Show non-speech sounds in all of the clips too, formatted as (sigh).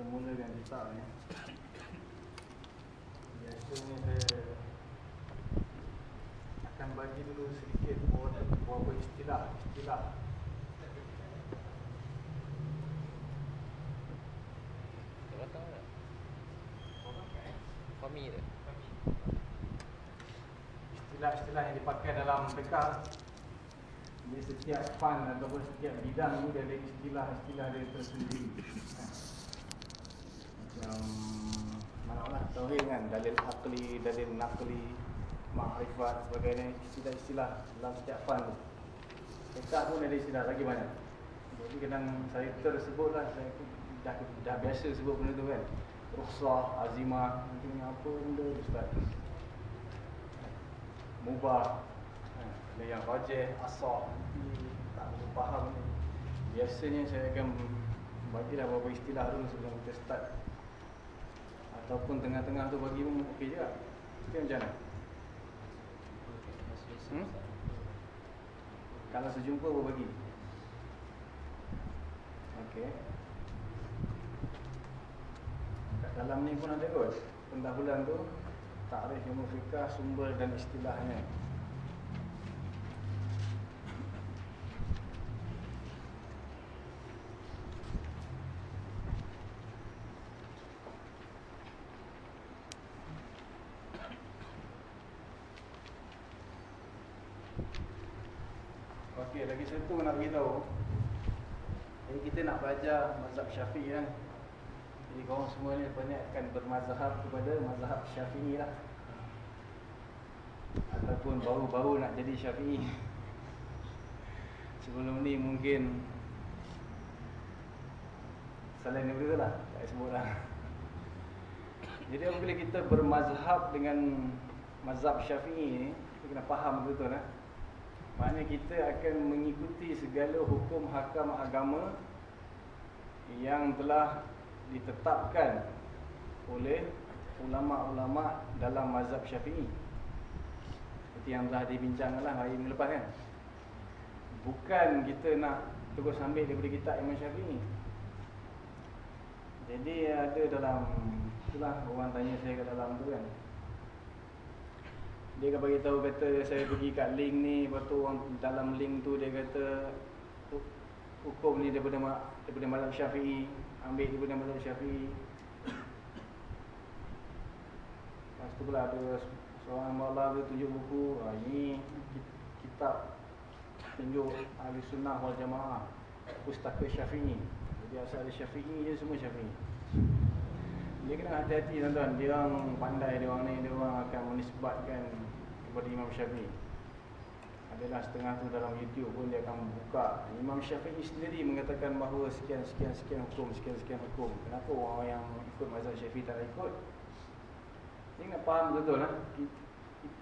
kita mulakan kitab ni. Biasanya saya akan bagi dulu sedikit beberapa istilah, istilah. Tak tahu tak? Fahmi tak? Istilah-istilah yang dipakai dalam fiqah Di setiap fan ataupun setiap bidang ni dia ada istilah-istilah dia tersendiri Mana-mana tauhid kan Dalil akli, dalil nakli Ma'rifat sebagainya Istilah-istilah dalam setiap fan tu. Fiqah pun ada istilah lagi banyak. Jadi kadang saya tersebut lah Saya dah, dah biasa sebut benda tu kan. Rukhsah, azimah Mungkin apa benda Ustaz mubah. Ada yang rajih, asal nanti tak perlu faham ni. Biasanya saya akan bagilah beberapa istilah dulu sebelum kita start ataupun tengah-tengah tu bagi pun okey juga. Okey macam mana? Hmm? kalau sejumpa pun bagi? Okey. Kat dalam ni pun ada kot. Pendahuluan tu Takrif ilmu fikah, sumber dan istilahnya Lagi satu nak beritahu. Jadi kita nak belajar mazhab syafi'i kan. Jadi korang semua ni banyak akan bermazhab kepada mazhab syafi'i lah. Ataupun baru-baru nak jadi syafi'i. (laughs) Sebelum ni mungkin Selain daripada tu lah, tak sebut lah. (laughs) Jadi apabila kita bermazhab dengan mazhab syafi'i ni Kita kena faham betul lah Maknanya kita akan mengikuti segala hukum hakam agama Yang telah ditetapkan oleh ulama-ulama dalam mazhab syafi'i. Seperti yang telah dibincangkan lah hari minggu lepas kan. Bukan kita nak terus ambil daripada kitab Imam Syafi'i. Jadi ada dalam Itulah orang tanya saya kat dalam tu kan Dia akan bagi tahu kata saya pergi kat link ni Lepas tu orang dalam link tu dia kata Hukum ni daripada daripada mazhab syafi'i Ambil daripada mazhab syafi'i. Lepas tu pula ada seorang malam dia tunjuk buku ha, Ini kitab tunjuk ahli sunnah wal jamaah Pustaka syafi'i. Jadi asal ada syafi'i je semua syafi'i. Dia kena hati-hati tuan-tuan. Dia orang pandai dia orang ni Dia orang akan menisbatkan kepada Imam Syafi'i. Adalah setengah tu dalam YouTube pun dia akan buka. Imam Syafi'i sendiri mengatakan bahawa sekian sekian sekian hukum sekian sekian hukum. Kenapa orang yang ikut mazhab Syafi'i tak ikut? Ini nak faham betul lah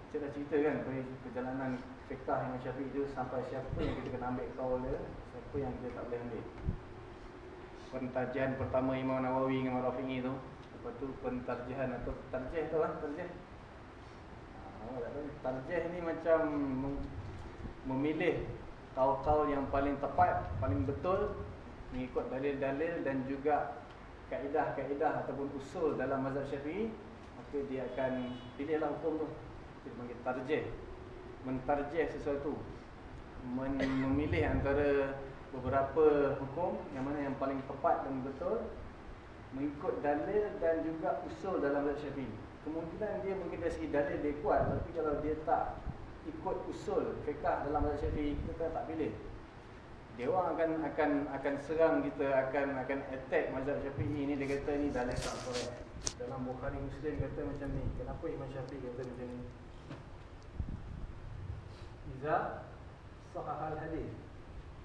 kita dah cerita kan perjalanan fiqah Imam Syafi'i tu sampai siapa yang kita kena ambil kaul dia siapa yang kita tak boleh ambil. Pentajian pertama Imam Nawawi dengan Rafi'i tu. Lepas tu pentarjihan atau tarjih tu lah tarjih. Oh, tarjih ni macam memilih kaul-kaul yang paling tepat, paling betul mengikut dalil-dalil dan juga kaedah-kaedah ataupun usul dalam mazhab Syafi'i, maka dia akan pilihlah hukum tu. Kita panggil tarjih. Mentarjih sesuatu. Men memilih antara beberapa hukum yang mana yang paling tepat dan betul mengikut dalil dan juga usul dalam mazhab Syafi'i. Kemungkinan dia mungkin dari segi dalil dia kuat tapi kalau dia tak ikut usul fiqah dalam mazhab Syafi'i kita tak pilih. Dia orang akan akan akan serang kita akan akan attack mazhab Syafi'i ni dia kata ni dalil tak correct. Dalam Bukhari Muslim kata macam ni. Kenapa Imam Syafi'i kata macam ni? Iza sahah al-hadis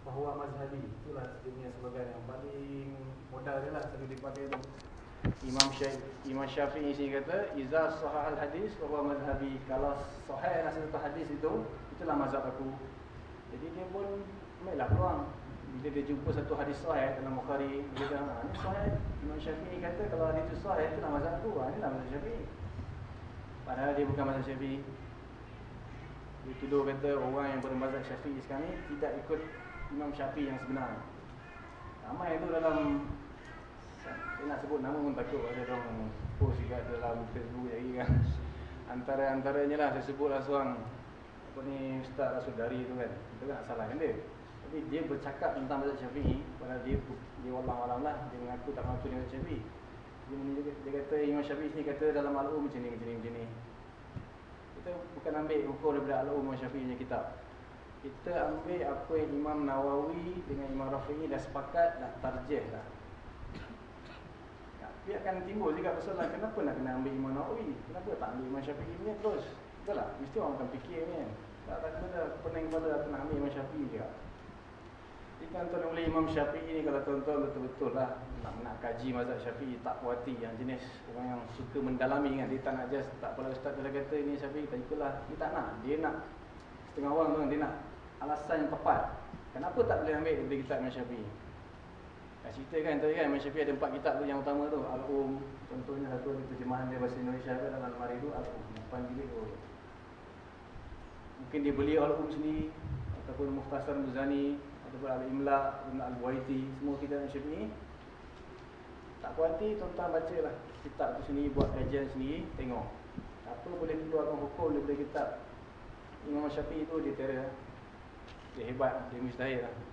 bahawa mazhabi itulah dunia sebagai yang paling modal dia lah selalu dipakai tu Imam Syafi'i Imam Syafi'i sini kata iza sahih hadis bahwa mazhabi kalau sahih lah satu hadis itu itulah mazhab aku. Jadi dia pun ambillah peluang bila dia jumpa satu hadis sahih dalam Bukhari dia kata ha, ni sahih Imam Syafi'i kata kalau hadis itu sahih itulah mazhab aku. Ha, inilah mazhab Syafi'i. Padahal dia bukan mazhab Syafi'i. Dia tuduh kata orang yang bermazhab Syafi'i sekarang ni tidak ikut Imam Syafi'i yang sebenar. Ramai itu dalam Dia nak sebut nama pun takut. Ada orang post juga dalam Facebook lagi kan. Antara-antaranya lah saya sebut lah seorang Apa ni Ustaz Rasudari tu kan. Kita kan salah kan dia. Tapi dia bercakap tentang Mazhab Syafi'i. Padahal dia, dia walang-walang lah. Dia mengaku tak mengaku dengan Syafi'i. Dia, dia, dia kata Imam Syafi'i ni kata dalam Al-Um macam ni, macam ni, macam ni. Kita bukan ambil hukum daripada Al-Um Imam Syafi'i punya kitab. Kita ambil apa yang Imam Nawawi dengan Imam Rafi'i dah sepakat Dah tarjih lah dia akan timbul juga persoalan kenapa nak kena ambil Imam Nawawi? Kenapa tak ambil Imam Syafi'i? Punya terus. Betul tak? Mesti orang akan fikir ni kan. Tak tak kena pening kepala aku nak ambil Imam Syafi'i juga. Jadi kan tuan boleh Imam Syafi'i ni kalau tuan-tuan betul-betul lah nak, nak kaji mazhab Syafi'i tak puati yang jenis orang yang suka mendalami kan. Dia tak nak just tak pula ustaz dah kata ini Syafi'i tak ikutlah. Dia tak nak. Dia nak setengah orang tu dia nak alasan yang tepat. Kenapa tak boleh ambil dari kitab Imam Syafi'i Nak cerita kan tadi kan Imam Syafi'i ada empat kitab tu yang utama tu. Al-Um Contohnya satu terjemahan dia bahasa Indonesia kan dalam lemari tu Al-Um. Depan bilik tu. Mungkin dia beli Al-Um sendiri Ataupun Muhtasar Muzani Ataupun Al-Imla Al-Buaiti Semua kitab Imam Syafi'i Tak puas hati tuan-tuan baca lah Kitab tu sendiri buat kajian sendiri Tengok. Apa boleh keluarkan hukum daripada kitab Imam Syafi'i tu dia terror. Dia hebat Dia mustahil lah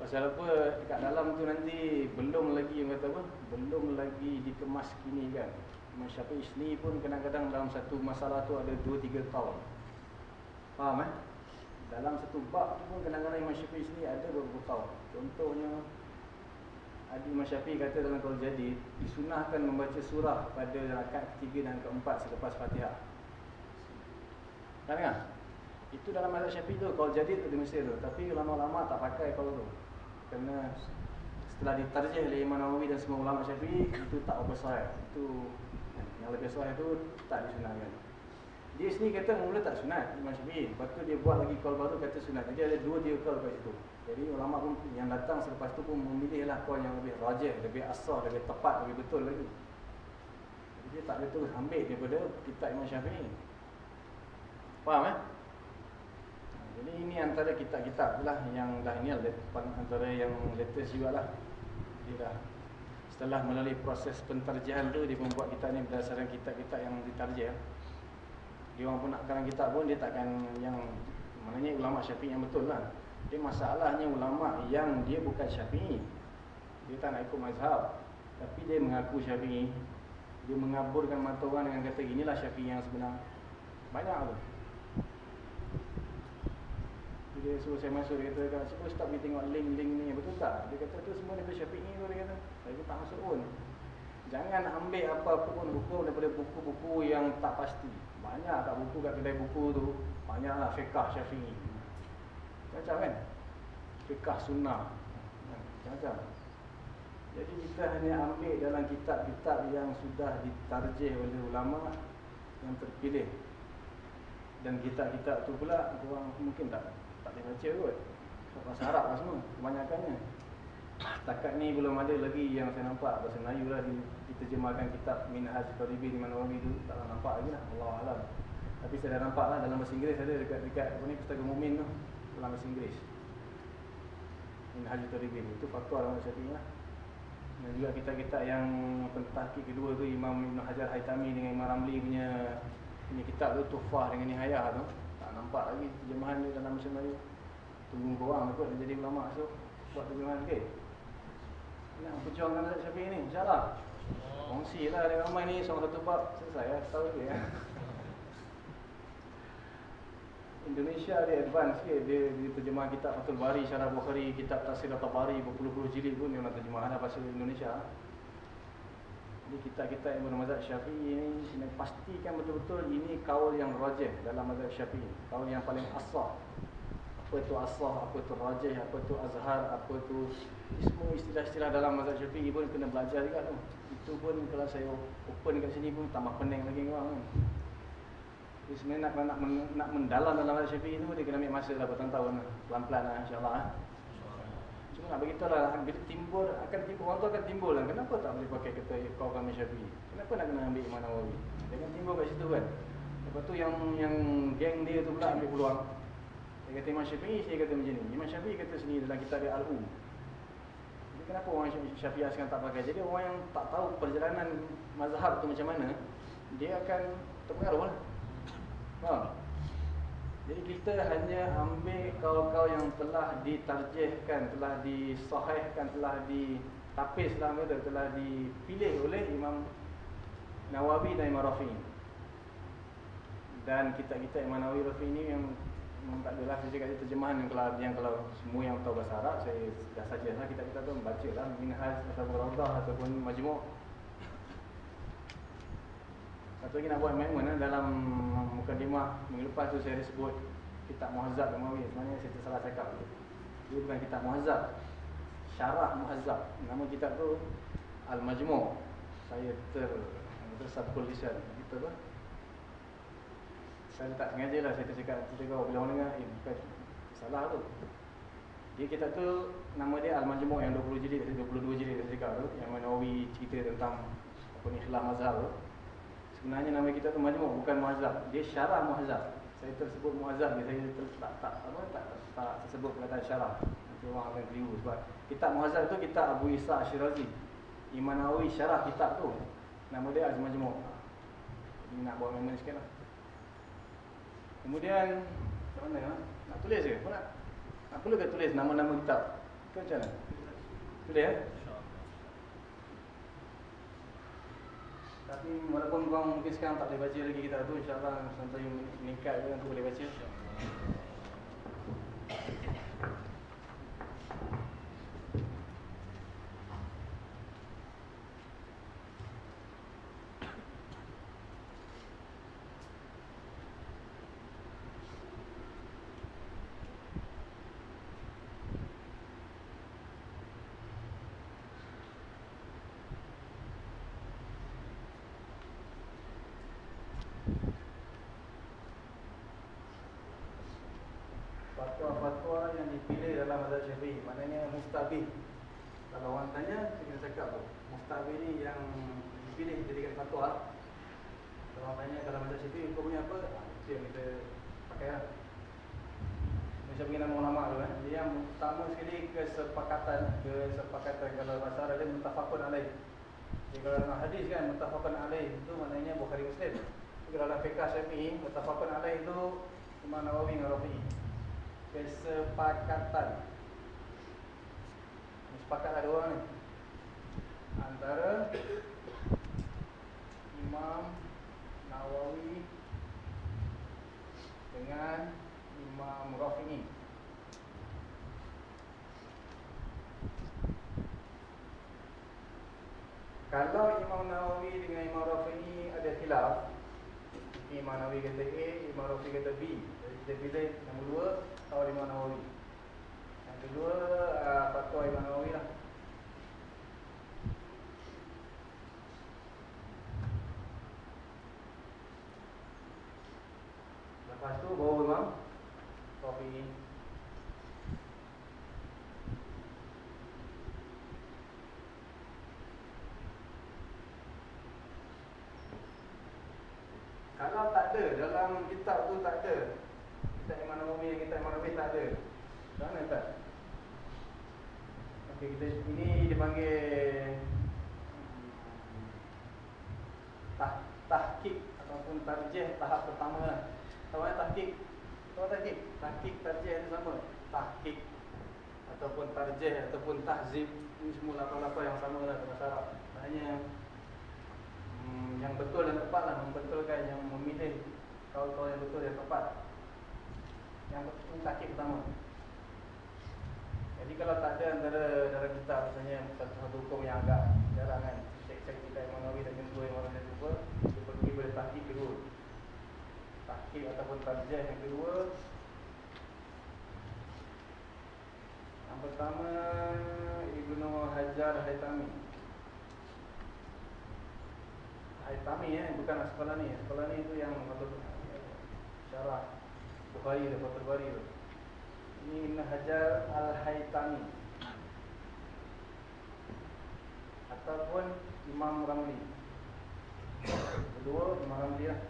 Pasal apa dekat dalam tu nanti belum lagi yang kata apa? Belum lagi dikemas kini kan. Imam Syafi'i sendiri pun kadang-kadang dalam satu masalah tu ada 2 3 tahun. Faham eh? Dalam satu bab tu pun kadang-kadang Imam Syafi'i sendiri ada beberapa tahun. Contohnya Adi Imam Syafi'i kata dalam kalau jadi disunahkan membaca surah pada rakaat ketiga dan keempat selepas Fatihah. Kan kan? Itu dalam mazhab Syafi'i tu kalau jadi tu di Mesir tu, tapi ulama-ulama tak pakai kalau tu kerana setelah ditarjih oleh Imam Nawawi dan semua ulama Syafi'i itu tak apa sahih. Itu yang lebih sahih itu tak disunahkan. Dia sendiri kata mula tak sunat Imam Syafi'i. Lepas tu dia buat lagi call baru kata sunat. Jadi ada dua dia call kat situ. Jadi ulama pun yang datang selepas tu pun memilihlah call yang lebih rajih, lebih asah, lebih tepat, lebih betul lagi. Jadi dia tak betul ambil daripada kitab Imam Syafi'i. Faham eh? Jadi ini antara kitab-kitab lah yang dah ini lah antara yang latest juga lah. Dia dah setelah melalui proses pentarjihan tu dia membuat kitab ni berdasarkan kitab-kitab yang ditarjih. Dia orang pun nak karang kitab pun dia takkan yang maknanya ulama Syafi'i yang betul lah. Dia masalahnya ulama yang dia bukan Syafi'i. Dia tak nak ikut mazhab. Tapi dia mengaku Syafi'i. Dia mengaburkan mata orang dengan kata inilah Syafi'i yang sebenar. Banyak tu dia suruh saya masuk dia kata kan cuba stop pergi tengok link-link ni. Betul tak. Dia kata tu semua daripada Syafi'i tu dia kata. Saya tak masuk pun. Jangan ambil apa-apa pun hukum daripada buku-buku yang tak pasti. Banyak tak buku kat kedai buku tu? Banyaklah fiqah Syafi'i. Macam kan? Fiqah sunnah. Macam jadi kita hanya ambil dalam kitab-kitab yang sudah ditarjih oleh ulama yang terpilih. Dan kitab-kitab tu pula orang mungkin tak tak boleh baca kot. Bahasa Arab lah semua Kebanyakannya. Takat ni belum ada lagi yang saya nampak. Bahasa Melayu lah diterjemahkan kitab Minhaj Qaribi di mana orang itu Tak nampak lagi lah. Allah Alam. Tapi saya dah nampak lah dalam bahasa Inggeris ada dekat dekat apa ni Pustaka Mumin tu Dalam bahasa Inggeris. Minhaj Qaribi Itu fatwa dalam bahasa lah. Dan juga kitab-kitab yang pentahki kedua tu Imam Ibn Hajar Haitami dengan Imam Ramli punya punya kitab tu Tufah dengan Nihayah tu nampak lagi terjemahan dia dalam bahasa Melayu. Tunggu korang kot dia jadi ulama' so Buat terjemahan sikit. Nak perjuangkan Mazhab Syafi'i ni InsyaAllah. Kongsi lah dengan ramai ni Seorang satu bab Selesai lah Tahu dia (laughs) ya. Indonesia dia advance sikit Dia, dia terjemah kitab Fatul Bari Syarah Bukhari Kitab Tasir At-Tabari Berpuluh-puluh jilid pun Dia nak terjemah lah bahasa Indonesia jadi kita-kita yang bermazhab syafi'i ini Kena pastikan betul-betul ini kaul yang rajih dalam mazhab syafi'i. Kaul yang paling asah. Apa itu asah, apa itu rajih, apa itu azhar, apa itu Semua istilah-istilah dalam mazhab syafi'i pun kena belajar juga tu. Itu pun kalau saya open kat sini pun tambah pening lagi korang kan Jadi sebenarnya nak, nak, nak mendalam dalam mazhab syafi'i tu dia kena ambil masa lah bertahun-tahun lah. Pelan-pelan lah insyaAllah eh. Nak beritahu lah Bila timbul akan timbul Orang tu akan timbul lah. Kenapa tak boleh pakai kata Kau kami syafi'i? Kenapa nak kena ambil Imam Nawawi? Dia akan timbul kat situ kan. Lepas tu yang yang geng dia tu pula ambil peluang. Dia kata Imam Syafi'i Saya kata macam ni. Imam Syafi'i kata sini dalam kitab Al-Um. Jadi kenapa orang Syafi'ah sekarang tak pakai? Jadi orang yang tak tahu perjalanan mazhab tu macam mana, dia akan terpengaruh lah. Faham? Jadi kita hanya ambil kaul-kaul yang telah ditarjihkan, telah disahihkan, telah ditapis lah kata, telah dipilih oleh Imam Nawawi dan Imam Rafi. Dan kitab-kitab Imam Nawawi Rafi ini yang memang tak adalah saya cakap terjemahan yang kalau yang kalau semua yang tahu bahasa Arab saya dah saja lah kita kita tu membaca lah Minhaj ataupun Raudah ataupun Majmu' satu lagi nak buat amendment lah dalam mukadimah minggu lepas tu saya sebut kitab Muhazzab Umawi sebenarnya saya tersalah cakap dia bukan kitab Muhazzab Syarah Muhazzab nama kitab tu Al-Majmu' saya ter tersabkul lisan kita apa? Saya tak sengaja lah saya tercakap. Tercakap bila orang dengar eh bukan salah tu. Dia kita tu nama dia Al-Majmu' yang 20 jilid 22 jilid saya cakap tu. Yang Nawawi cerita tentang apa ni khilaf mazhab tu sebenarnya nama kita tu Majmu' bukan Muazzab dia syarah Muazzab saya tersebut Muazzab ni saya tak, tak, apa, tak, tak tersebut perkataan syarah nanti orang akan keliru sebab kitab Muazzab tu kitab Abu Isa Asyirazi Imam Nawawi syarah kitab tu nama dia Al-Majmu' ini nak buat memang sikit lah Kemudian macam mana ha? Nak tulis ke? Nak, nak perlu ke tulis nama-nama kitab? Ke macam mana? Tulis ya? Tapi walaupun korang mungkin sekarang tak boleh baca lagi kitab tu InsyaAllah sampai meningkat untuk boleh baca fatwa-fatwa yang dipilih dalam mazhab Syafi'i maknanya mustabih. Kalau orang tanya, kena cakap tu. Mustabih ni yang dipilih jadikan fatwa. Kalau orang tanya dalam mazhab Syafi'i hukumnya apa? Ah, itu yang kita pakai lah. Macam pergi nama ulama tu kan. Dia yang pertama sekali kesepakatan, kesepakatan kalau bahasa Arab dia mutafakun alaih. Jadi kalau dalam hadis kan mutafakun alaih itu maknanya Bukhari Muslim. Jadi kalau dalam fiqah Syafi'i mutafakun alaih itu Imam Nawawi dengan Rafi'i kesepakatan. Sepakat ada orang ni. Antara Imam Nawawi dengan Imam Rafi'i. Kalau Imam Nawawi dengan Imam Rafi'i ada khilaf Imam Nawawi kata A, Imam Rafi'i kata B. Jadi kita pilih nombor 2 Fatwa Imam Nawawi Yang kedua ah, Fatwa Imam Nawawi lah. Lepas tu bawa Imam. Kopi ni Kalau tak ada, dalam kitab tu tak ada. Mana tak? Okey, kita ini dipanggil tah tahqiq ataupun tarjih tahap pertama lah. Tahu kan tahqiq? Tahu tahqiq? Tahqiq tarjih itu sama. Tahqiq ataupun tarjih ataupun tahzib ini semua lafaz-lafaz yang sama lah bahasa Arab. Hanya hmm, yang betul dan tepat lah membetulkan yang memilih kau-kau yang betul dan tepat yang ini sakit pertama Jadi kalau tak ada antara dalam kitab misalnya satu-satu hukum yang agak jarang kan Cek-cek kita yang manawi dan jumpa yang mana dan jumpa Kita pergi pada tahkik kedua. Tahkik ataupun tarjah yang kedua. Yang pertama Ibnu Hajar Haitami Haitami ya, bukan sekolah ni itu yang Syarah. Bukhari tu, Fathul Bari tu. Ini Ibn Hajar Al-Haytami. Ataupun Imam Ramli. Kedua Imam Ramli lah.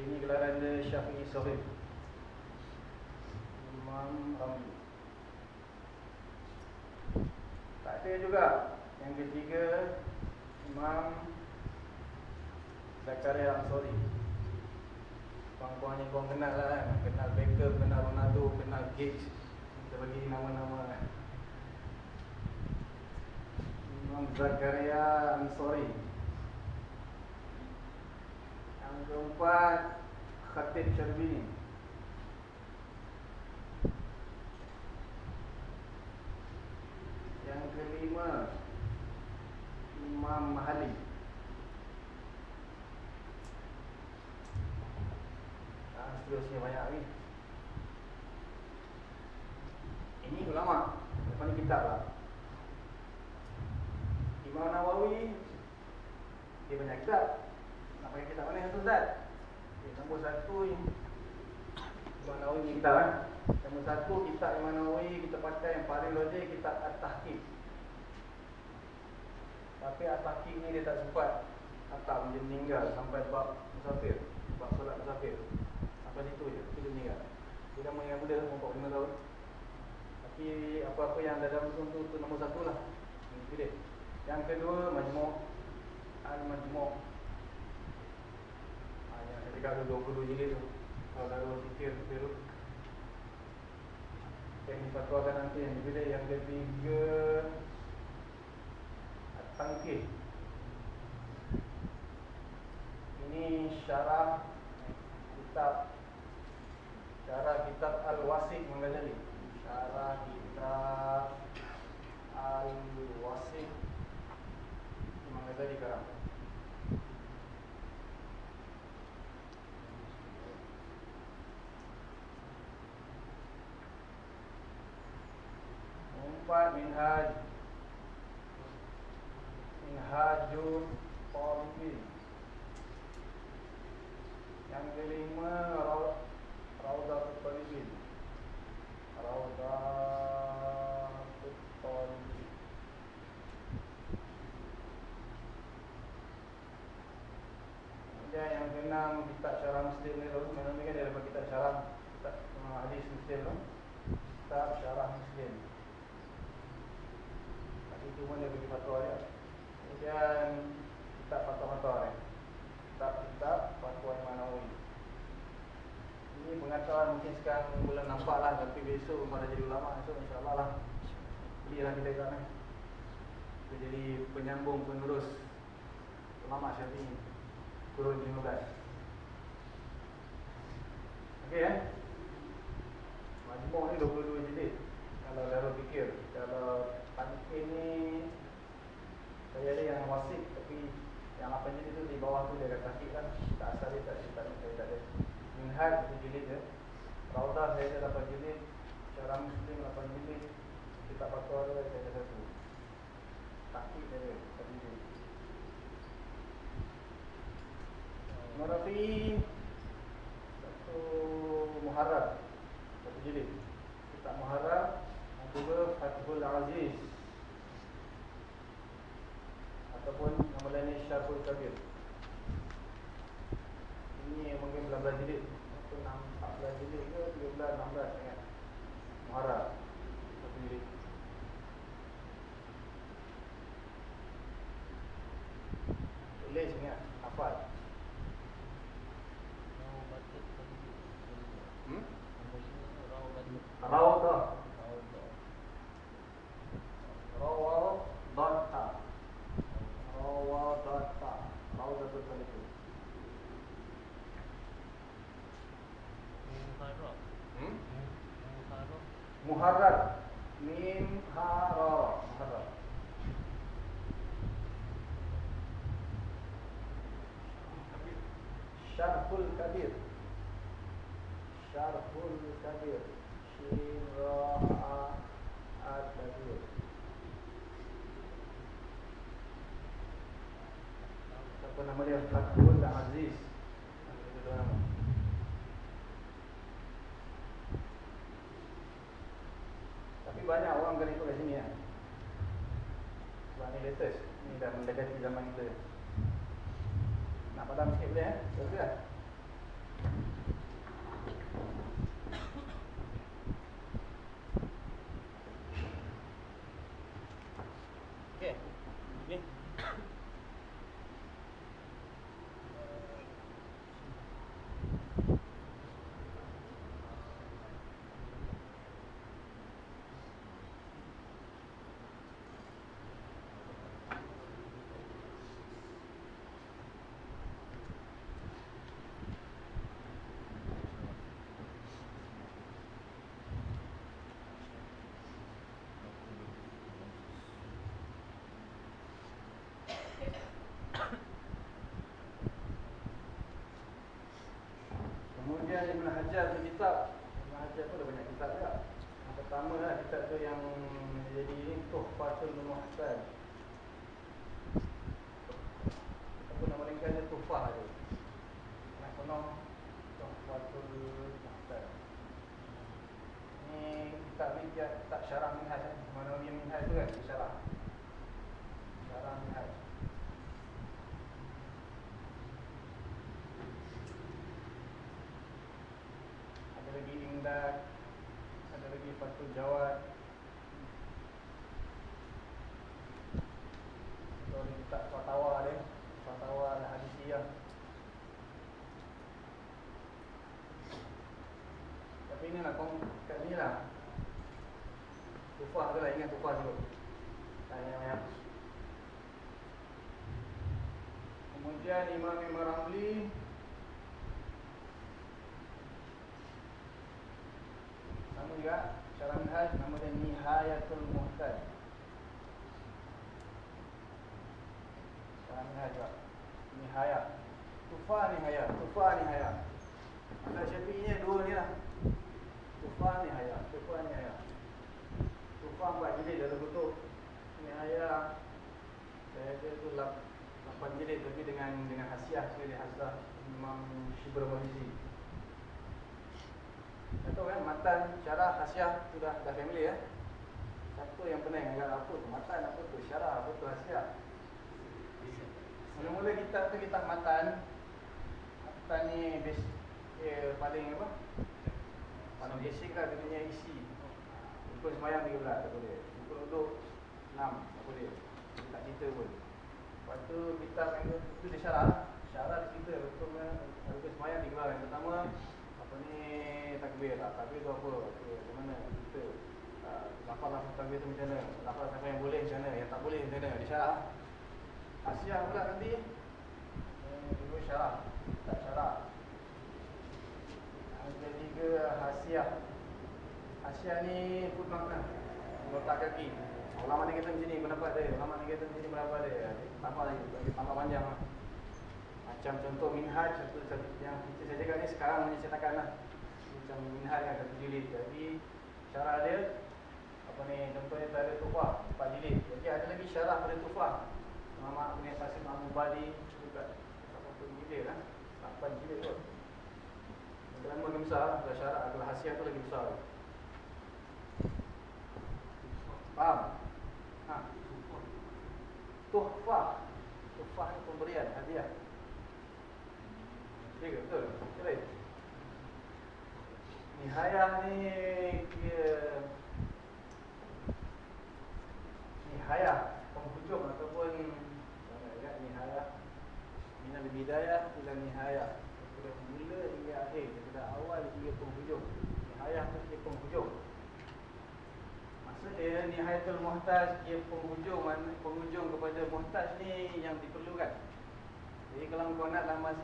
Ini gelaran dia Syafi'i Sohib. Imam Ramli. Tak Ada juga yang ketiga Imam Zakaria Ansori. Puan-puan yang korang kenal lah kan. Kenal Beckham, kenal Ronaldo, kenal Giggs. Kita bagi nama-nama kan. Imam Zakaria Ansori. Yang keempat Khatib Syarbini. Yang kelima Imam Mahali. Seterusnya banyak lagi. Ini ulama. Lepas ni kitab lah. Imam Nawawi dia banyak kitab. Nak pakai kitab mana Ustaz? Okay, nombor satu ni Imam Nawawi ni kitab kan. Nombor satu kitab Imam Nawawi kita pakai yang paling logik kitab At-Tahqiq. Tapi At-Tahqiq ni dia tak sempat hantar dia meninggal sampai bab musafir, bab solat musafir. Sampai situ je, itu dia meninggal. Dia dah meninggal muda, umur 45 tahun. Tapi apa-apa yang dalam tu, tu, tu nombor satu lah. Yang kedua, Majmuk. Al-Majmuk ha, Yang saya cakap tu 22 jilid tu. Kalau lalu sikir tu. Saya ni fatwakan nanti yang dipilih Yang ketiga At-Tangkih Ini syarah Kitab Syarah kitab Al-Wasik Al-Ghazali Syarah kitab Al-Wasik Imam Ghazali sekarang Empat minhaj. Minhajul Talibin Yang kelima Kemudian yang syarah Muslim ni tu, mana ni kan dia dapat kitab syarah kitab uh, hadis Muslim tu. Kitab syarah Muslim. Tadi tu pun dia bagi fatwa dia. Kemudian kitab fatwa-fatwa ni. Kitab-kitab fatwa Imam Nawawi. Ini pengetahuan mungkin sekarang belum nampak lah Tapi besok pada jadi ulama Esok insyaAllah lah. Belilah kita kat Kita jadi penyambung penerus Ulama syafi'i. Kurun 15 Okey eh? Majmuk ni 22 jilid Kalau darah fikir Kalau Tanqin ni Saya ada yang wasik Tapi yang 8 jilid tu di bawah tu dia kata takik kan Tak asal dia tak tak saya tak ada Minhaj tu jilid je Raudah saya ada 8 jilid Syarah Muslim 8 jilid Kitab Fatwa tu saya ada satu Takik dia satu jilid Marafi Satu Muharram Satu jilid Kitab Muharram Yang kedua Fathul Aziz Ataupun nama lain ni Syarhul Kabir Ini mungkin 19 jilid Atau 14 jilid ke 13, 16 ingat Muharram Satu jilid Tulis ingat Hafal Hmm? Rawdah Rawdah Rawdah Rawdah Talibin Hmm? Muharrar. Mim Hara Muharrar. Syarhul Kabir. Syarhul Kabir. Shin Ra'a Al-Kabir Siapa nama dia? Fathul Aziz Itu dua nama Tapi banyak orang akan ikut kat sini ya. Sebab ni latest Ni dah mendekati zaman kita Nak padam sikit boleh eh? Betul tak? Okey. Ni. Hajar tu kitab. Ibn Hajar tu ada banyak kitab juga. Yang pertama lah kitab tu yang jadi ni Tuhfatul Muhsan Apa nama ringkasnya Tuhfah tu Yang penuh Tuhfatul Muhsan Ni kitab ni dia kitab syarah minhaj kan Mana dia minhaj tu kan dia syarah Syarah minhaj Ada lagi Imdad Ada lagi Fatul Jawad Itu ada kitab Fatawa dia Fatawa Al-Hadisiyah Tapi ni lah kong kat ni lah. Tufah tu lah ingat Tufah dulu. Tanya ya. Kemudian Imam Imam Ramli Sama juga Syarah Minhaj Nama dia Nihayatul Muhtaj Syarah Minhaj juga Nihayat Tufah Nihayat Tufah Nihayat Masa syafi'inya dua ni lah Tufah Nihayat Tufah Nihayat Tufah empat jilid dalam bentuk Nihayat Saya kira tu lap- lapan jilid Tapi dengan dengan hasiah Sekali hasiah Imam Shibra Mahizi tak tahu kan, matan, syarah, hasiah tu dah, dah family ya. Siapa yang pening agak apa tu, matan, apa tu, syarah, apa tu, hasiah. Mula-mula kitab tu kitab matan. Matan ni basic, eh, paling apa? Paling basic lah dia punya isi. Rukun semayang 13 tak boleh. Rukun duduk 6 tak boleh. Tak cerita pun. Lepas tu kitab yang tu, tu dia. Syarah dia cerita rukun, rukun semayang 13. Yang pertama apa ni takbir lah. Takbir tu apa? Okay, macam mana kita uh, lafaz-lafaz takbir tu macam mana? Lafaz apa yang boleh macam mana? Yang tak boleh macam mana? Dia syarah. Hasiah pula nanti. Eh, dua syarah. Tak syarah. Yang ketiga hasiah. Hasiah ni footnote lah. Nota kaki. Ulama ni kata macam ni pendapat dia. Ulama ni kata macam ni pendapat dia. Tambah lagi. Bagi tambah panjang lah. Macam contoh minhaj satu, satu yang kita saya cakap ni sekarang punya cetakan lah. Macam minhaj kan satu jilid. Jadi syarah dia apa ni contohnya tak ada tufah empat jilid. Jadi ada lagi syarah pada tufah. Mama punya Qasim Abu Badi juga berapa pun jilid lah. Lapan jilid. Yang pertama lagi besar, ada syarah adalah hasiah tu lagi besar. Faham? Ha. Tuhfah. Tuhfah ni pemberian, hadiah. Ya ke? Betul? Betul? Nihayah ni dia Nihayah penghujung ataupun mana ya nihayah minal bidayah ila nihayah daripada mula hingga akhir daripada awal hingga penghujung nihayah tu penghujung nihayatul muhtaj dia penghujung penghujung kepada muhtaj ni yang diperlukan. Jadi kalau kau nak masa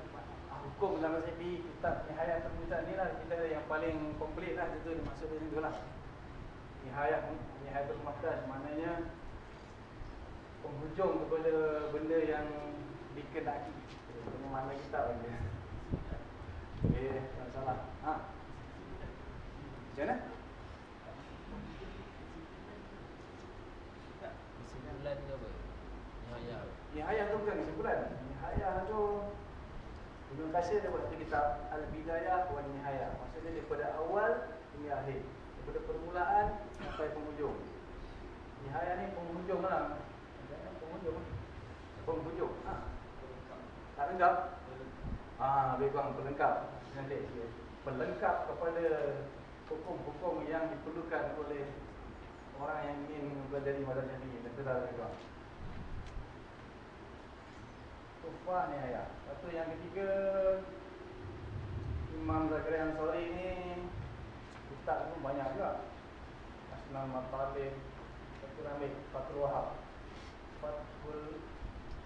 hukum dalam ini kitab Nihayat Termucat ni lah kita yang paling komplit lah itu maksud dia itu lah. Nihayat Nihayat Termucat maknanya penghujung kepada benda yang dikenaki. Ini mana kitab (laughs) Okay, tak salah ha? Macam mana? Kesimpulan ke apa? Nihayah. Nihayah tu bukan kesimpulan Nihayah tu Ibn Qasir dia buat satu kitab Al-Bidayah wa Nihayah Maksudnya daripada awal hingga akhir. Daripada permulaan sampai penghujung. Nihayah ni penghujung lah. Penghujung. Penghujung. Ha. Tak lengkap? Ah, lebih kurang pelengkap. Nanti Pelengkap kepada Hukum-hukum yang diperlukan oleh orang yang ingin mempelajari mazhab Syafi'i dan kedah juga. tuan. Kufar ni ayah. Satu yang ketiga Imam Zakaria Ansari ni kita pun banyak juga. Aslan Matalib, Fatul Ramid, Fatul Wahab. Fatul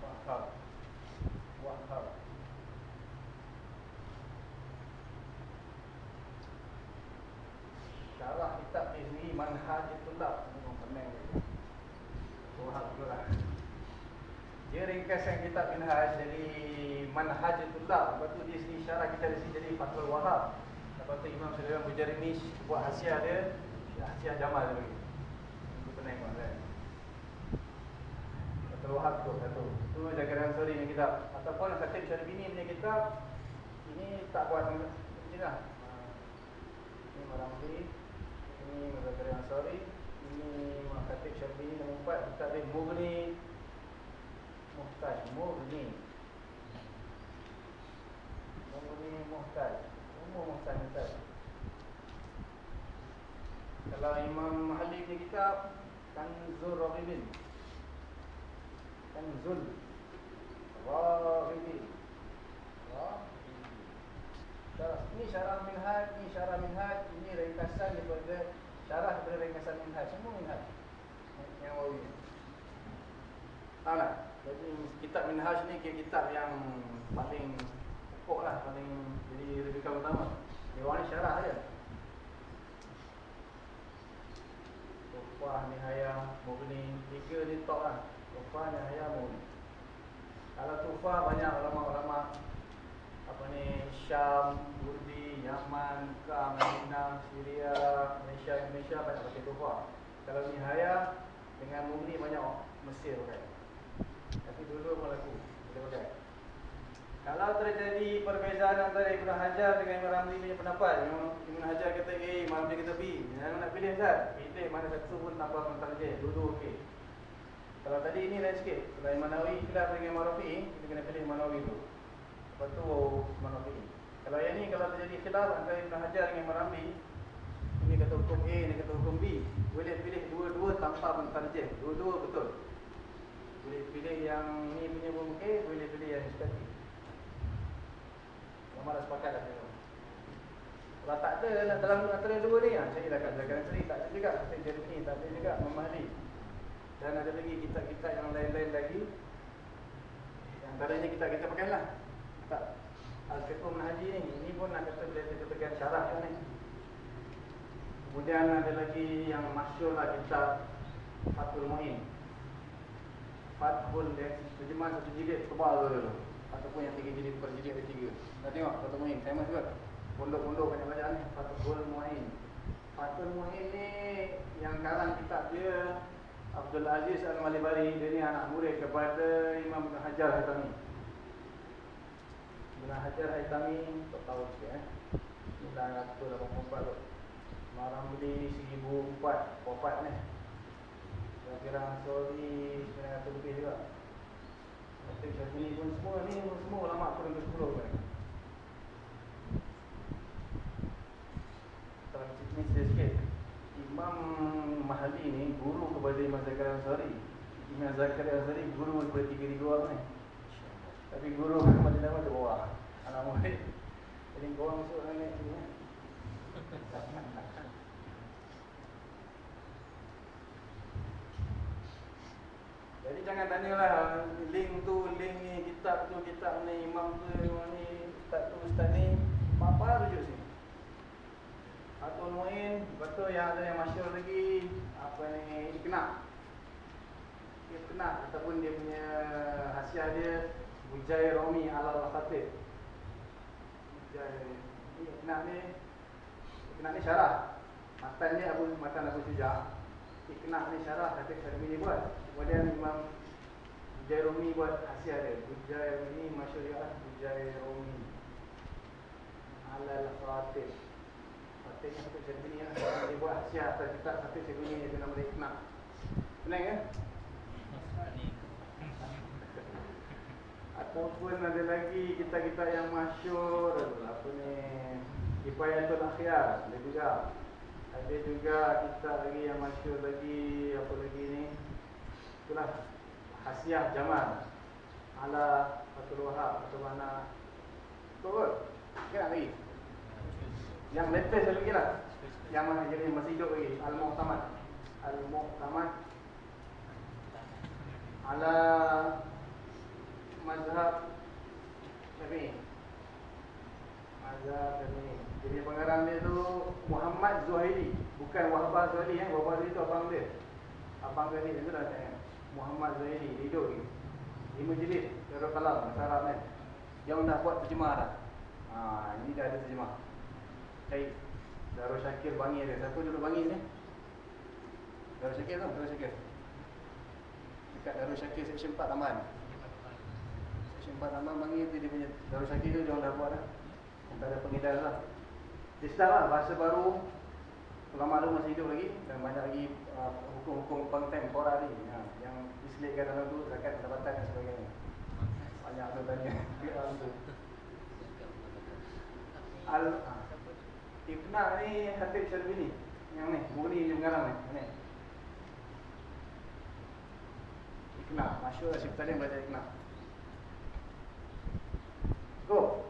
Wahab. Wahab. Syarah kitab ni sendiri Manhaj Tulab Memang pening. Wahab tu lah dia ringkasan kitab Minhaj jadi Manhaj Tulab Lepas tu dia sendiri syarah kita di sini jadi Fatul Wahab. Lepas tu Imam Sulaiman Bujarimi buat hasiah dia Hasiah Jamal dia bagi. Itu ikut kan? Fatul Wahab tu satu Itu jagaran sorry ni kitab Ataupun Khatib Syaribini punya kitab Ini tak buat macam lah. Ini Maramli Ini Mazakari Ansari Ini Khatib Syaribini Nombor empat Kitab dia Mughni. Muhtaj murni murni muhtaj. Umur muhtaj muhtaj kalau Imam Mahali punya kitab Kanzul Rahibin Kanzul Rahibin ini syarah minhaj, ini syarah minhaj, ini ringkasan daripada syarah daripada ringkasan minhaj, semua minhaj yang wawi. Tahu tak? Jadi kitab Minhaj ni kitab yang paling pokok lah, paling jadi rujukan utama. Dia orang ni syarah aja. Tufah, Nihaya, Mughni, tiga ni top lah. Tufah, Nihaya, Mughni. Kalau Tufah banyak ulama-ulama apa ni Syam, Burdi, Yaman, Mekah, Madinah, Syria, Malaysia, Indonesia banyak pakai Tufah. Kalau Nihaya dengan Mughni banyak Mesir pakai. Tapi dulu laku Boleh pakai. Kalau terjadi perbezaan antara Ibn Hajar dengan Ibn Ramli punya pendapat Ibn Hajar kata A, Ibn Ramli kata B. Yang nak pilih kan? Pilih mana satu pun tanpa mentang je. Dulu okey Kalau tadi ini lain sikit. Kalau Imam Nawawi khilaf dengan Imam Rafi Kita kena pilih Imam Nawawi tu. Lepas tu Imam Rafi Kalau yang ni kalau terjadi khilaf antara Ibn Hajar dengan Imam Ramli Ini kata hukum A, ini kata hukum B Boleh pilih dua-dua tanpa mentang je Dua-dua betul boleh pilih yang ni punya pun okey, boleh pilih yang seperti. Lama dah sepakat tengok. Kalau tak ada nak dalam antara dua ni, ha, saya dah katakan sendiri tak ada juga. Saya jadi ni tak ada juga memahami. Dan ada lagi kitab-kitab yang lain-lain lagi. Yang antaranya kita kita pakai lah. Tak. Al-Fiqhum Haji ni, ini pun nak kata boleh dikatakan syarah juga ni. Kemudian ada lagi yang masyur lah kitab Fatul Mu'in. Fathul dan terjemahan satu jilid tebal tu Ataupun yang tiga jilid per jilid ada tiga Dah tengok Fathul Mu'in Famous juga. Pondok-pondok banyak-banyak ni Fathul Mu'in. Fathul Mu'in ni Yang karang kitab dia Abdul Aziz Al-Malibari. Dia ni anak murid kepada Imam Ibn Hajar Haytami Ibn Hajar Haytami Tak tahu sikit eh. 984 tu Marah beli 1004 Wafat ni kira sorry sebenarnya tu lebih juga. Tapi macam ni pun semua ni semua ulama pun yang sepuluh kan. Kalau ni sikit Imam Mahali ni guru kepada Imam Zakaria Ansari. Imam Zakaria Ansari guru kepada tiga tiga orang ni. Tapi guru kepada nama tu bawah. Anak murid. Jadi kau orang masuk ni ni. (laughs) Jadi jangan tanyalah link tu, link ni, kitab tu, kitab ni, imam tu, imam ni, ustaz tu, ustaz ni. Apa rujuk sini? Atul Mu'in, betul yang ada yang masyur lagi, apa ni, Ikna. Ikna ataupun dia punya hasiah dia, Bujai Romi ala Khatib. Bujai, Ikna ni, Ikna ni syarah. Matan dia Abu Matan Abu Syujah. Ikna ni syarah, kata Syarimi ni buat. Kemudian Imam Bujai Rumi buat hasiah dia. Dia lah Bujai Rumi Alal Fatih. Fatih yang satu macam ni lah. Dia buat hasiah atas kitab saya bunyi Dia nama dia Iknak Pening kan? Ataupun ada lagi kita-kita yang masyur. Apa ni? Ifayatul Akhyar. Ada juga Ada juga kita lagi yang masyur lagi Apa lagi ni? Itulah Hasiah Jamal. Ala Fatul Wahab atau mana? Betul kot? Ingat lagi? Yang latest lagi lah. Yang mana jadi masih hidup lagi. Al-Muhtamad Al-Muhtamad Ala Mazhab Syafi'i Mazhab Syafi'i Jadi pengarang dia tu Muhammad Zuhairi Bukan Wahbah Zuhairi eh. Wahbah Zuhairi tu abang dia. Abang dia ni tu dah tanya Muhammad Zuhairi Dia hidup ni. Lima jilid Darul Kalam Bahasa Arab kan Yang dah buat terjemah dah. Ha, Ini dah ada terjemah. Baik Darul Syakir Bangi ada. Siapa duduk Bangi ni? Darul Syakir tu Darul Syakir? Dekat Darul Syakir Section 4 Taman. Section 4 Taman Bangi tu dia punya Darul Syakir tu dia dah buat dah. Tak ada pengedar lah Dia start lah Bahasa baru. Ulama tu masih hidup lagi. Dan banyak lagi uh, Hukum-hukum kontemporari ha, Yang diselitkan dalam tu Zakat pendapatan dan sebagainya. Banyak tu tanya. (laughs) Al. Ibna ni Khatib Syarbini Yang ni Murni dia mengarang ni Ni. Ikna Masyur Asyik Talim baca Ikna Go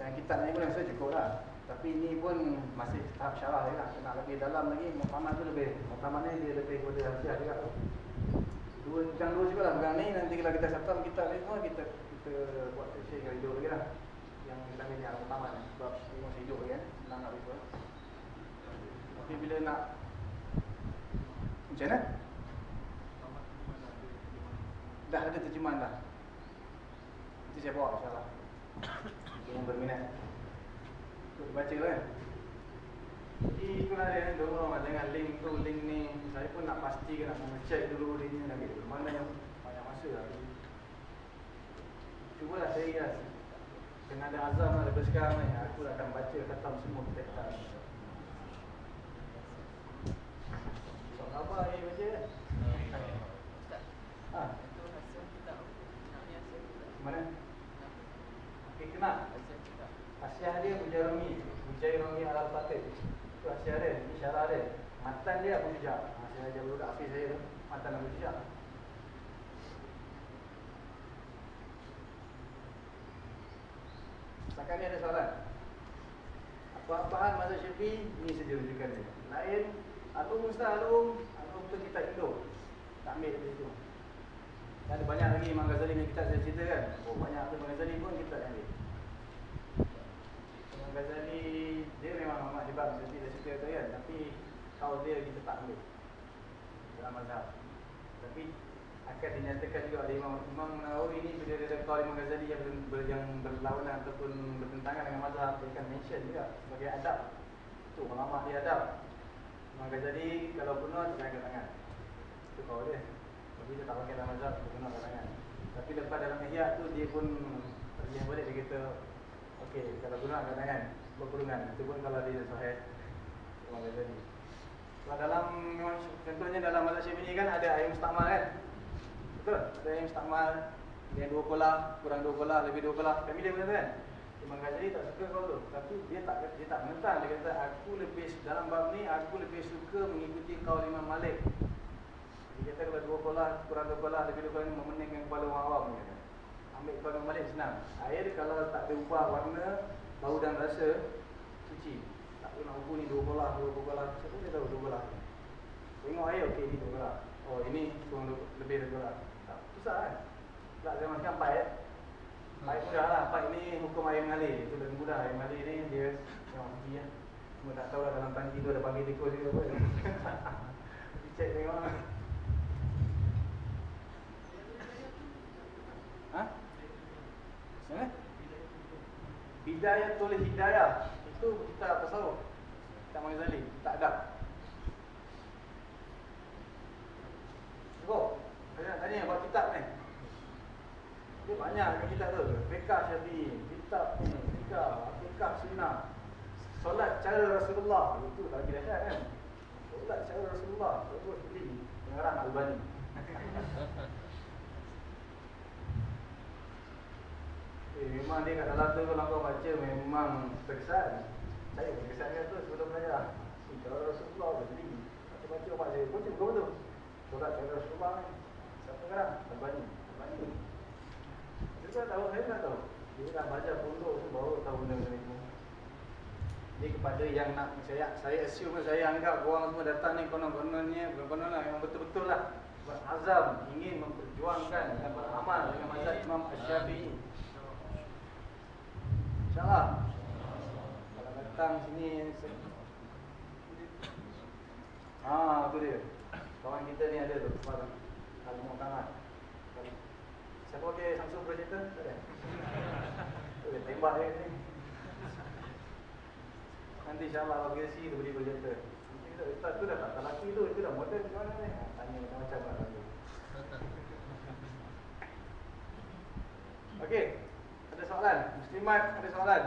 Dan kitab ni pun rasa cukup lah. Tapi ni pun masih tahap syarah je lah. Kena lebih dalam lagi Muhammad tu lebih. Muhammad ni dia lebih kepada hasiah juga Dua, jangan dua juga lah. Pegang ni nanti kalau kita satam kitab ni semua Kita kita buat sesi kali dua lagi lah. Yang kita ni yang Muhammad ni. Sebab dia masih hidup lagi kan. Senang nak refer. Tapi bila nak Macam mana? Dah ada terjemahan dah. Nanti saya bawa insyaAllah. Untuk yang berminat. Untuk dibaca kan? Jadi itulah dia Dia orang dengan link tu Link ni Saya pun nak pastikan Nak mengecek dulu dia ni lagi. Mana yang banyak masa lah Cubalah saya lah Kena ada azam lah daripada sekarang ni. Aku akan baca khatam semua kitab-kitab Soal apa ni baca kan? Ha? Mana? Okey, kena. Asyah dia Mujarumi Mujarumi Al-Fatih Itu asyah dia, ini syarah dia. Matan dia Abu ha, Saya ajar budak hafiz saya tu Matan Abu Jujak Setakat ni ada soalan? Apa-apaan masa syafi Ni saja rujukan dia. Lain Alum Ustaz Alum Alum tu kita Indo Tak ambil dari situ Dan ada banyak lagi Imam Ghazali yang kita saya cerita kan. Oh banyak tu Imam Ghazali pun kita ambil Imam Ghazali Dia memang Muhammad Jibab Seperti dah cerita tu kan Tapi Kau dia kita tak ambil Dalam mazhab. Tapi akan dinyatakan juga oleh Imam Imam Nawawi ni bila dia kaul Imam Ghazali yang, ber, yang berlawanan ataupun bertentangan dengan mazhab dia akan mention juga sebagai adab. Tu ulama dia adab. Imam Ghazali kalau penuh tak angkat tangan. Itu kaul dia. Tapi dia tak pakai dalam mazhab dia angkat tangan. Tapi lepas dalam ihya tu dia pun terjemah balik dia kata okey kalau penuh angkat tangan itu pun kalau dia sahih Imam Ghazali kalau dalam contohnya dalam mazhab Syafi'i kan ada ayat mustakmal kan? Betul? Ada yang mustakmal Yang dua kolah, kurang dua kolah, lebih dua kolah. Kami dia kata kan? Imam Ghazali tak suka kau tu. Tapi dia tak dia tak menentang Dia kata aku lebih Dalam bab ni Aku lebih suka mengikuti kau Imam Malik. Dia kata kalau dua kolah, kurang dua kolah, lebih dua kolah ni Memeningkan kepala orang awam. Dia kata. Ambil kau Malik senang. Air kalau tak ada ubah warna Bau dan rasa Suci Tak tahu nak ukur ni dua kolah, dua kolah Siapa dia tahu dua kolah Tengok air okey ni dua kolah Oh ini kurang lebih dua kolah Susah kan? Tak zaman sekarang paip Paip mudah lah, paip ni hukum air mengalir. Itu lebih mudah, air mengalir ni dia Yang tinggi lah Cuma tak tahu lah dalam tangki tu ada panggil tikus ke apa. (laughs) Cek tengok lah Ha? Mana? Hidayah tulis hidayah. Itu kita tasawuf. Tak Mazali, tak ada. Cukup? Saya nak tanya buat kitab ni. Dia banyak kan kitab tu. Fiqah Syafi'i Kitab ni Fiqah Fiqah Sunnah. Solat cara Rasulullah. Itu lagi dahsyat kan? Solat cara Rasulullah. Terus beli Pengarang Albani (laughs) Eh, memang dia kat dalam tu kalau kau baca memang terkesan Saya terkesan kan tu sebelum belajar Cara Rasulullah beli Baca-baca mak saya Baca buku tu Solat cara Rasulullah ni Siapa sekarang? Albani. Albani Dia tak tahu, saya tak tahu. Dia dah belajar pondok tu baru tahu benda-benda ni. Jadi kepada yang nak saya saya assume saya anggap orang semua datang ni konon-kononnya konon-konon lah memang betul-betul lah berazam ingin memperjuangkan dan beramal dengan mazhab Imam Asy-Syafi'i. InsyaAllah Kalau datang sini Ah, tu dia. Kawan kita ni ada tu Faham Kalau mau tangan. Siapa pakai Samsung projector? Tak ada? Tu tembak dia ni. Nanti insyaAllah kalau kita tu beli projector Ustaz tu dah tak lelaki tu Itu dah modern macam mana ni. Ha, Tanya macam-macam lah tu. Okey Ada soalan? Muslimat ada soalan?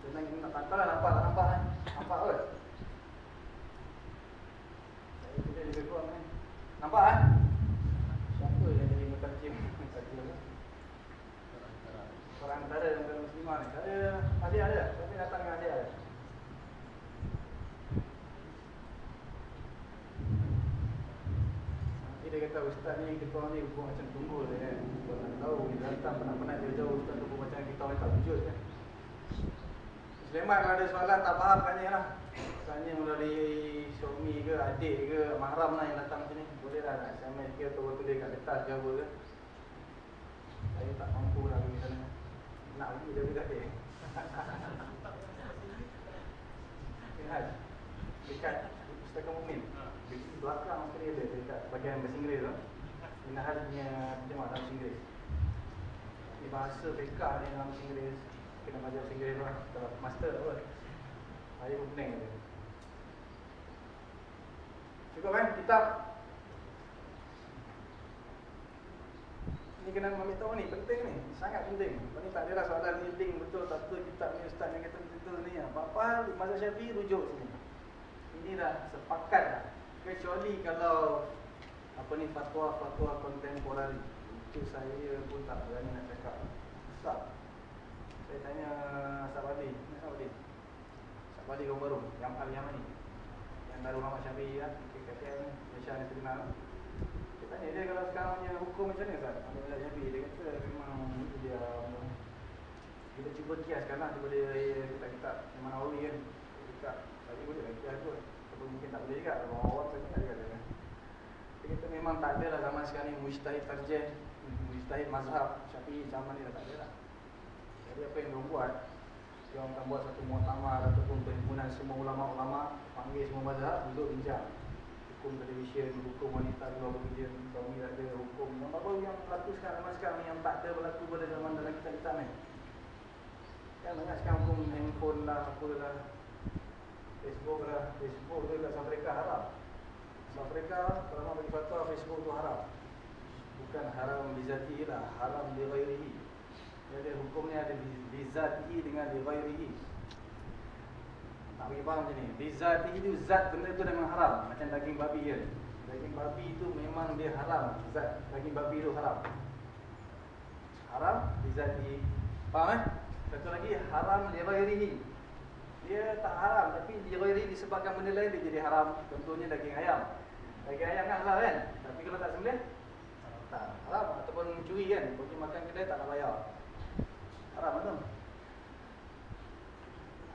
Jangan nak kata lah nampak tak nampak kan? Nampak kot? Saya kerja lebih kurang kan? Nampak kan? Siapa yang jadi? Mutajim Orang antara dengan muslimah ni Ada, adik ada? Siapa datang dengan ada? Dia kata ustaz ni kita ni buat macam tunggu je kan? Kau tak tahu dia datang penat-penat dia jauh ustaz tu macam kita orang tak wujud kan? Sulaiman ada soalan tak faham tanya lah. Tanya melalui suami ke adik ke mahram lah yang datang sini Boleh lah nak SMS ke atau tulis kat kertas ke apa ke. Saya tak mampu lah pergi sana. Nak pergi tak ada Lihat (laughs) Dekat Pustaka Mumin Di belakang sekali ada Dekat bahagian bahasa Inggeris tu. Minahal punya Tengok dalam bahasa Inggeris Ni bahasa fiqah ni dalam bahasa Inggeris Kena belajar bahasa Inggeris tu lah. Kalau master tu lah Saya pun pening tu Cukup kan kitab Ni kena ambil tahu ni, penting ni, sangat penting. Kau ni tak adalah soalan ni link betul tak betul kitab ni ustaz yang kata betul ni. Apa-apa mazhab Syafi'i rujuk sini. Ini dah sepakat dah. Kecuali kalau apa ni fatwa-fatwa kontemporari. Itu saya pun tak berani nak cakap. Ustaz. Saya tanya Sabadi, ni Sabadi. Sabadi kaum baru, yang Al Yamani. Yang baru Muhammad Syafi'i ya, KKM Malaysia ni terkenal. Tanya dia kalau sekarang punya hukum macam mana Ustaz? Ada Mazhab Syafi'i dia kata memang dia kita cuba kiaskan lah daripada kitab-kitab Imam Nawawi kan. Kitab saya boleh kias kot. Mungkin tak boleh juga orang saya tak ada kan. Dia kata memang tak ada lah zaman sekarang ni mujtahid tarjih, mujtahid mazhab Syafi'i zaman ni dah tak ada lah. Jadi apa yang dia buat dia orang akan buat satu muatamar ataupun perhimpunan semua ulama-ulama panggil semua mazhab duduk bincang hukum televisyen, hukum wanita keluar bekerja, suami ada hukum apa yang berlaku sekarang zaman sekarang yang tak ada berlaku pada zaman dalam kitab-kitab ni. Kan banyak sekarang hukum handphone lah, apa lah, Facebook lah, Facebook tu kat Africa haram. Africa ulama bagi fatwa Facebook tu haram. Bukan haram bizati lah, haram di ghairihi. Jadi hukum ni ada bizati dengan di ghairihi. Tak bagi faham macam ni Bizat itu zat benda tu memang haram Macam daging babi je Daging babi tu memang dia haram Zat daging babi tu haram Haram Bizat di Faham eh? Satu lagi haram lirairihi Dia tak haram Tapi lirairihi disebabkan benda lain dia jadi haram. Contohnya daging ayam. Daging ayam kan halal kan? Tapi kalau tak sembelih Tak haram. Ataupun curi kan? Pergi makan kedai tak nak bayar. Haram betul?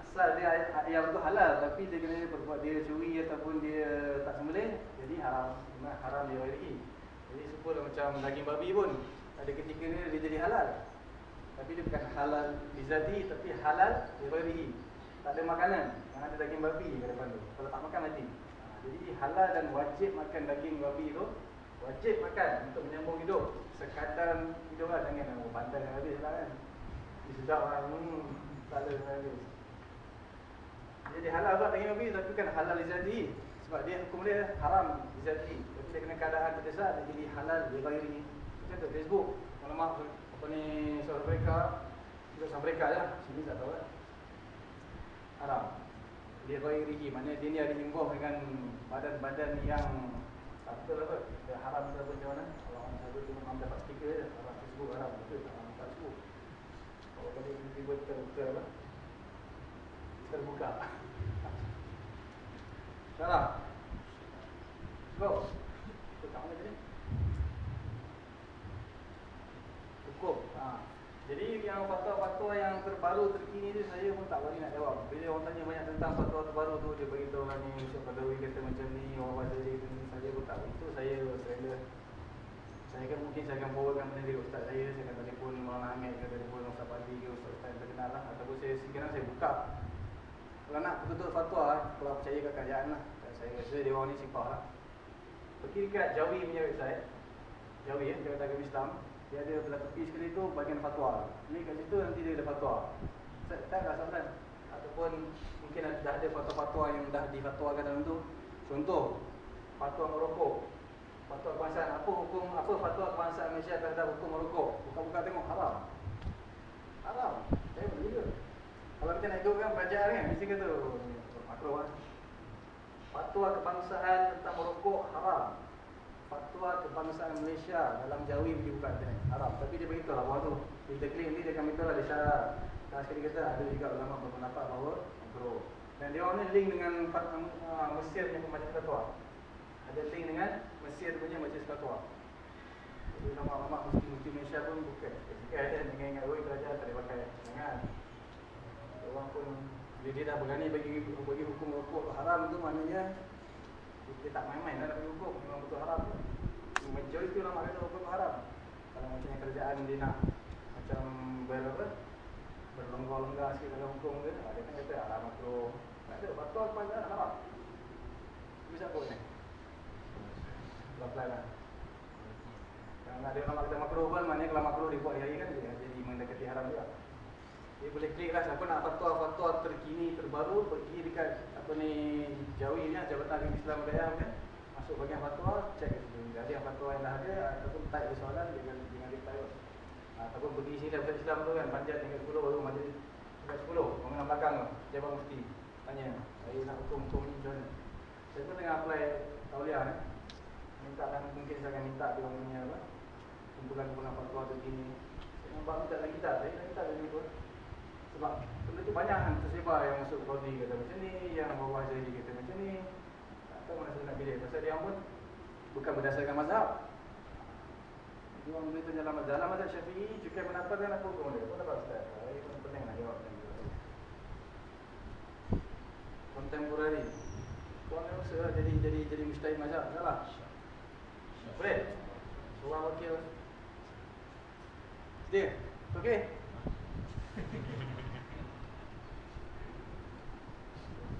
Asal dia ayam tu halal tapi dia kena berbuat dia curi ataupun dia tak sembelih jadi haram. Memang haram lagi jadi serupa macam daging babi pun ada ketika ni dia jadi halal. Tapi dia bukan halal bizati tapi halal lagi tak ada makanan. Yang ada daging babi kat depan tu. Kalau tak makan mati. Ha, jadi halal dan wajib makan daging babi tu wajib makan untuk menyambung hidup. Sekadar hidup lah jangan oh, pandai habis lah kan. Dia sedap lah hmm, tak ada habis. Jadi halal tak daging babi tapi kan halal izadi sebab dia hukum dia haram izadi tapi dia kena keadaan terdesak dia jadi halal dia bagi ni macam tu Facebook. Ulama apa ni South Africa? Juga South Africa je lah. Sini tak tahu lah haram dia bagi rigi maknanya dia ni ada himbau dengan badan-badan yang tak betul apa dia haram ke apa macam mana kalau orang satu cuma orang dapat stiker je orang Facebook haram betul tak orang Facebook kalau kali tiba-tiba betul-betul lah terbuka. Salah. Go. Kita tak mana tadi? Jadi yang fatwa-fatwa yang terbaru terkini tu saya pun tak berani nak jawab. Bila orang tanya banyak tentang fatwa terbaru tu dia bagi tahu ni Ustaz Badawi kata macam ni, orang baca dia kata ni, saya pun tak. Itu saya saya saya kan mungkin saya akan forwardkan benda dia ustaz saya, saya akan telefon Maulana Ahmed ke telefon Ustaz Fadli ke ustaz-ustaz yang terkenal lah. Ataupun saya sekarang saya buka. Kalau nak betul-betul fatwa lah, kalau percaya kat kerajaan lah saya rasa dia orang ni sifah lah. Pergi dekat Jawi punya website. Jawi ya, Jabatan Agama Islam dia ada belah tepi sekali tu bagian fatwa. Ni kat situ nanti dia ada fatwa. Tak rasa kan? Ataupun mungkin dah ada fatwa-fatwa yang dah difatwakan dalam tu. Contoh, fatwa merokok. Fatwa kebangsaan apa hukum apa fatwa kebangsaan Malaysia terhadap hukum merokok? Buka-buka tengok haram. Haram. Saya juga. Kalau kita nak ikutkan belajar kan, mesti kata makro kan. Fatwa kebangsaan tentang merokok haram fatwa kebangsaan Malaysia dalam Jawi pergi buka internet Arab. Tapi dia beritahu lah bahawa tu kita klik ni dia akan beritahu lah dia syarat. Kalau sekali kata ada juga ulama berpendapat bahawa bro. Dan dia orang ni link dengan uh, Mesir punya majlis fatwa. Ada link dengan Mesir punya majlis fatwa. Jadi ulama-ulama mesti-mesti Malaysia pun bukan ketika ada yang ingat-ingat oi kerajaan tak boleh pakai. Jangan. Orang pun dia, dia dah berani bagi bagi hukum rokok haram tu maknanya dia tak main-main lah bagi hukum. Memang betul haram. Majoriti ulama kata hukum haram. Kalau macam kerjaan dia nak Macam ber apa Berlonggar-longgar sikit dalam hukum ke Dia kan kata haram makro. Tak ada, betul apa yang haram. Bisa apa ni? Pelan-pelan lah. Kalau ada ulama kata makro pun Maknanya kalau makro dibuat hari-hari kan Dia jadi mendekati haram juga. Dia boleh klik lah siapa nak fatwa-fatwa terkini terbaru pergi dekat apa ni Jawi ni Jabatan Agama Islam Malaysia kan. Masuk bagian fatwa kat situ ada yang fatwa yang dah ada ataupun type soalan dengan dengan dia type ataupun pergi sini dalam Islam tu kan panjat tingkat 10 baru majlis tingkat 10 mengenai belakang tu jawab mufti tanya saya nak hukum-hukum ni macam mana? Saya pun tengah apply tauliah ni. Minta kan mungkin saya akan minta dia orang punya apa kumpulan-kumpulan fatwa terkini saya nampak minta lagi tak? Saya nak minta lagi pun sebab benda tu banyak kan tersebar yang masuk Qadhi kata macam ni, yang bawah jadi kata macam ni. Tak tahu mana saya nak pilih. Pasal dia pun bukan berdasarkan mazhab. Dia orang beritahu dalam mazhab. Dalam mazhab syafi'i, cukai pendapat kan apa hukum dia? Apa dapat Ustaz? Saya pun pening nak jawab. Contemporary. Kau ni usaha jadi jadi jadi mustahil mazhab. Tak lah. Boleh? Seorang wakil. Dia? Okey? (laughs)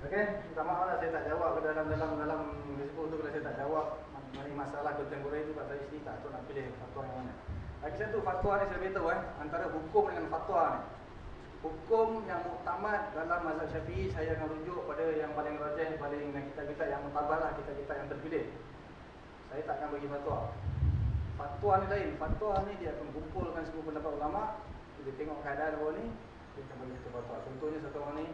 Okey, minta maaf lah saya tak jawab ke dalam dalam dalam Facebook tu kalau saya tak jawab mengenai masalah contemporary tu pasal sini tak tahu nak pilih fatwa yang mana. Lagi satu fatwa ni saya beritahu eh antara hukum dengan fatwa ni. Hukum yang muktamad dalam mazhab Syafi'i saya akan rujuk pada yang paling rajih paling kita-kita yang mutabar lah kita-kita yang terpilih. Saya tak akan bagi fatwa. Fatwa ni lain. Fatwa ni dia akan kumpulkan semua pendapat ulama, dia tengok keadaan orang ni, akan bagi fatwa. Contohnya satu orang ni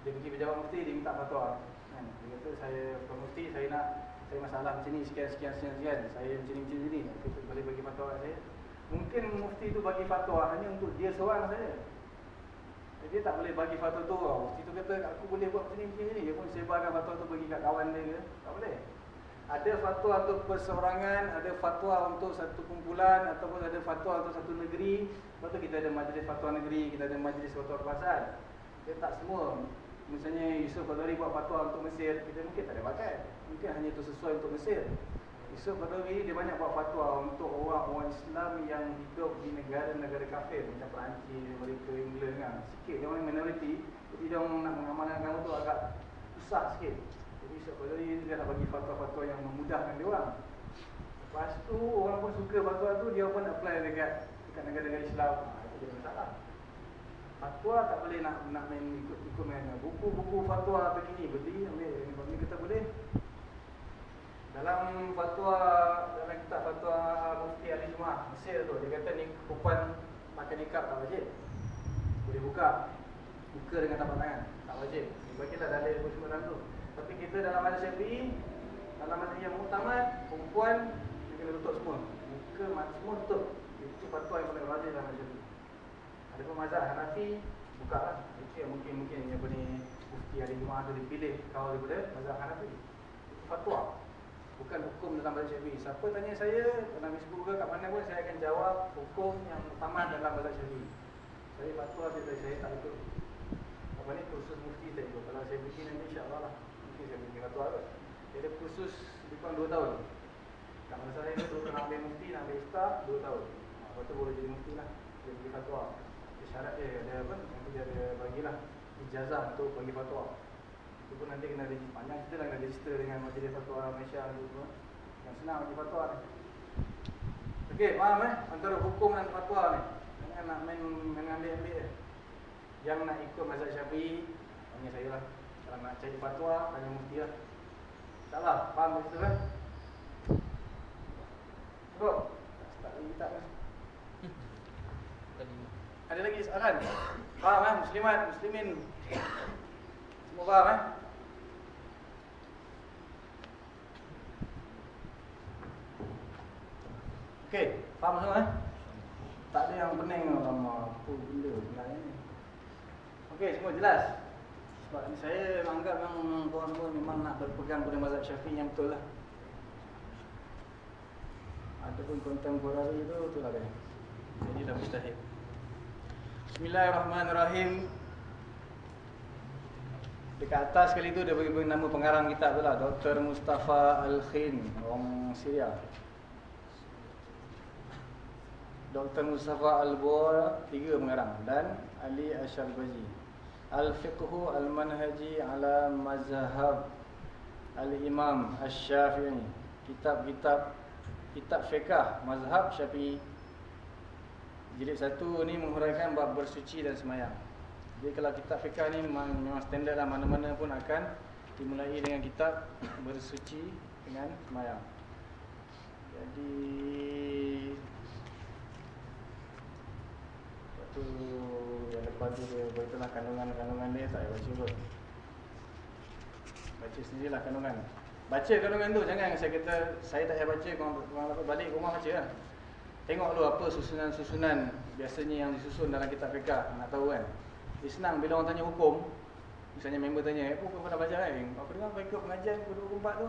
dia pergi berjawab mufti dia minta fatwa. Kan? Dia kata saya ke mufti saya nak saya masalah macam ni sekian sekian sekian sekian. Saya macam ni macam ni kita boleh bagi fatwa saya? Mungkin mufti tu bagi fatwa hanya untuk dia seorang saja. Dia tak boleh bagi fatwa tu oh, mufti tu kata aku boleh buat macam ni macam ni. Dia pun sebarkan fatwa tu bagi kat kawan dia ke tak boleh. Ada fatwa untuk perseorangan, ada fatwa untuk satu kumpulan ataupun ada fatwa untuk satu negeri. Lepas tu kita ada majlis fatwa negeri, kita ada majlis fatwa kebangsaan. Dia tak semua Misalnya Yusuf Qadari buat fatwa untuk Mesir, kita mungkin tak ada pakai. Mungkin hanya itu sesuai untuk Mesir. Yusuf Qadari dia banyak buat fatwa untuk orang-orang Islam yang hidup di negara-negara kafir macam Perancis, Amerika, England kan. Sikit dia orang minoriti, jadi dia orang nak mengamalkan agama tu agak susah sikit. Jadi Yusuf Qadari dia nak bagi fatwa-fatwa yang memudahkan dia orang. Lepas tu orang pun suka fatwa tu dia pun apply dekat dekat negara-negara Islam. Ha, itu dia masalah. Fatwa tak boleh nak nak main ikut-ikut main. Buku-buku fatwa begini beli ambil. Ini kita boleh. Dalam fatwa dalam kitab fatwa Mufti Ali Jumaah Mesir tu dia kata ni perempuan pakai nikah tak wajib. Boleh buka. Buka dengan tapak tangan. Tak wajib. Bagilah dalil pun semua dalam tu. Tapi kita dalam mazhab Syafi'i dalam mazhab yang muktamad perempuan dia kena tutup semua. Muka semua tutup. Itu fatwa yang paling rajin dalam mazhab pun mazhab Hanafi buka lah. Itu yang mungkin mungkin yang boleh mufti hari Jumaat tu dipilih kau daripada mazhab Hanafi. Fatwa. Bukan hukum dalam mazhab syafi'i. Siapa tanya saya dalam Facebook ke kat mana pun Saya akan jawab hukum yang utama dalam mazhab syafi'i. Saya fatwa saya, saya, tak ikut. Apa ni kursus mufti saya ikut. Kalau saya pergi nanti insyaAllah lah. Mungkin saya pergi fatwa ke ada kursus lebih kurang 2 tahun. Kat masa saya tu nak ambil mufti, nak ambil ustaz 2 tahun. Lepas tu boleh jadi mufti lah. Pergi fatwa syarat dia ada apa Nanti dia ada bagilah Ijazah untuk bagi fatwa itu pun nanti kena register panjang kita lah kena register dengan Majlis Fatwa Malaysia tu semua. Yang senang bagi fatwa ni. Okey, faham eh? Antara hukum dan fatwa ni. Jangan nak main mengambil-ambil je. Yang nak ikut mazhab Syafi'i, tanya saya lah. Kalau nak cari fatwa, tanya mufti lah. InsyaAllah, faham begitu kan? Bro, start lagi tak kan? (laughs) Tadi Ada lagi soalan? Faham eh? Muslimat, muslimin. Semua faham eh? Okey, faham semua eh? Tak ada yang pening lama apa benda sebenarnya ni. Okey, semua jelas. Sebab ni saya anggap memang korang semua memang nak berpegang pada mazhab Syafi'i yang betul lah. Ataupun kontemporari tu tu lah kan. Jadi dah mustahil. Bismillahirrahmanirrahim. Dekat atas kali tu dia bagi nama pengarang kitab tu lah Dr. Mustafa Al-Khin Orang Syria Dr. Mustafa Al-Bua Tiga pengarang Dan Ali Asyarbazi Al-Fiqhu Al-Manhaji Ala Mazhab Al-Imam Al-Syafi'i Kitab-kitab Kitab fiqah Mazhab Syafi'i Jilid satu ni menghuraikan bab bersuci dan semayang. Jadi kalau kitab fiqah ni memang, memang standard lah. Mana-mana pun akan dimulai dengan kitab bersuci dengan semayang. Jadi Waktu yang lepas tu dia beritahu kandungan-kandungan dia tak payah baca pun Baca sendirilah kandungan. Baca kandungan tu jangan. Saya kata Saya tak payah baca, korang, korang balik rumah baca lah Tengok dulu apa susunan-susunan Biasanya yang disusun dalam kitab fiqah Nak tahu kan dia senang bila orang tanya hukum Misalnya member tanya, apa hukum pernah belajar kan? Apa dengar kau ikut pengajian pukul 24 tu?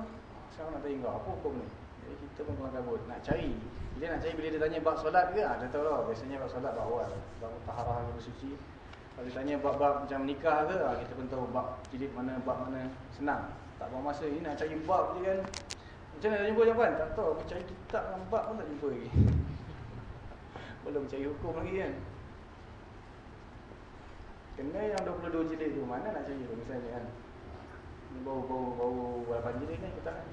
Sekarang nak tanya kau, apa hukum ni? Jadi kita pun keluar kabut, nak cari Bila nak cari, bila dia tanya bab solat ke? Ha, dia tahu lah, biasanya bab solat bab awal Bab taharah yang bersuci Kalau dia tanya bab-bab macam nikah ke? Ha, kita pun tahu bab jilid mana, bab mana Senang, tak buang masa ni nak cari bab je kan Macam mana nak jumpa jawapan? Tak tahu, aku cari kitab dan bab pun tak jumpa lagi Belum cari hukum lagi kan? Kena yang 22 jilid tu Mana nak cari tu misalnya kan? Ni bau-bau bau 8 jilid ni kita kan?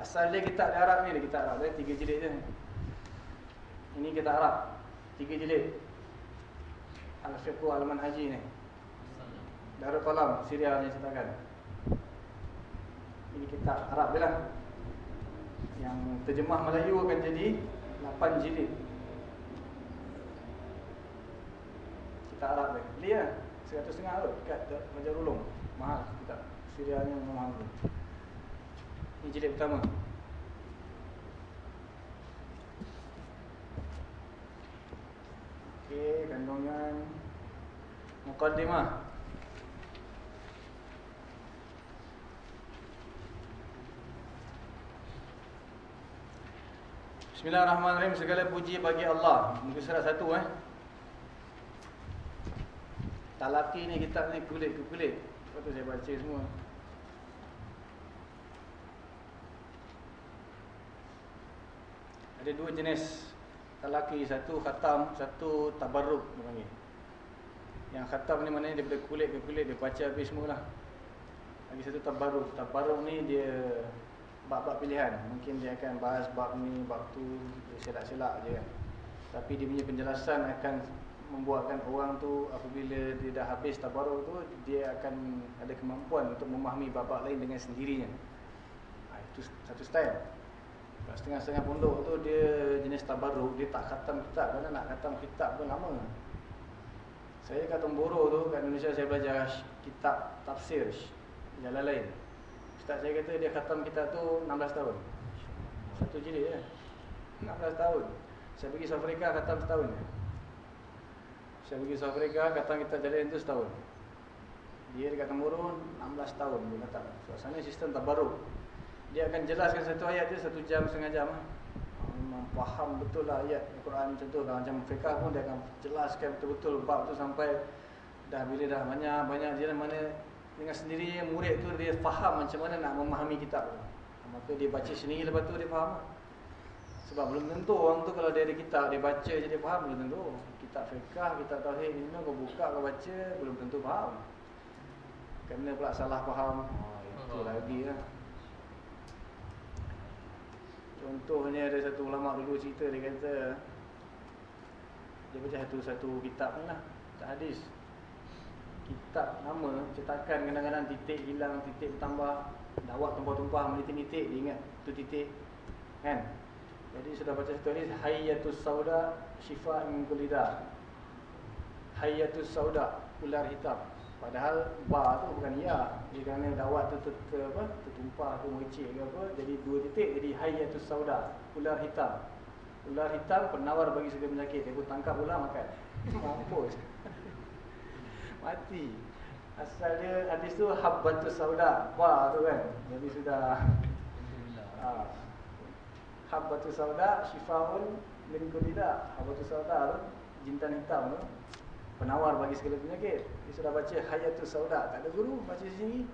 Asal dia kitab di Arab ni dia kitab Arab dia 3 jilid je Ini kitab Arab 3 jilid. Al-Fiqhu Al-Manhaji ni. Darul Qalam Syria ni cetakan Ini kitab Arab dia lah. Yang terjemah Melayu akan jadi 8 jilid kitab Arab dia. Beli lah. Seratus setengah tu kat Raja Rulung. Mahal kitab. Syria ni mahal tu. Ini jilid pertama. Okey, kandungan Muqaddimah Bismillahirrahmanirrahim Segala puji bagi Allah Muka surat satu eh Talaki ni kitab ni kulit ke kulit. Lepas tu saya baca semua. Ada dua jenis Talaki Satu khatam Satu tabarruk Yang khatam ni maknanya daripada kulit ke kulit Dia baca habis semualah. Lagi satu tabarruk. Tabarruk ni dia Bab-bab pilihan. Mungkin dia akan bahas bab ni Bab tu Selak-selak je kan. Tapi dia punya penjelasan akan membuatkan orang tu apabila dia dah habis tabaruk tu dia akan ada kemampuan untuk memahami bab-bab lain dengan sendirinya. Ha, itu satu style. Kalau setengah-setengah pondok tu dia jenis tabaruk, dia tak khatam kitab kerana nak khatam kitab pun lama. Saya kat Tomboro tu kat Indonesia saya belajar kitab tafsir jalan lain. Ustaz saya kata dia khatam kitab tu 16 tahun. Satu jilid je. 16 tahun. Saya pergi South Africa khatam setahun je. Saya pergi South Africa, kata kita jalan itu setahun. Dia dekat Temurun 16 tahun dia kata. Suasana sistem tak baru. Dia akan jelaskan satu ayat dia satu jam setengah jam lah. Memang faham betul lah ayat Al-Quran macam tu. Macam fiqah pun dia akan jelaskan betul-betul bab tu sampai dah bila dah banyak-banyak dia mana dengan sendiri murid tu dia faham macam mana nak memahami kitab tu. Maka dia baca sendiri lepas tu dia faham. Sebab belum tentu orang tu kalau dia ada kitab dia baca je dia faham belum tentu. Kitab fiqah, kitab tauhid ni kau buka kau baca belum tentu faham. Kena pula salah faham. Oh, itu lagi lah. Contohnya ada satu ulama dulu cerita dia kata dia baca satu satu kitab ni lah, hadis. Kitab nama cetakan kadang-kadang titik hilang, titik bertambah, dawat tumpah-tumpah, menitik-nitik dia ingat tu titik. Kan? Jadi sudah baca satu hadis Hayyatus Sauda Shifa min kulida. Hayyatus Sauda ular hitam. Padahal ba tu bukan ya. Dia kerana dawat tu ter, ter, apa, tertumpah tu mengecik ke apa. Jadi dua titik jadi hayyatus sauda. Ular hitam. Ular hitam penawar bagi segala penyakit. Dia pun tangkap ular makan. (laughs) Mampus. Mati. Asal dia hadis tu habbatus sauda. Ba tu kan. Jadi sudah ha. Habbatus sauda syifaun min kulida. Habbatus sauda jintan hitam tu penawar bagi segala penyakit. Dia sudah baca Hayatus Sauda. Tak ada guru baca sini.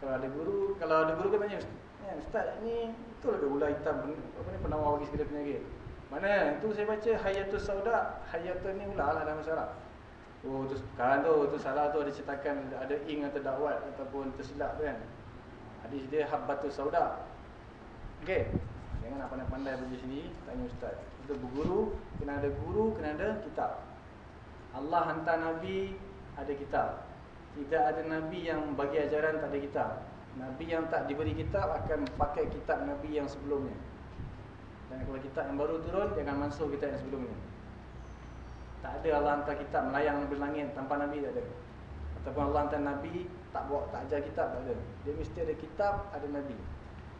Kalau ada guru, kalau ada guru kan tanya, ya, Ustaz ni betul ke ular hitam apa ni penawar bagi segala penyakit? Mana? Itu saya baca Hayatus Sauda. Hayatun ni ular lah dalam masyarakat. Oh, tu sekarang tu, tu salah tu ada cetakan ada ing atau dakwat ataupun tersilap kan. Hadis dia Habbatus Sauda. Okey. Jangan nak pandai-pandai baca sini, tanya ustaz. Kita berguru, kena ada guru, kena ada kitab. Allah hantar Nabi ada kitab. Tidak ada Nabi yang bagi ajaran tak ada kitab. Nabi yang tak diberi kitab akan pakai kitab Nabi yang sebelumnya. Dan kalau kitab yang baru turun Dia akan masuk kitab yang sebelumnya. Tak ada Allah hantar kitab melayang di langit tanpa Nabi tak ada. Ataupun Allah hantar Nabi tak bawa tak ajar kitab tak ada. Dia mesti ada kitab ada Nabi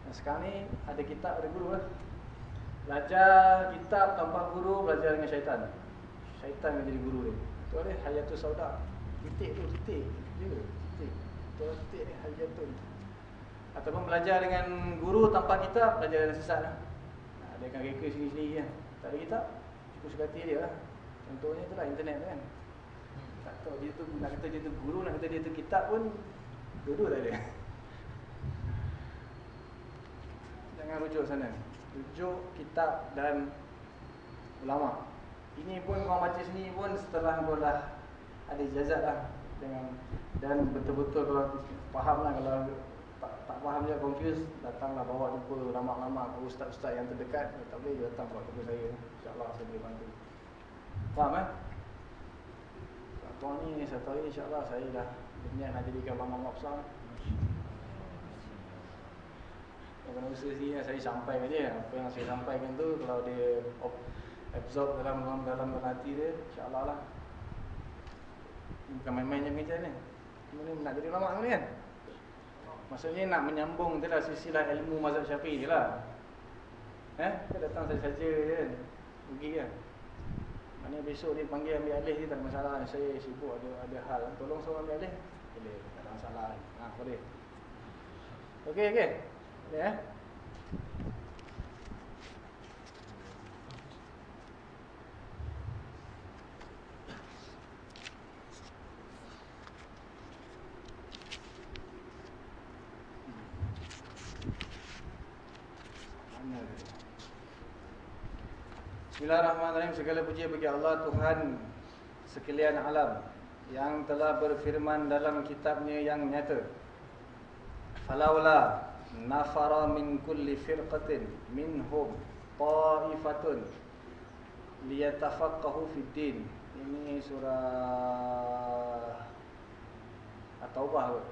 Dan sekarang ni ada kitab ada guru lah. Belajar kitab tanpa guru belajar dengan syaitan. Syaitan yang jadi guru dia Tu ada hayatul sauda. Titik tu titik. Je titik. Tu titik ni hayatul. Ataupun belajar dengan guru tanpa kitab Belajar dengan sesat lah. Ha, Dia akan reka sendiri-sendiri kan. Tak ada kitab Cukup sekati dia lah. Contohnya tu lah internet kan. Tak tahu dia tu Nak kata dia tu guru Nak kata dia tu kitab pun Dua-dua tak ada Jangan rujuk sana. Rujuk kitab dan ulama' Ini pun kau baca sini pun setelah kau dah ada ijazat lah dengan dan betul-betul kalau faham lah kalau tak, tak faham je confuse datanglah bawa jumpa lama-lama ke ustaz-ustaz yang terdekat. Tak boleh datang buat kerja saya. insyaAllah saya boleh bantu. Faham eh? Satu ni satu hari insyaAllah saya dah berniat nak jadikan lama-lama besar Usaha sini saya sampaikan je Apa yang saya sampaikan tu Kalau dia absorb dalam dalam dalam hati dia insyaallah lah. Bukan main-main je mengajar ni. Ni nak jadi ulama ni kan? Maksudnya nak menyambung tu lah silsilah ilmu mazhab syafi'i je lah. Eh? Kita datang saja-saja je kan? Pergi kan? Mana besok dia panggil ambil alih dia tak ada masalah. Saya sibuk ada ada hal. Tolong suruh ambil alih. Boleh tak ada masalah. Ha boleh. Okey okey eh Bismillahirrahmanirrahim. Segala puji bagi Allah Tuhan sekalian alam yang telah berfirman dalam kitabnya yang nyata. Falaula nafara min kulli firqatin minhum ta'ifatun liyatafaqahu fid din. Ini surah At-Taubah.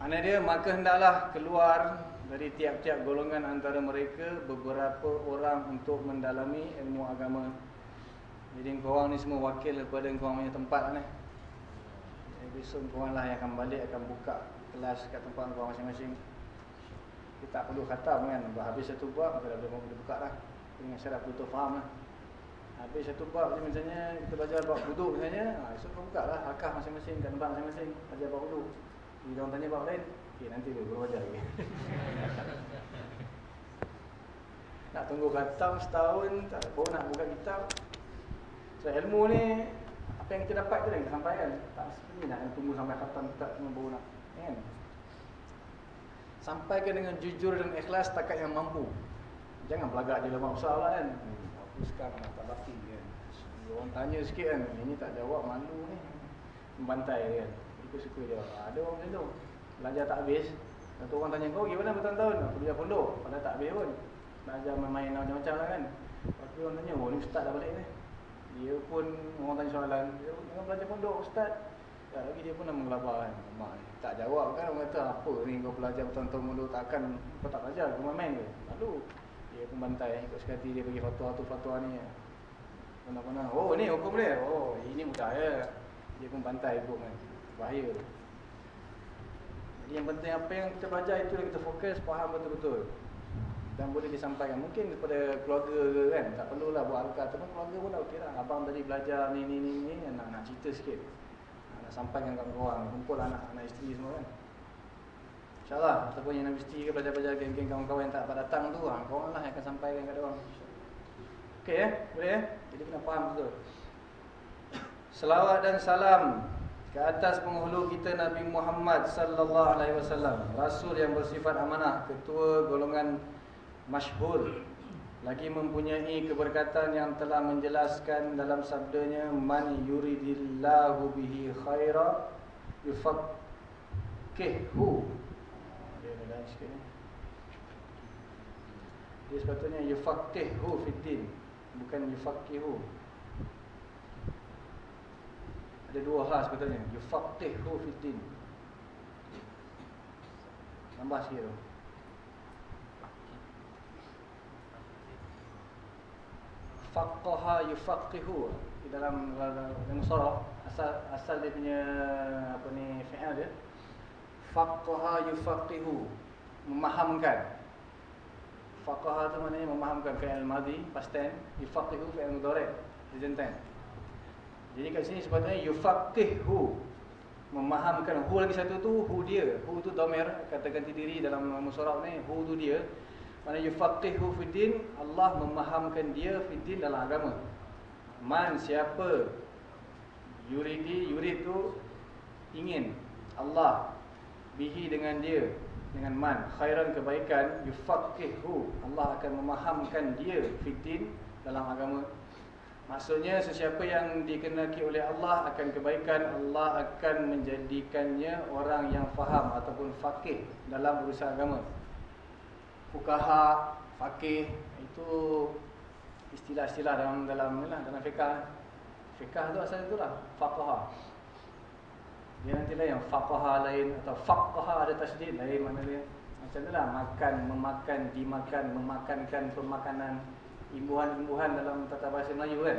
Ana dia maka hendaklah keluar dari tiap-tiap golongan antara mereka beberapa orang untuk mendalami ilmu agama. Jadi korang ni semua wakil kepada korang punya tempat lah. Jadi besok korang lah yang akan balik akan buka kelas kat tempat korang masing-masing. Kita tak perlu khatam kan. Habis satu bab maka dah boleh buka lah. Dengan syarat betul faham lah. Habis satu bab misalnya kita belajar bab wuduk misalnya. Ha, esok kau buka lah hakah masing-masing kat tempat masing-masing. Belajar bab wuduk. Bila orang tanya bab lain, okay, nanti dulu baru ajar lagi. (laughs) nak tunggu khatam setahun, tak baru nak buka kitab. So ilmu ni, apa yang kita dapat tu yang kita sampaikan. Tak seperti nak tunggu sampai khatam tak semua baru nak. Kan? Sampaikan dengan jujur dan ikhlas takat yang mampu. Jangan pelagak je lemak besar lah kan. Hmm, aku sekarang nak tak bakti kan. Orang tanya sikit kan, ini tak jawab malu ni. Membantai kan. Ikut suka je. Ada orang macam tu. Belajar tak habis. Satu orang tanya kau gimana bertahun-tahun? Aku belajar pondok. Padahal tak habis pun. Belajar main-main macam-macam lah kan. Lepas tu orang tanya, oh ni ustaz dah balik ni. Dia pun orang tanya soalan. Dia pun belajar pondok ustaz. Tak lagi dia pun nak menggelabah kan. Mak. Tak jawab kan. Orang kata apa ni kau belajar bertahun-tahun pondok. Takkan kau tak belajar. Kau main-main ke? Lalu dia pun bantai. Ikut sekali dia bagi fatwa tu fatwa ni. Mana-mana. Oh ni hukum dia. Oh ini mudah ya. Dia pun bantai hukum kan. Bahaya tu. Jadi yang penting apa yang kita belajar itu kita fokus, faham betul-betul. Dan boleh disampaikan. Mungkin kepada keluarga ke kan, tak perlulah buat alka. Tapi keluarga pun dah okey lah. Abang tadi belajar ni ni ni ni, nak, nak cerita sikit. Nak sampaikan kat orang, kumpul anak anak isteri semua kan. InsyaAllah, ataupun yang nak isteri ke belajar-belajar geng-geng kawan-kawan yang tak dapat datang tu, ha, korang lah yang akan sampaikan kat orang. Okey eh? Boleh eh? Jadi kena faham betul. Selawat dan salam ke atas penghulu kita Nabi Muhammad sallallahu alaihi wasallam, rasul yang bersifat amanah, ketua golongan masyhur lagi mempunyai keberkatan yang telah menjelaskan dalam sabdanya man yuridillahu bihi khaira yufaqihu dia sepatutnya yufaqihu fiddin bukan yufaqihu ada dua hal sebetulnya. Yufaqihu fid din. Tambah sikit tu. Faqaha yufaqihu di dalam surah asal asal dia punya apa ni fi'il dia. Faqaha yufaqihu memahamkan. Faqaha tu maknanya memahamkan fi'il madhi past tense, yufaqihu fi'il mudhari present tense. Jadi kat sini sepatutnya yufaqihu memahamkan hu lagi satu tu hu dia. Hu tu dhamir kata ganti diri dalam musyarah ni hu tu dia. Mana yufaqihu fiddin Allah memahamkan dia fiddin dalam agama. Man siapa yuridi yurid tu ingin Allah bihi dengan dia dengan man khairan kebaikan yufaqihu Allah akan memahamkan dia fiddin dalam agama Maksudnya sesiapa yang dikenaki oleh Allah akan kebaikan Allah akan menjadikannya orang yang faham ataupun faqih dalam urusan agama. Fukaha, faqih itu istilah-istilah dalam dalam lah, dalam fiqh. Fiqh tu asal itulah faqaha. Dia nanti lah yang faqaha lain atau faqaha ada tasdid lain mana dia. Macam itulah makan, memakan, dimakan, memakankan pemakanan imbuhan-imbuhan dalam tata bahasa Melayu kan.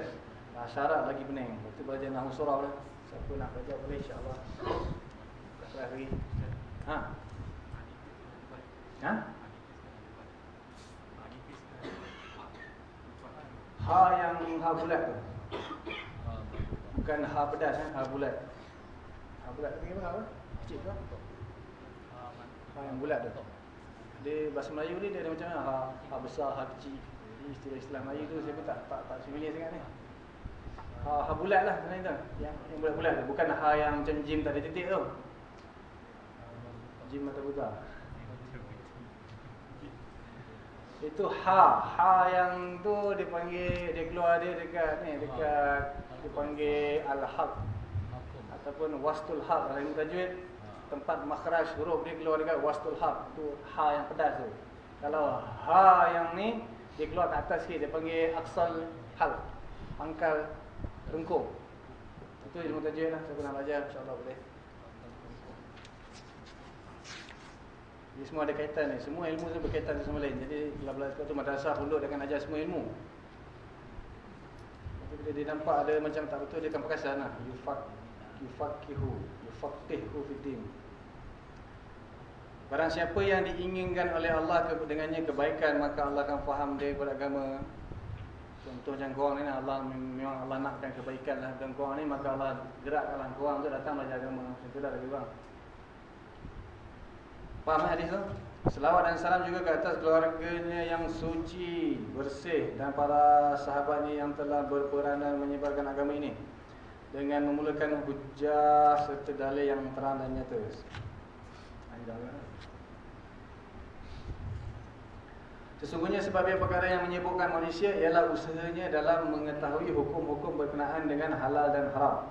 Nah, syarat lagi pening. Lepas tu belajar Nahu Surah lah. Siapa nak belajar boleh insyaAllah. Lagi. Ha? Ha? Ha yang ha bulat tu. Bukan ha pedas kan, ha bulat. Ha bulat tu apa? Kecil tu? Ha yang bulat tu. Dia bahasa Melayu ni dia ada macam mana? Ha, ha besar, ha kecil istilah-istilah Melayu tu saya pun tak tak, tak familiar sangat ni. Ha, ha bulat lah mana tu. Yang yang bulat-bulat tu bukan ha yang macam jim tak ada titik tu. Jim mata buta. Itu ha, ha yang tu dipanggil dia keluar dia dekat ni dekat dipanggil al-haq. Ataupun wastul haq dalam tajwid. Tempat makhraj huruf dia keluar dekat wastul haq. Tu ha yang pedas tu. Kalau ha yang ni dia keluar ke atas sikit, dia panggil aksal hal Pangkal rengkung. Itu ilmu tajwid lah, saya pernah belajar InsyaAllah boleh Jadi semua ada kaitan ni, semua ilmu tu berkaitan sama lain. Jadi bila belajar tu madrasah punduk dia akan ajar semua ilmu. Tapi bila dia nampak ada macam tak betul, dia akan perasan lah. Yufak, yufakihu, yufakihu fitin Barang siapa yang diinginkan oleh Allah dengannya kebaikan Maka Allah akan faham dia kepada agama. Contoh macam korang ni Allah memang Allah nakkan kebaikan lah. Dan korang ni maka Allah gerakkanlah korang untuk datang belajar agama. Macam tu lah lagi bang Faham hadis tu? Selawat dan salam juga ke atas keluarganya yang suci, bersih dan para sahabatnya yang telah berperanan menyebarkan agama ini dengan memulakan hujah serta dalil yang terang dan nyata. Sesungguhnya sebabnya perkara yang menyebutkan manusia ialah usahanya dalam mengetahui hukum-hukum berkenaan dengan halal dan haram.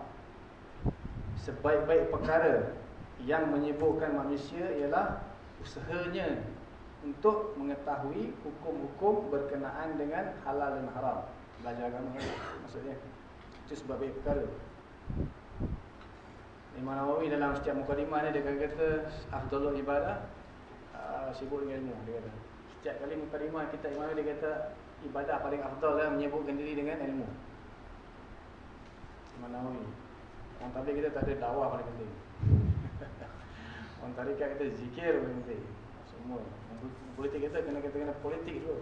Sebaik-baik perkara yang menyebutkan manusia ialah usahanya untuk mengetahui hukum-hukum berkenaan dengan halal dan haram. Belajar agama maksudnya. Itu sebab perkara. Imam Nawawi dalam setiap mukadimah ni dia kata afdalul ibadah uh, sibuk dengan ilmu dia kata. Setiap kali mukadimah kita Imam dia kata ibadah paling afdal lah menyebutkan diri dengan ilmu. Imam Nawawi. Orang tabligh kita tak ada dakwah paling penting. Orang tarikat kata zikir penting. Semua. Politik kita kena kata kena politik tu.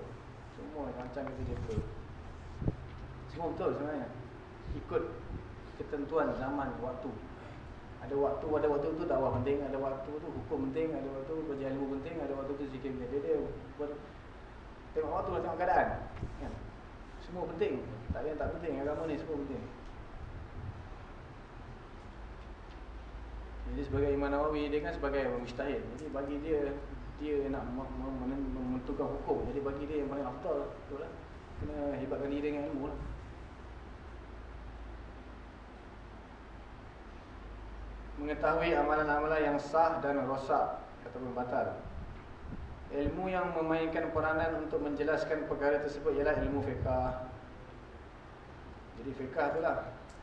Semua macam kata dia betul. Semua betul sebenarnya. Ikut ketentuan zaman waktu. Ada waktu ada waktu tu dakwah penting, ada waktu tu hukum penting, ada waktu kerja ilmu penting, ada waktu tu zikir penting. Dia, dia buat tengok waktu lah tengok keadaan. Kan? Semua penting. Tak ada yang tak penting agama ni semua penting. Jadi sebagai Imam Nawawi dia kan sebagai mujtahid. Jadi bagi dia dia nak menentukan hukum. Jadi bagi dia yang paling afdal betul lah. Kena hebatkan diri dengan ilmu lah. mengetahui amalan-amalan yang sah dan rosak ataupun batal. Ilmu yang memainkan peranan untuk menjelaskan perkara tersebut ialah ilmu fiqah. Jadi fiqah itulah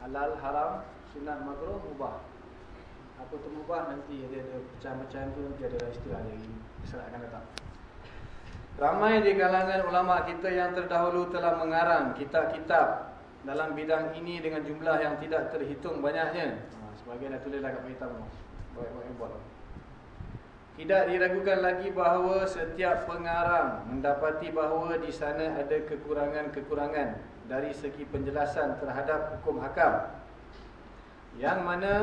halal, haram, sunat, makruh, mubah. Apa tu mubah nanti ada ada pecahan-pecahan tu nanti ada istilah lagi. Saya akan datang. Ramai di kalangan ulama kita yang terdahulu telah mengarang kitab-kitab dalam bidang ini dengan jumlah yang tidak terhitung banyaknya. Sebagian dah tulislah kat berita tu. Baik-baik buat. Tidak diragukan lagi bahawa setiap pengarang mendapati bahawa di sana ada kekurangan-kekurangan dari segi penjelasan terhadap hukum hakam. Yang mana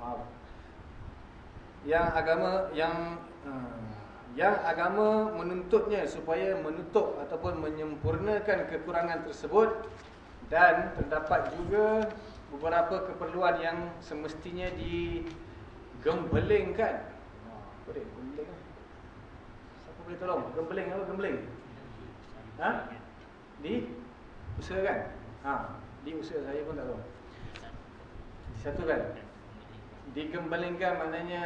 maaf. Yang agama yang uh, yang agama menuntutnya supaya menutup ataupun menyempurnakan kekurangan tersebut dan terdapat juga beberapa keperluan yang semestinya digembelingkan. Ha, apa dia? Gembeling kan? Siapa boleh tolong? Gembeling apa? Gembeling? Ha? Di? Usahakan? Ha, di usaha saya pun tak tahu. Disatukan? Digembelingkan maknanya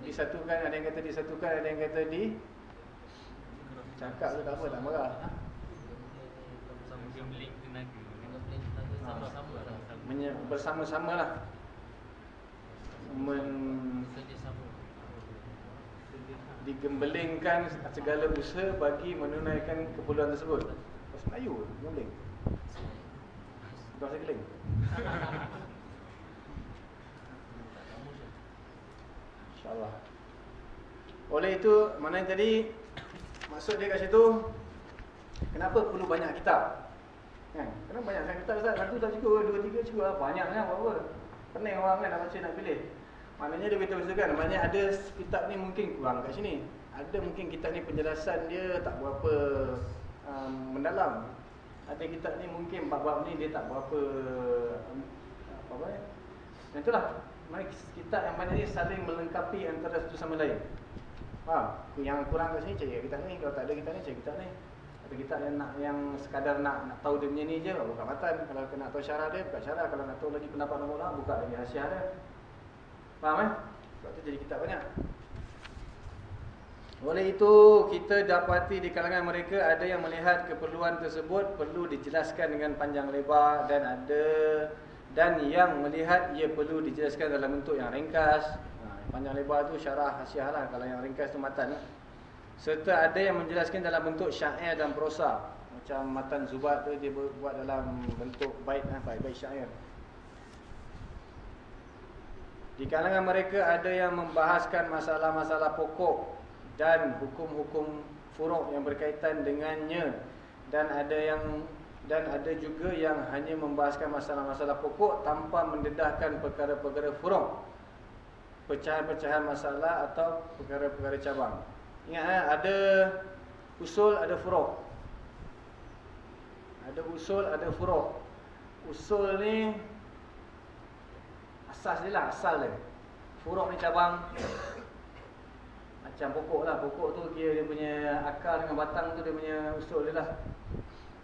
disatukan, ada yang kata disatukan, ada yang kata di cakap tu tak apa, tak marah. Tenaga. Bersama-sama lah Men Digembelingkan segala usaha bagi menunaikan keperluan tersebut Bahasa Melayu, gembeling Bahasa geling (laughs) InsyaAllah Oleh itu, mana tadi Maksud dia kat situ Kenapa perlu banyak kitab Kan? Kerana banyak sangat kitab Ustaz, satu tak cukup, dua, tiga cukup lah. Banyak kan apa-apa. Pening orang kan nak baca, nak pilih. Maknanya dia beritahu kan, maknanya ada kitab ni mungkin kurang kat sini. Ada mungkin kitab ni penjelasan dia tak berapa um, mendalam. Ada kitab ni mungkin bab-bab ni dia tak berapa um, apa ya. Dan itulah kitab yang mana ni saling melengkapi antara satu sama lain. Faham? Yang kurang kat sini cari kitab ni, kalau tak ada kitab ni cari kitab ni. Tapi kita yang nak yang sekadar nak nak tahu dia punya ni je buka matan. Kalau nak tahu syarah dia buka syarah. Kalau nak tahu lagi pendapat orang orang buka lagi hasiah dia. Faham eh? Sebab tu jadi kitab banyak. Oleh itu kita dapati di kalangan mereka ada yang melihat keperluan tersebut perlu dijelaskan dengan panjang lebar dan ada dan yang melihat ia perlu dijelaskan dalam bentuk yang ringkas. Ha, panjang lebar tu syarah hasiah lah. Kalau yang ringkas tu matan lah. Serta ada yang menjelaskan dalam bentuk syair dan prosa. Macam matan zubat tu dia buat dalam bentuk bait eh, bait, bait syair. Di kalangan mereka ada yang membahaskan masalah-masalah pokok dan hukum-hukum furuk yang berkaitan dengannya dan ada yang dan ada juga yang hanya membahaskan masalah-masalah pokok tanpa mendedahkan perkara-perkara furuk pecahan-pecahan masalah atau perkara-perkara cabang. Ingat eh, ada usul, ada furuk. Ada usul, ada furuk. Usul ni asas dia lah, asal dia. Furuk ni cabang. Macam pokok lah, pokok tu dia punya akar dengan batang tu dia punya usul dia lah.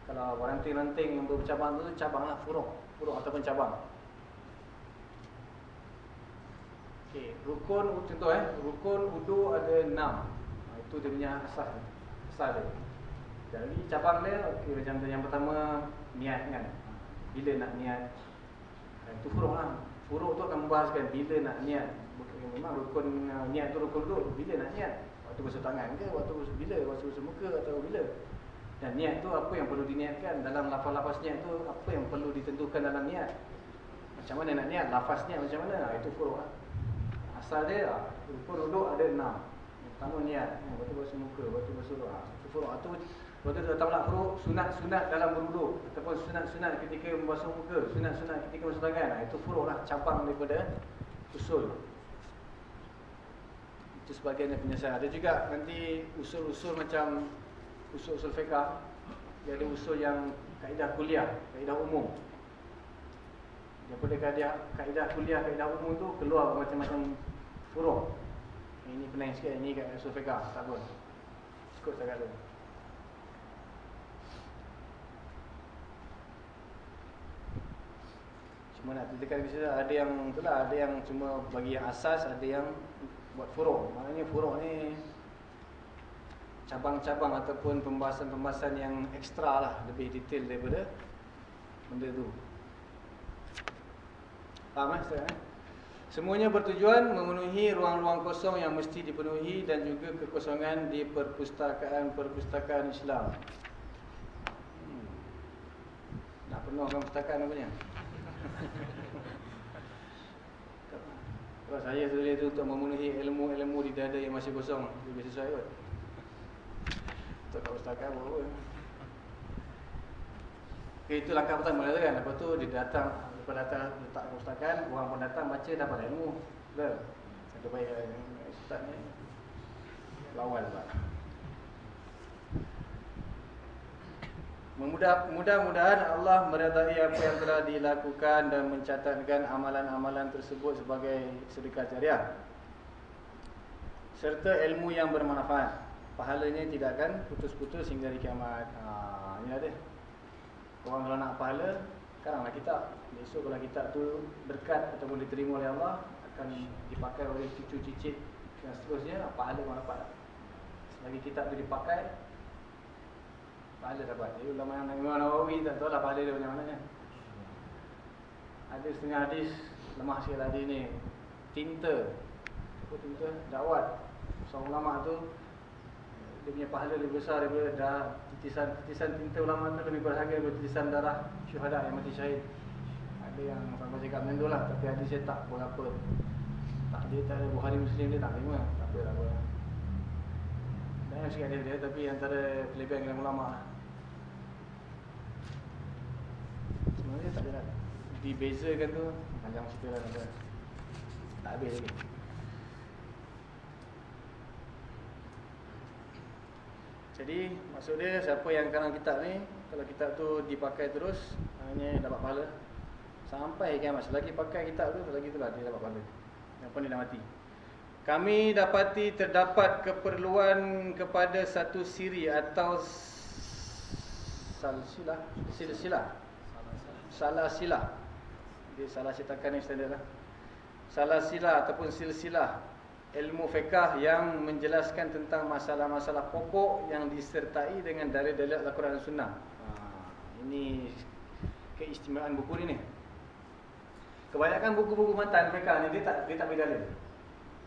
Kalau ranting-ranting yang bercabang tu cabang lah, furuk. Furuk ataupun cabang. Okey, rukun contoh eh, rukun wudu ada enam. Ha, itu dia punya asas. Asas dia. Jadi cabang dia okey macam tu yang pertama niat kan. Bila nak niat? Ha, itu furuk lah. Furuk tu akan membahaskan bila nak niat. Memang rukun niat tu rukun dulu bila nak niat. Waktu basuh tangan ke, waktu bila, waktu basuh muka atau bila. Dan niat tu apa yang perlu diniatkan dalam lafaz-lafaz niat tu apa yang perlu ditentukan dalam niat. Macam mana nak niat? Lafaz niat macam mana? Ha, itu furuk lah. Asal dia lah. Duduk ada enam. Pertama niat. Lepas tu basuh muka. Lepas tu basuh doa. Itu furuk. Atau lepas tu datang pula furuk. Sunat-sunat dalam beruduk. Ataupun sunat-sunat ketika membasuh muka. Sunat-sunat ketika basuh tangan. Itu furuk lah. Cabang daripada usul. Itu sebagian yang penyelesaian. Ada juga nanti usul-usul macam usul-usul fiqah. Dia ada usul yang kaedah kuliah. Kaedah umum. Daripada kaedah, kaedah kuliah, kaedah umum tu keluar macam-macam furuk. Ini pening sikit, ini kat usul fiqah, tak apa. Cukup setakat tu. Cuma nak di situ ada yang itulah, ada yang cuma bagi yang asas, ada yang buat furuk. Maknanya furuk ni cabang-cabang ataupun pembahasan-pembahasan yang ekstra lah, lebih detail daripada benda tu. Faham eh? Saya, eh? Semuanya bertujuan memenuhi ruang-ruang kosong yang mesti dipenuhi dan juga kekosongan di perpustakaan-perpustakaan Islam. Hmm. Nak penuhkan perpustakaan apa ni? (laughs) Kalau saya tulis itu untuk memenuhi ilmu-ilmu di dada yang masih kosong, lebih sesuai kot. Untuk perpustakaan apa-apa. Okay, itu langkah pertama kan. Lepas tu dia datang Lepas datang letak perpustakaan Orang pun datang baca dapat ilmu Betul? Satu baik Ustaz ni Lawan Memudah, Mudah-mudahan Allah meredai apa yang telah dilakukan Dan mencatatkan amalan-amalan tersebut Sebagai sedekah jariah Serta ilmu yang bermanfaat Pahalanya tidak akan putus-putus hingga di kiamat. Ha, Ini ada Orang kalau nak pahala Sekaranglah kitab Besok kalau kitab tu berkat Ataupun diterima oleh Allah Akan dipakai oleh cucu cicit Dan seterusnya Pahala orang dapat. Selagi kitab tu dipakai Pahala dapat. Jadi ulama yang Imam Nawawi Tak tahu lah pahala dia macam mana. Ada setengah hadis Lemah sikit hadis ni. Tinta. Apa tinta? Dakwat Seorang ulama tu dia punya pahala lebih besar daripada titisan titisan tinta ulama tu lebih berharga daripada titisan darah syuhada yang mati syahid. Ada yang sampai cakap macam tu lah tapi hadis saya tak berapa. Tak dia tak ada Bukhari Muslim dia tak terima. Tak apa tak apa. Dan yang sikit dia, dia tapi antara kelebihan dengan ulama lah. Sebenarnya tak ada lah. Dibezakan tu panjang cerita lah tak, tak habis lagi. Jadi maksud dia siapa yang karang kitab ni Kalau kitab tu dipakai terus Hanya dapat pahala. Sampai kan masa lagi pakai kitab tu Lagi itulah dia dapat pahala. Pun dia dah mati. Kami dapati terdapat keperluan Kepada satu siri atau Salsilah. Silsilah. Salah silah. Dia salah cetakan ni standard lah. Salah silah ataupun silsilah ilmu fiqah yang menjelaskan tentang masalah-masalah pokok yang disertai dengan dalil-dalil Al-Quran dan Sunnah. Ha, ini keistimewaan buku ni ni. Kebanyakan buku-buku matan fiqah ni dia tak dia tak bagi dalil.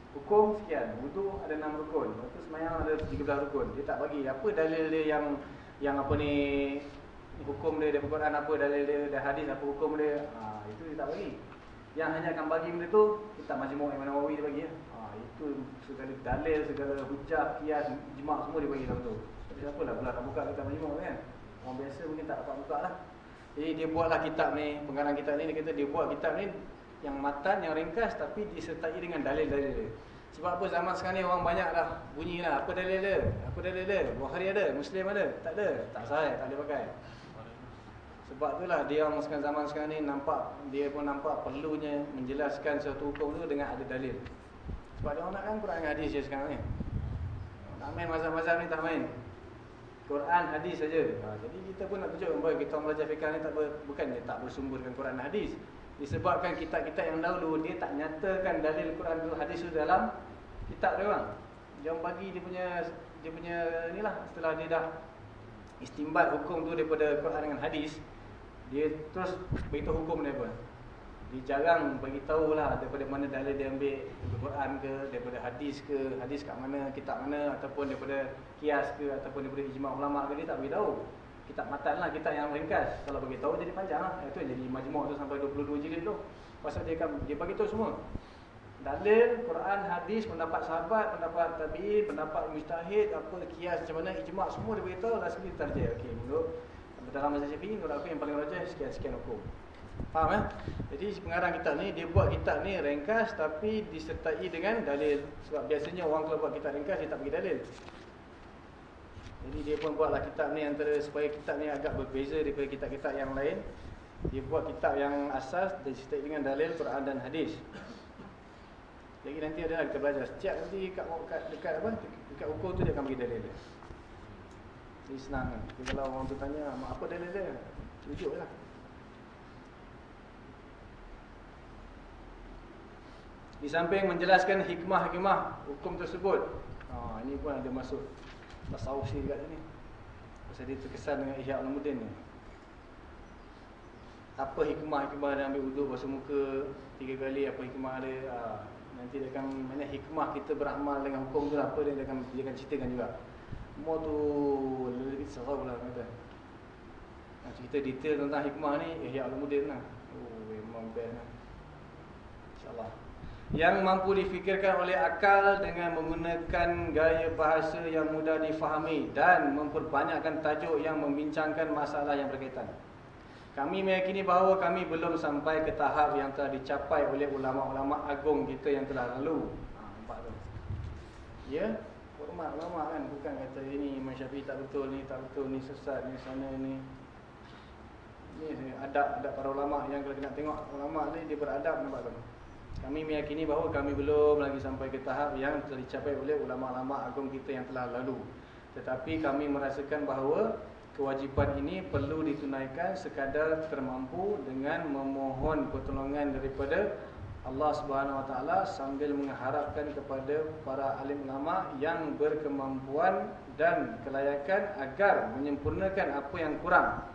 Hukum sekian, wudu ada 6 rukun, lepas tu semayang ada 13 rukun. Dia tak bagi apa dalil dia yang yang apa ni hukum dia dari Al-Quran apa dalil dia dari hadis apa hukum dia. Ha, itu dia tak bagi. Yang hanya akan bagi benda tu kita majmuk Imam Nawawi dia bagi ya itu segala dalil, segala hujah, kias, jimat semua dia dalam tu. Tapi siapa lah pula nak buka kitab majmuk kan? Orang biasa mungkin tak dapat buka lah. Jadi dia buatlah kitab ni, pengarang kitab ni, dia kata dia buat kitab ni yang matan, yang ringkas tapi disertai dengan dalil-dalil dia. Sebab apa zaman sekarang ni orang banyak dah bunyi lah apa dalil dia? Apa dalil dia? Bukhari ada, Muslim ada? Tak ada. Tak sah, tak boleh pakai. Sebab itulah dia orang zaman sekarang ni nampak dia pun nampak perlunya menjelaskan satu hukum tu dengan ada dalil. Sebab dia nak kan Quran hadis je sekarang ni. Tak main mazhab-mazhab ni tak main. Quran hadis saja. Ha, jadi kita pun nak tunjuk bahawa kita belajar fikah ni tak ber, bukan dia tak bersumberkan Quran dan hadis. Disebabkan kitab-kitab yang dahulu dia tak nyatakan dalil Quran dan hadis itu dalam kitab dia orang. Dia bagi dia punya dia punya inilah setelah dia dah istimbat hukum tu daripada Quran dengan hadis, dia terus beritahu hukum dia pun. Dia jarang bagi tahulah daripada mana dalil dia ambil daripada Quran ke, daripada hadis ke, hadis kat mana, kitab mana ataupun daripada kias ke ataupun daripada ijma' ulama ke dia tak bagi tahu. Kitab matan lah, kitab yang ringkas. Kalau bagi tahu jadi panjang lah. Itu jadi majmuk tu sampai 22 jilid tu. Pasal dia kan dia bagi tahu semua. Dalil, Quran, hadis, pendapat sahabat, pendapat tabi'in, pendapat mujtahid, apa kias macam mana, ijma' semua dia beritahu lah sekali tarjih. Okey, menurut dalam mazhab Syafi'i, menurut aku yang paling rajah sekian-sekian hukum. Faham eh? Jadi pengarang kitab ni dia buat kitab ni ringkas tapi disertai dengan dalil. Sebab biasanya orang kalau buat kitab ringkas dia tak bagi dalil. Jadi dia pun buatlah kitab ni antara supaya kitab ni agak berbeza daripada kitab-kitab yang lain. Dia buat kitab yang asas disertai dengan dalil Quran dan hadis. Jadi nanti ada kita belajar setiap nanti dekat, dekat, dekat apa? Dekat hukum tu dia akan bagi dalil. Jadi senang kan. Kalau orang tu tanya, apa dalil dia? Tunjuk Di samping menjelaskan hikmah-hikmah hukum tersebut. Ha, ini pun ada masuk tasawuf sikit kat sini. Pasal dia terkesan dengan Ihya Ulumuddin ni. Apa hikmah-hikmah dia ambil wuduk basuh muka tiga kali apa hikmah dia? Ha, nanti dia akan mana hikmah kita beramal dengan hukum tu apa dia akan dia akan ceritakan juga. Semua tu lebih serau lah kata. Nah, cerita detail tentang hikmah ni Ihya Ulumuddin lah. Oh, memang best lah. InsyaAllah yang mampu difikirkan oleh akal dengan menggunakan gaya bahasa yang mudah difahami dan memperbanyakkan tajuk yang membincangkan masalah yang berkaitan. Kami meyakini bahawa kami belum sampai ke tahap yang telah dicapai oleh ulama-ulama agung kita yang telah lalu. Ha, nampak tu. Ya, hormat ulama kan bukan kata ini Imam Syafi'i tak betul ni, tak betul ni sesat ni sana ni. Ini adab-adab para ulama yang kalau kita nak tengok ulama ni dia beradab nampak tu. Kami meyakini bahawa kami belum lagi sampai ke tahap yang telah dicapai oleh ulama-ulama agung kita yang telah lalu. Tetapi kami merasakan bahawa kewajipan ini perlu ditunaikan sekadar termampu dengan memohon pertolongan daripada Allah Subhanahu Wa Taala sambil mengharapkan kepada para alim ulama yang berkemampuan dan kelayakan agar menyempurnakan apa yang kurang,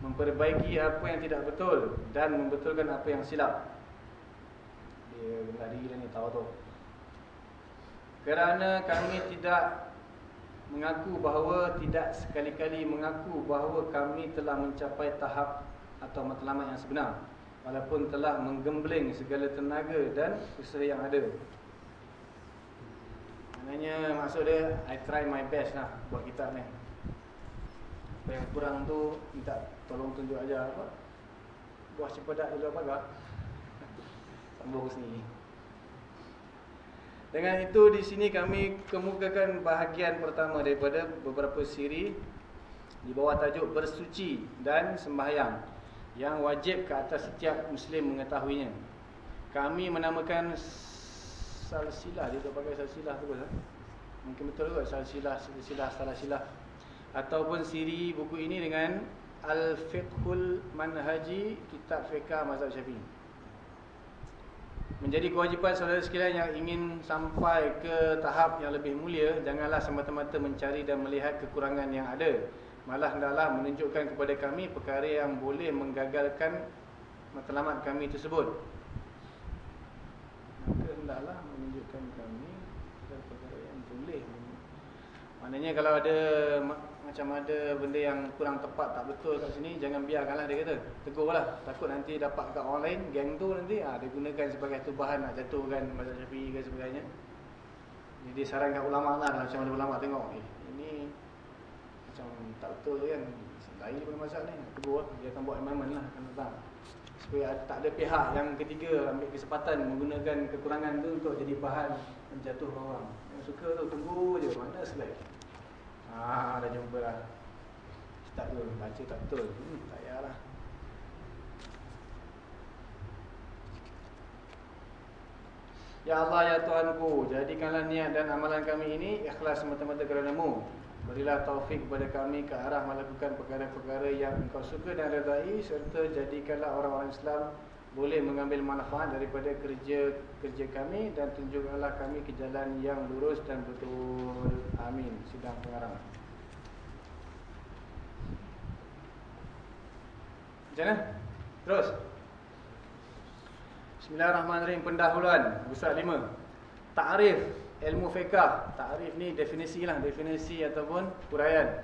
memperbaiki apa yang tidak betul dan membetulkan apa yang silap dia lari dah ni tahu tu kerana kami tidak mengaku bahawa tidak sekali-kali mengaku bahawa kami telah mencapai tahap atau matlamat yang sebenar walaupun telah menggembling segala tenaga dan usaha yang ada. Maknanya maksud dia I try my best lah buat kitab ni. Apa yang kurang tu minta tolong tunjuk aja apa? Buah cepadak dulu apa gak sambung sini. Dengan itu di sini kami kemukakan bahagian pertama daripada beberapa siri di bawah tajuk bersuci dan sembahyang yang wajib ke atas setiap muslim mengetahuinya. Kami menamakan salsilah dia pakai salsilah tu kan? Mungkin betul ke salsilah silsilah salsilah ataupun siri buku ini dengan Al-Fiqhul Manhaji Kitab Fiqh Mazhab Syafi'i. Menjadi kewajipan saudara sekalian yang ingin sampai ke tahap yang lebih mulia Janganlah semata-mata mencari dan melihat kekurangan yang ada. Malah hendaklah menunjukkan kepada kami perkara yang boleh menggagalkan matlamat kami tersebut. Maka hendaklah menunjukkan kami perkara yang boleh. Maknanya kalau ada macam ada benda yang kurang tepat tak betul kat sini jangan biarkanlah dia kata tegurlah takut nanti dapat kat orang lain geng tu nanti ha, dia gunakan sebagai tu bahan nak jatuhkan mazhab Syafi'i ke sebagainya jadi dia sarankan ulama lah macam mana ulama tengok eh, ini macam tak betul kan lain daripada mazhab ni tegur lah dia akan buat imaman lah akan datang supaya tak ada pihak yang ketiga ambil kesempatan menggunakan kekurangan tu untuk jadi bahan menjatuh orang. Yang suka tu tunggu je mana slide. Ah dah jumpa lah. Tak tu baca tak betul. Hmm, tak payahlah. Ya Allah ya Tuhanku, jadikanlah niat dan amalan kami ini ikhlas semata-mata kerana-Mu. Berilah taufik kepada kami ke arah melakukan perkara-perkara yang Engkau suka dan redai serta jadikanlah orang-orang Islam boleh mengambil manfaat daripada kerja-kerja kami dan tunjukkanlah kami ke jalan yang lurus dan betul. Amin. Sidang pengarang. Mana? Terus. Bismillahirrahmanirrahim pendahuluan Busak lima Ta'rif ilmu fiqah Ta'rif ni definisi lah Definisi ataupun huraian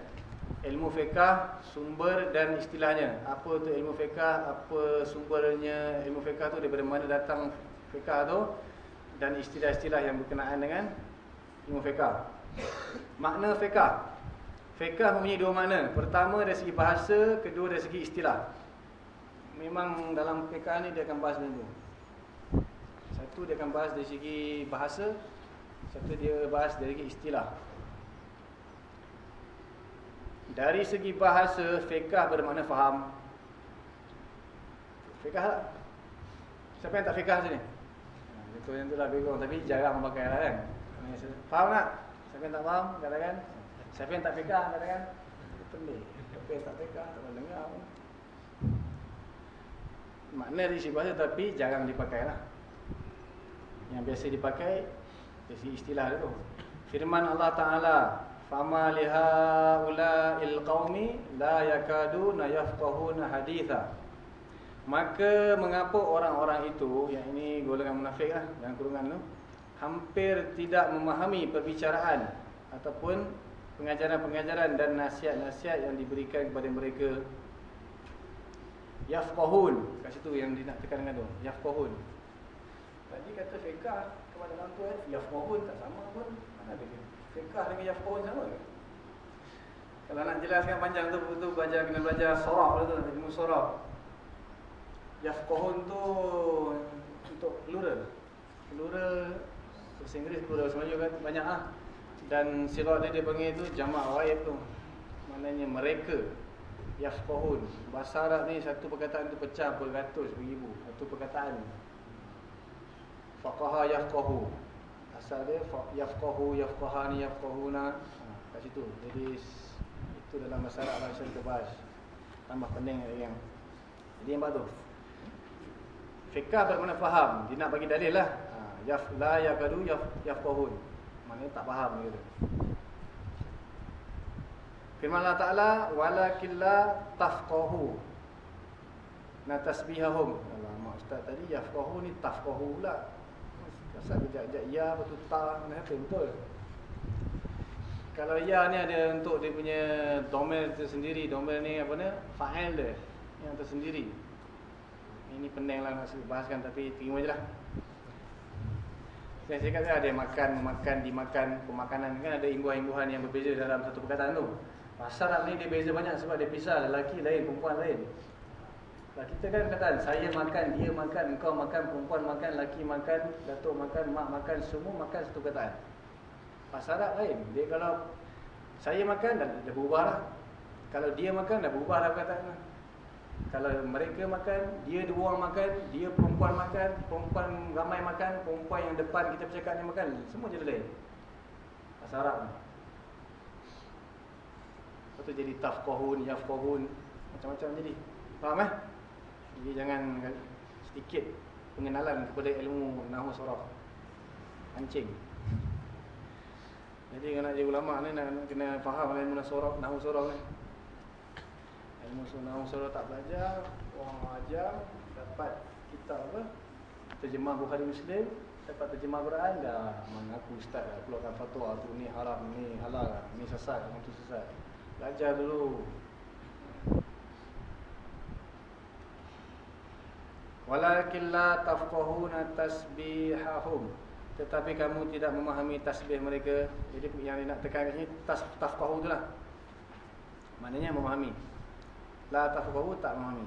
Ilmu fiqah Sumber dan istilahnya. Apa tu ilmu fiqah? Apa sumbernya ilmu fiqah tu? Daripada mana datang fiqah tu? Dan istilah-istilah yang berkenaan dengan Ilmu fiqah. Makna fiqah. Fiqah mempunyai dua makna. Pertama dari segi bahasa Kedua dari segi istilah. Memang dalam fiqah ni dia akan bahas macam tu. Satu dia akan bahas dari segi bahasa. Satu dia bahas dari segi istilah Dari segi bahasa, fiqah bermakna faham Fiqah tak? Siapa yang tak fiqah sini? Itu yang tu lah bingung Tapi jarang memakai lah kan Faham tak? Siapa yang tak faham? Katakan Siapa yang tak fiqah? Katakan Pelik Siapa yang tak fiqah? Tak pernah dengar Makna dari segi bahasa tapi jarang dipakai lah yang biasa dipakai dari istilah itu. Firman Allah Taala, "Fama liha ulail qaumi la yakaduna yafqahuna haditha." Maka mengapa orang-orang itu yang ini golongan munafik lah yang kurungan tu hampir tidak memahami perbicaraan ataupun pengajaran-pengajaran dan nasihat-nasihat yang diberikan kepada mereka. Yafqahun. Kat situ yang dia nak tekankan tu. Yafqahun. Tadi kata fiqah kepada orang tua Yafqahun tak sama pun. Mana ada Fiqah dengan Yafqahun sama ke? Kalau nak jelaskan panjang tu tu belajar kena belajar sorab tu ilmu sorab. Yafqahun tu untuk plural. Plural bahasa Inggeris plural semuanya kan banyak ah. Dan sirah dia dia panggil tu jamak ghaib tu. Maknanya mereka Yafqahun. Bahasa Arab ni satu perkataan tu pecah beratus beribu. Satu perkataan. Faqaha yafqahu Asal dia Yafqahu, yafqahani, yafqahuna. Kat situ. Jadi Itu dalam masalah bahasa kita bahas. Tambah pening yang Jadi yang baru. Fiqah bermakna faham. Dia nak bagi dalil lah. Ha, Yaf, La yakadu yaf, yafqahun. Maksudnya tak faham gitu Firman Allah Ta'ala Walakilla tafqahu Natasbihahum. Alamak Ustaz tadi Yafqahu ni tafqahu pula Asal kejap-kejap ya Lepas tu ta Mana betul Kalau ya ni ada untuk dia punya Domain tersendiri Domain ni apa ni? Fa'il dia Yang tersendiri. Ini pening lah nak bahaskan Tapi terima je lah. Saya cakap ada makan Makan dimakan Pemakanan. Kan ada imbuhan-imbuhan Yang berbeza dalam satu perkataan tu. Pasal Arab ni dia beza banyak Sebab dia pisah Lelaki lain Perempuan lain Nah, kita kan kata saya makan, dia makan, engkau makan, perempuan makan, laki makan, datuk makan, mak makan, semua makan satu kataan. Pasarat lain. Dia kalau saya makan dah, dah berubah lah. Kalau dia makan dah berubah lah kataan. Kalau mereka makan, dia dua orang makan, dia perempuan makan, perempuan ramai makan, perempuan yang depan kita bercakap ni makan, semua jadi lain. Pasarat ni. Lepas tu jadi tafqahun, yafqahun, macam-macam jadi. Faham eh? Jadi jangan sedikit pengenalan kepada ilmu Nahu Surah Mancing Jadi kalau nak jadi ulama ni nak, kena faham ilmu Nahu Surah, Nahu Surah ni. Ilmu Nahu Surah tak belajar Orang ajar Dapat kitab apa? Terjemah Bukhari Muslim Dapat terjemah Quran dah Mengaku ustaz dah keluarkan fatwa tu ni haram ni halal ni sesat ni sesat. Belajar dulu Walakin la tafqahuna tasbihahum. Tetapi kamu tidak memahami tasbih mereka. Jadi yang dia nak tekan kat sini tas, Tafqahu tu lah. Maknanya memahami. La tafqahu tak memahami.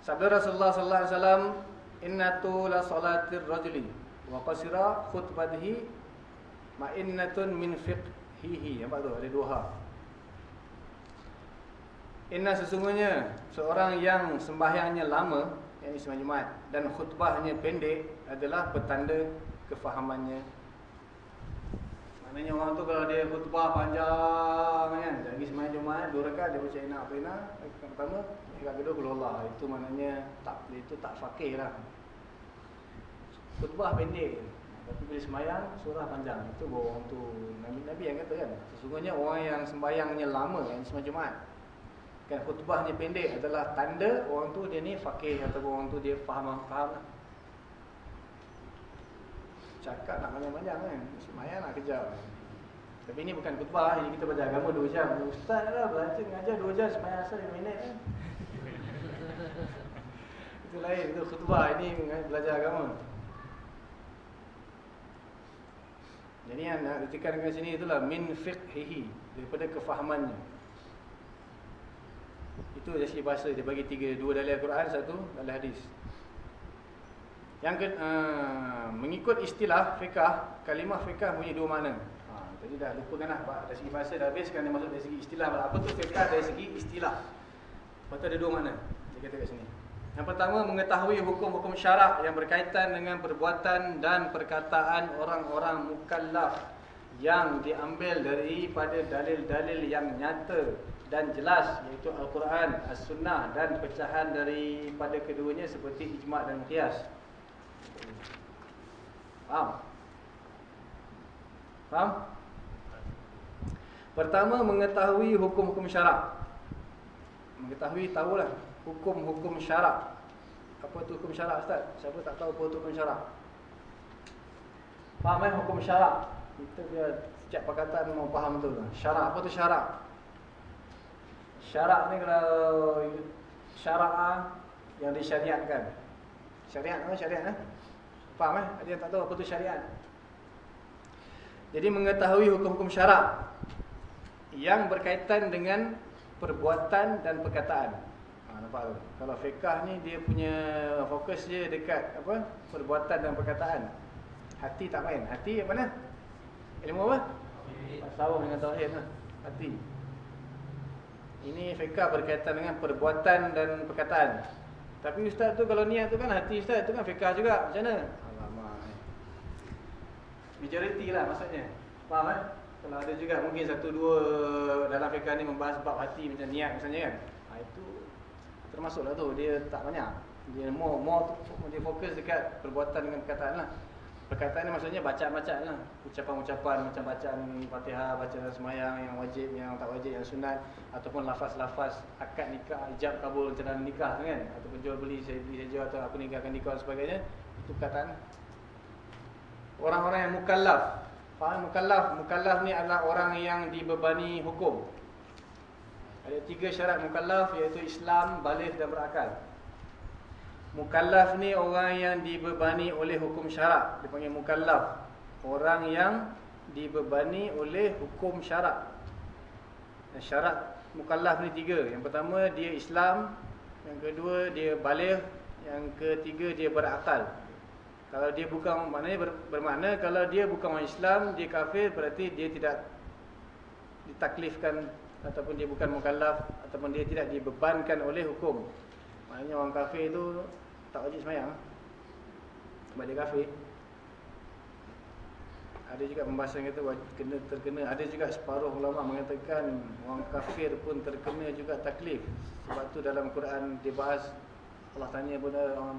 Sabda Rasulullah sallallahu alaihi wasallam, "Innatu la salatir rajuli wa qasira khutbatihi ma'innatun min fiqhihi." Nampak tu? Ada dua hal. Inna sesungguhnya seorang yang sembahyangnya lama, yakni sembahyang Jumaat dan khutbahnya pendek adalah petanda kefahamannya. Maknanya orang tu kalau dia khutbah panjang kan, lagi sembahyang Jumaat dua rakaat dia baca inna apa inna, rakaat pertama, rakaat kedua Allah. Itu maknanya tak itu tak fakih lah. Khutbah pendek. Tapi bila sembahyang surah panjang. Itu orang tu Nabi-nabi yang kata kan. Sesungguhnya orang yang sembahyangnya lama yang sembahyang Jumaat kan khutbahnya pendek adalah tanda orang tu dia ni fakih atau orang tu dia faham faham lah. Cakap nak panjang-panjang kan. Semayang nak kejap. Tapi ini bukan khutbah, ini kita belajar agama 2 jam. Ustaz lah belajar mengajar 2 jam semayang asal 5 minit kan. (laughs) itu lain, itu khutbah ini belajar agama. Jadi yang nak ditekankan sini itulah min fiqhihi daripada kefahamannya. Itu dari segi bahasa dia bagi tiga dua dalil Al-Quran satu dalil hadis. Yang ke, uh, mengikut istilah fiqah, kalimah fiqah punya dua makna. Ha, tadi dah lupakanlah dari segi bahasa dah habis kan dia masuk dari segi istilah. Apa tu fiqah dari segi istilah? Lepas ada dua makna. Dia kata kat sini. Yang pertama mengetahui hukum-hukum syarak yang berkaitan dengan perbuatan dan perkataan orang-orang mukallaf yang diambil daripada dalil-dalil yang nyata dan jelas iaitu Al-Quran, As-Sunnah dan pecahan daripada keduanya seperti ijma' dan qiyas. Faham? Faham? Pertama mengetahui hukum-hukum syarak. Mengetahui tahulah hukum-hukum syarak. Apa tu hukum syarak Ustaz? Siapa tak tahu apa tu hukum syarak? Faham kan hukum syarak? Kita biar setiap perkataan mau faham betul. Syarak apa tu syarak? Syarak ni kalau syarak ah, yang disyariatkan. Syariat apa syariat eh? Faham eh? Ada yang tak tahu apa tu syariat. Jadi mengetahui hukum-hukum syarak yang berkaitan dengan perbuatan dan perkataan. Ha, nampak tu? Kalau fiqah ni dia punya fokus je dekat apa? Perbuatan dan perkataan. Hati tak main. Hati apa mana? Ilmu apa? Tasawuf dengan tauhid lah. Hati. Ini fiqah berkaitan dengan perbuatan dan perkataan. Tapi ustaz tu kalau niat tu kan hati ustaz tu kan fiqah juga. Macam mana? Alamak. Majority lah maksudnya. Faham kan? Kalau ada juga mungkin satu dua dalam fiqah ni membahas bab hati macam niat misalnya kan. Ha, itu termasuklah tu dia tak banyak. Dia more more dia fokus dekat perbuatan dengan perkataan lah. Perkataan ni maksudnya bacaan-bacaan lah. Ucapan-ucapan macam bacaan Fatihah, bacaan semayang yang wajib, yang tak wajib, yang sunat Ataupun lafaz-lafaz akad nikah, ijab kabul, rencana nikah kan. Ataupun jual beli, saya beli, saya jual atau aku nikahkan nikah dan sebagainya. Itu perkataan Orang-orang yang mukallaf. Faham? Mukallaf? Mukallaf ni adalah orang yang dibebani hukum. Ada tiga syarat mukallaf iaitu Islam, balik dan berakal Mukallaf ni orang yang dibebani oleh hukum syarak. Dia panggil mukallaf. Orang yang dibebani oleh hukum syarak. Dan syarat mukallaf ni tiga. Yang pertama dia Islam. Yang kedua dia balik. Yang ketiga dia berakal. Kalau dia bukan maknanya ber, bermakna kalau dia bukan orang Islam, dia kafir berarti dia tidak ditaklifkan ataupun dia bukan mukallaf ataupun dia tidak dibebankan oleh hukum. Maknanya orang kafir itu tak wajib semayang. Sebab dia kafir ada juga pembahasan kata kena terkena ada juga separuh ulama mengatakan orang kafir pun terkena juga taklif. Sebab tu dalam Quran dibahas Allah tanya pun orang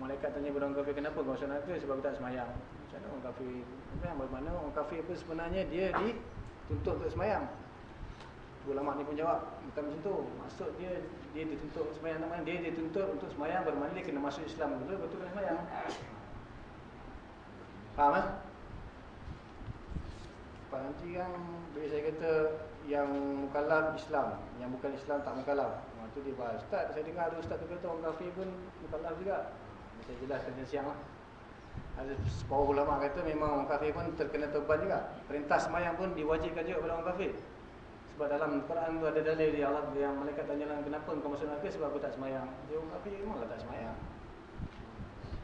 malaikat tanya pun orang kafir kenapa kau sana ke sebab tak semayang. Macam mana orang kafir? Yang bermakna orang kafir pun sebenarnya dia dituntut untuk semayang. Ulama ni pun jawab bukan macam tu. Maksud dia dia dituntut semayang nama dia dituntut untuk semayang bermakna dia kena masuk Islam. Betul betul kena semayang. Faham eh? Nanti kan bila saya kata yang mukallaf Islam yang bukan Islam tak mukallaf. Waktu dia bahas. Ustaz saya dengar ada ustaz tu kata orang kafir pun mukallaf juga. Saya jelaskan siang lah. Ada separuh ulama kata memang orang kafir pun terkena teban juga. Perintah semayang pun diwajibkan juga kepada orang kafir Sebab dalam Quran tu ada dalil dia Allah yang malaikat tanya lah kenapa kau masuk neraka sebab aku tak semayang. Dia tapi memanglah tak semayang.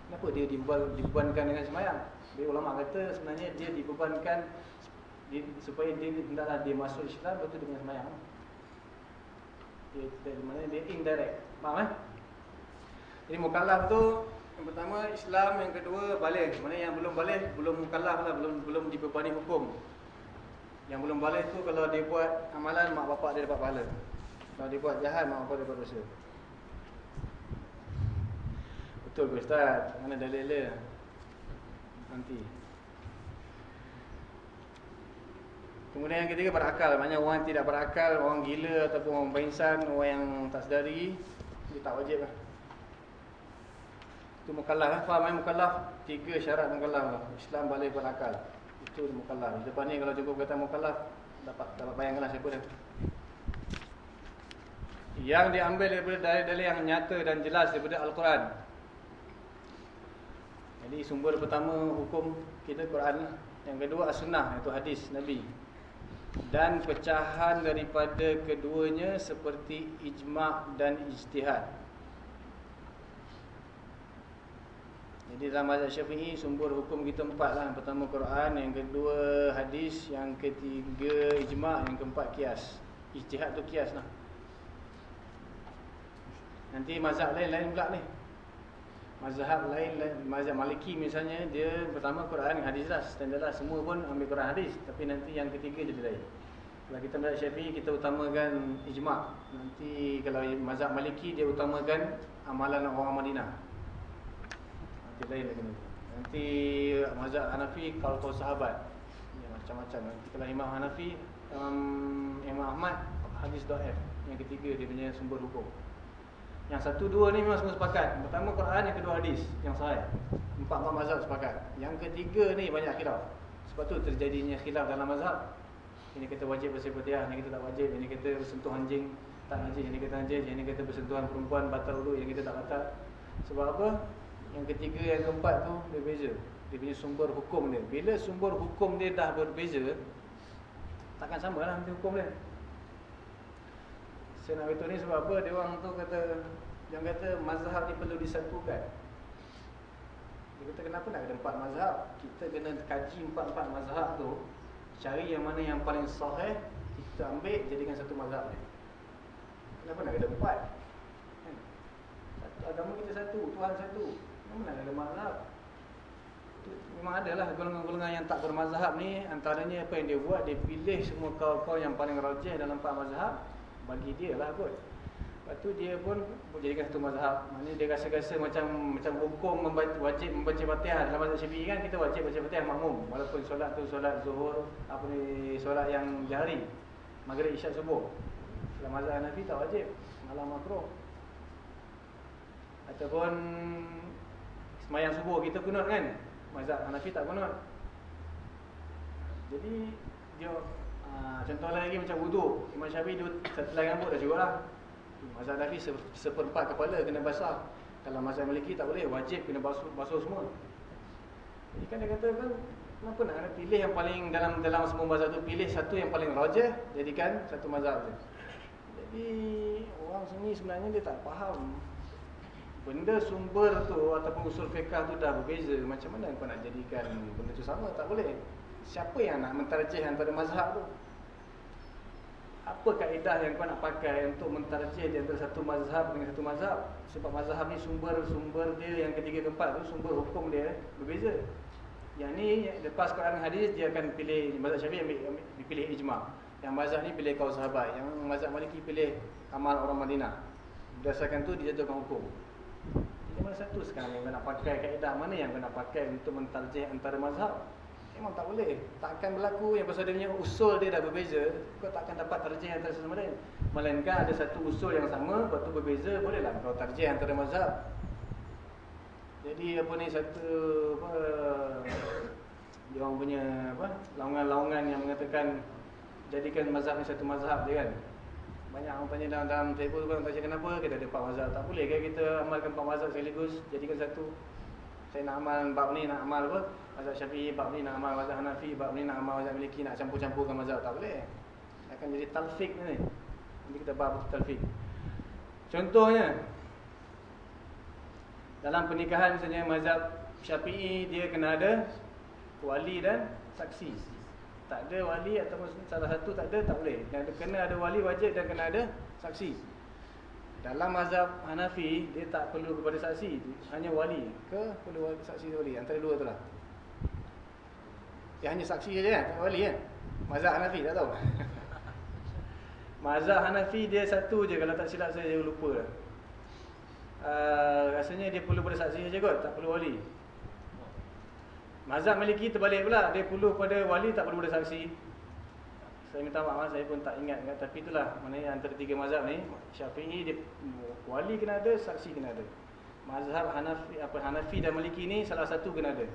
Kenapa dia dibeban, dibebankan dengan semayang? Dia ulama kata sebenarnya dia dibebankan di, supaya dia hendaklah dia masuk Islam betul dengan semayang. Dia, dia mana dia indirect. Faham eh? Jadi mukallaf tu yang pertama Islam, yang kedua balik. Mana yang belum balik belum mukallaf lah, belum belum dibebani hukum. Yang belum balik tu kalau dia buat amalan mak bapak dia dapat pahala. Kalau dia buat jahat mak bapak dia dapat dosa. Betul ke Ustaz? Mana dalil dia? Nanti. Kemudian yang ketiga berakal. Maknanya orang tidak berakal, orang gila ataupun orang pingsan, orang yang tak sedari, dia tak wajib lah. Itu mukallaf lah. Faham kan mukallaf? Tiga syarat mukallaf lah. Islam balik berakal. Itu mukallaf. Lepas ni kalau cukup kata mukallaf, dapat dapat bayangkanlah siapa dia. Yang diambil daripada dalil-dalil yang nyata dan jelas daripada Al-Quran. Jadi sumber pertama hukum kita Quran. Yang kedua as-sunnah iaitu hadis Nabi. Dan pecahan daripada keduanya seperti ijma' dan ijtihad. Jadi dalam mazhab syafi'i sumber hukum kita empat lah. Pertama Quran, yang kedua hadis, yang ketiga ijma', yang keempat kias. Ijtihad tu kias lah. Nanti mazhab lain-lain pula ni. Mazhab lain, lain mazhab Maliki misalnya dia pertama Quran hadis lah standard lah semua pun ambil Quran hadis tapi nanti yang ketiga jadi lain. Kalau kita mazhab Syafi'i kita utamakan ijma'. Nanti kalau mazhab Maliki dia utamakan amalan orang Madinah. Nanti lain lagi nanti. Nanti mazhab Hanafi kalau kau sahabat. Ya macam-macam. Nanti kalau Imam Hanafi um, Imam Ahmad hadis dhaif. Yang ketiga dia punya sumber hukum. Yang satu dua ni memang semua sepakat. Pertama Quran, yang kedua hadis yang sahih. Empat-empat mazhab sepakat. Yang ketiga ni banyak khilaf. Sebab tu terjadinya khilaf dalam mazhab. Ini kata wajib bersih Fatihah, ini kata tak wajib, ini kata bersentuh anjing tak najis, ini kata najis, ini kata bersentuhan perempuan batal dulu, ini kata tak batal. Sebab apa? Yang ketiga, yang keempat tu berbeza. Dia punya sumber hukum dia. Bila sumber hukum dia dah berbeza, takkan sama lah nanti hukum dia. Saya nak beritahu ni sebab apa Dia orang tu kata Yang kata mazhab ni perlu disatukan Dia kata kenapa nak ada empat mazhab Kita kena kaji empat-empat mazhab tu Cari yang mana yang paling sahih Kita ambil jadikan satu mazhab ni Kenapa nak ada empat kan? Agama kita satu Tuhan satu Nak ada mazhab? Memang ada lah golongan-golongan yang tak bermazhab ni. Antaranya apa yang dia buat? Dia pilih semua kawan-kawan yang paling rajih dalam empat mazhab bagi dia lah kot. Lepas tu dia pun jadikan satu mazhab. Maksudnya dia rasa-rasa macam macam hukum membaca, wajib membaca fatihah. Dalam mazhab syafi'i kan kita wajib baca fatihah makmum. Walaupun solat tu solat zuhur Apa ni solat yang jahari Maghrib isyak subuh. Dalam mazhab Hanafi tak wajib. Malam makro Ataupun Semayang subuh kita kunut kan? Mazhab Hanafi tak kunut. Jadi dia Ha, contoh lagi macam wuduk Imam Syafi'i dia satu lagi rambut dah cukup lah. Mazhab Nafi seperempat kepala kena basah. Kalau mazhab Maliki tak boleh Wajib kena basuh, basuh semua. Jadi kan dia kata kan Kenapa nak kena pilih yang paling dalam dalam semua mazhab tu? Pilih satu yang paling rajah Jadikan satu mazhab tu Jadi orang sini sebenarnya dia tak faham Benda sumber tu ataupun usul fiqah tu dah berbeza Macam mana kau nak jadikan benda tu sama Tak boleh Siapa yang nak mentarjih antara mazhab tu? Apa kaedah yang kau nak pakai untuk mentarjih di antara satu mazhab dengan satu mazhab? Sebab mazhab ni sumber-sumber dia yang ketiga keempat tu sumber hukum dia berbeza. Yang ni lepas Quran hadis dia akan pilih mazhab Syafi'i ambil, ambil dipilih ijma'. Yang mazhab ni pilih kaum sahabat, yang mazhab Maliki pilih amal orang Madinah. Berdasarkan tu dijatuhkan hukum. Jadi mana satu sekarang yang kau nak pakai kaedah mana yang kau nak pakai untuk mentarjih antara mazhab? Memang tak boleh. Takkan berlaku yang pasal dia punya usul dia dah berbeza, kau takkan dapat tarjih antara sesama lain. Melainkan ada satu usul yang sama, lepas tu berbeza, bolehlah kau tarjih antara mazhab. Jadi apa ni satu apa dia orang punya apa laungan-laungan yang mengatakan jadikan mazhab ni satu mazhab dia kan. Banyak orang tanya dalam dalam table tu kan tanya kenapa kita ada empat mazhab. Tak boleh kan kita amalkan empat mazhab sekaligus jadikan satu. Saya nak amal bab ni nak amal apa? mazhab Syafi'i, bab ni nak amal mazhab Hanafi, bab ni nak amal mazhab Maliki, nak campur-campurkan mazhab tak boleh. akan jadi talfik ni. Nanti kita bahas talfik. Contohnya dalam pernikahan misalnya mazhab Syafi'i dia kena ada wali dan saksi. Tak ada wali ataupun salah satu tak ada tak boleh. Dan kena ada wali wajib dan kena ada saksi. Dalam mazhab Hanafi dia tak perlu kepada saksi, hanya wali ke perlu saksi wali antara dua tu lah. Dia hanya saksi saja kan, tak wali kan. Mazhab Hanafi tak tahu. (laughs) mazhab Hanafi dia satu je kalau tak silap saya lupa lah. Uh, rasanya dia perlu pada saksi saja kot, tak perlu wali. Mazhab Maliki terbalik pula, dia perlu pada wali tak perlu pada saksi. Saya minta maaf saya pun tak ingat kan tapi itulah maknanya antara tiga mazhab ni Syafi'i dia wali kena ada, saksi kena ada. Mazhab Hanafi apa Hanafi dan Maliki ni salah satu kena ada.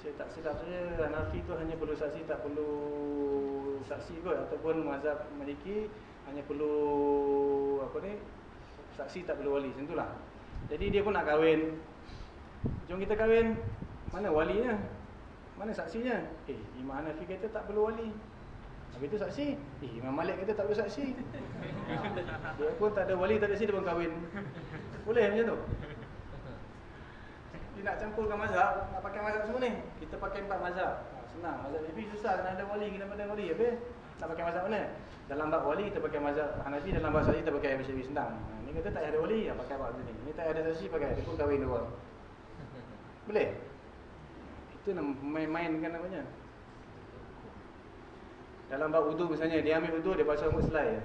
Saya tak silap saja Hanafi tu hanya perlu saksi tak perlu saksi kot ataupun mazhab Maliki hanya perlu apa ni saksi tak perlu wali itulah. Jadi dia pun nak kahwin. Jom kita kahwin. Mana walinya? Mana saksinya? Eh, Imam Hanafi kata tak perlu wali. Habis tu saksi. Eh, Imam Malik kata tak perlu saksi. Dia pun tak ada wali, tak ada saksi, dia pun kahwin. Boleh macam tu? Dia nak campurkan mazhab, nak pakai mazhab semua ni. Kita pakai empat mazhab. Ha, senang. Mazhab Nabi susah, kena ada wali, kena ada wali. Habis, nak pakai mazhab mana? Dalam bab wali, kita pakai mazhab Hanafi. Dalam bab saksi, kita pakai Abu Syafi'i senang. Ha, ni kata tak ada wali, ya, pakai bab ni. Ni tak ada saksi, pakai. Dia pun kahwin dua. Boleh? Itu nak main-mainkan namanya. Dalam bab wudu misalnya dia ambil wudu dia basuh rambut selai.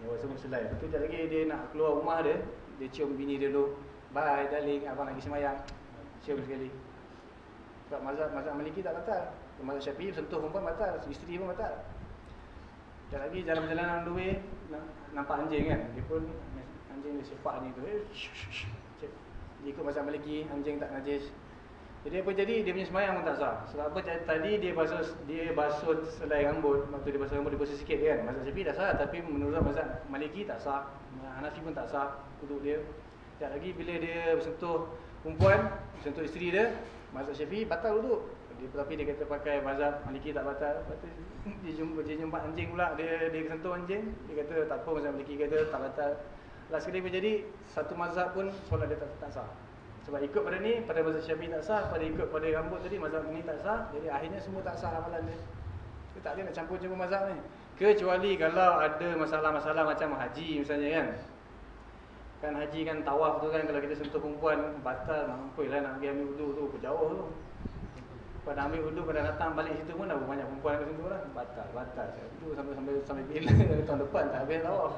Dia basuh rambut selai. Lepas tu jap lagi dia nak keluar rumah dia, dia cium bini dia dulu. Bye darling, abang lagi semayang. Cium sekali. Sebab mazhab mazhab Maliki tak batal. Mazhab Syafi'i sentuh perempuan batal, isteri pun batal. Jap lagi jalan-jalan on the way nampak anjing kan. Dia pun anjing dia sepak ni tu. Eh, dia ikut mazhab Maliki, anjing tak najis. Jadi apa jadi dia punya semayang pun tak sah. Sebab apa tadi dia basuh dia basuh selai rambut, waktu dia basuh rambut dia basuh sikit kan. Mazhab Syafi'i dah sah tapi menurut mazhab Maliki tak sah. Hanafi pun tak sah untuk dia. Sekejap lagi bila dia bersentuh perempuan, bersentuh isteri dia, mazhab Syafi'i batal duduk. Dia, tapi dia kata pakai mazhab Maliki tak batal. Tu dia jumpa dia jumpa anjing pula, dia dia sentuh anjing, dia kata tak apa mazhab Maliki kata tak batal. Last sekali jadi satu mazhab pun solat dia tak, tak sah. Sebab ikut pada ni, pada mazhab Syafi'i tak sah, pada ikut pada rambut tadi mazhab ni tak sah, jadi akhirnya semua tak sah amalan dia. Dia tak boleh nak campur-campur mazhab ni. Kecuali kalau ada masalah-masalah macam haji misalnya kan. Kan haji kan tawaf tu kan kalau kita sentuh perempuan batal mampu lah nak pergi ambil wudu tu jauh tu. Pada ambil wudu pada datang balik situ pun dah banyak perempuan kat situ lah. Batal, batal. Itu sampai sampai sampai bila (laughs) tahun depan tak habis tawaf.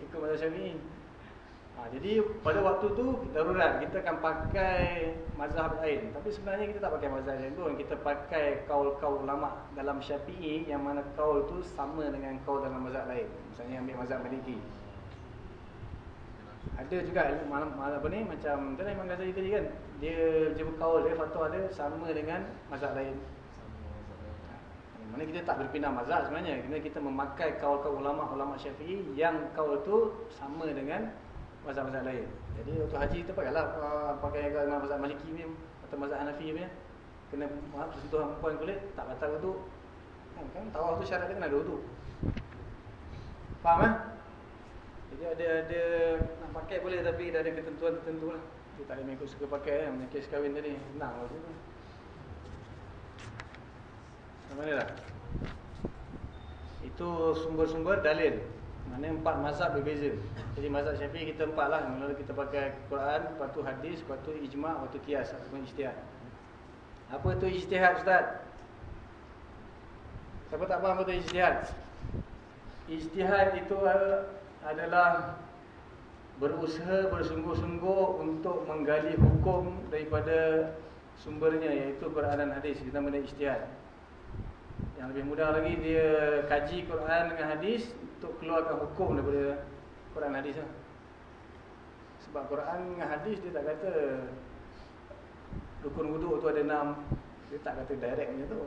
Ikut mazhab Syafi'i. Ha, jadi pada waktu tu darurat kita akan pakai mazhab lain. Tapi sebenarnya kita tak pakai mazhab lain pun. Kita pakai kaul-kaul ulama dalam Syafi'i yang mana kaul tu sama dengan kaul dalam mazhab lain. Misalnya ambil mazhab Maliki. Ada juga malam malam apa ni macam tadi Imam Ghazali tadi kan. Dia jumpa kaul dia fatwa dia sama dengan mazhab lain. Mana kita tak berpindah mazhab sebenarnya. Kita kita memakai kaul-kaul ulama-ulama Syafi'i yang kaul tu sama dengan mazhab-mazhab lain. Jadi waktu haji tu pakailah uh, pakai mazhab Maliki ni atau mazhab Hanafi ni. Kena maaf sentuh perempuan kulit tak batal wudu. Kan kan tawaf tu syarat dia kena ada wudu. Faham eh? Jadi ada ada nak pakai boleh tapi dah ada ketentuan-tertentu lah. Dia tak boleh ikut suka pakai kan. Macam kes kahwin tadi. Senang lah tu. Mana dah? Itu sumber-sumber dalil. Mana empat mazhab berbeza. Jadi mazhab Syafi'i kita empat lah. Mula kita pakai Quran, lepas tu hadis, lepas tu ijma', lepas tu qiyas ataupun ijtihad. Apa tu ijtihad Ustaz? Siapa tak faham apa tu ijtihad? Ijtihad itu adalah berusaha bersungguh-sungguh untuk menggali hukum daripada sumbernya iaitu Quran dan hadis. Kita nama ijtihad. Yang lebih mudah lagi dia kaji Quran dengan hadis untuk keluarkan hukum daripada Quran hadis lah. Sebab Quran dengan hadis dia tak kata rukun wuduk tu ada enam. Dia tak kata direct macam tu.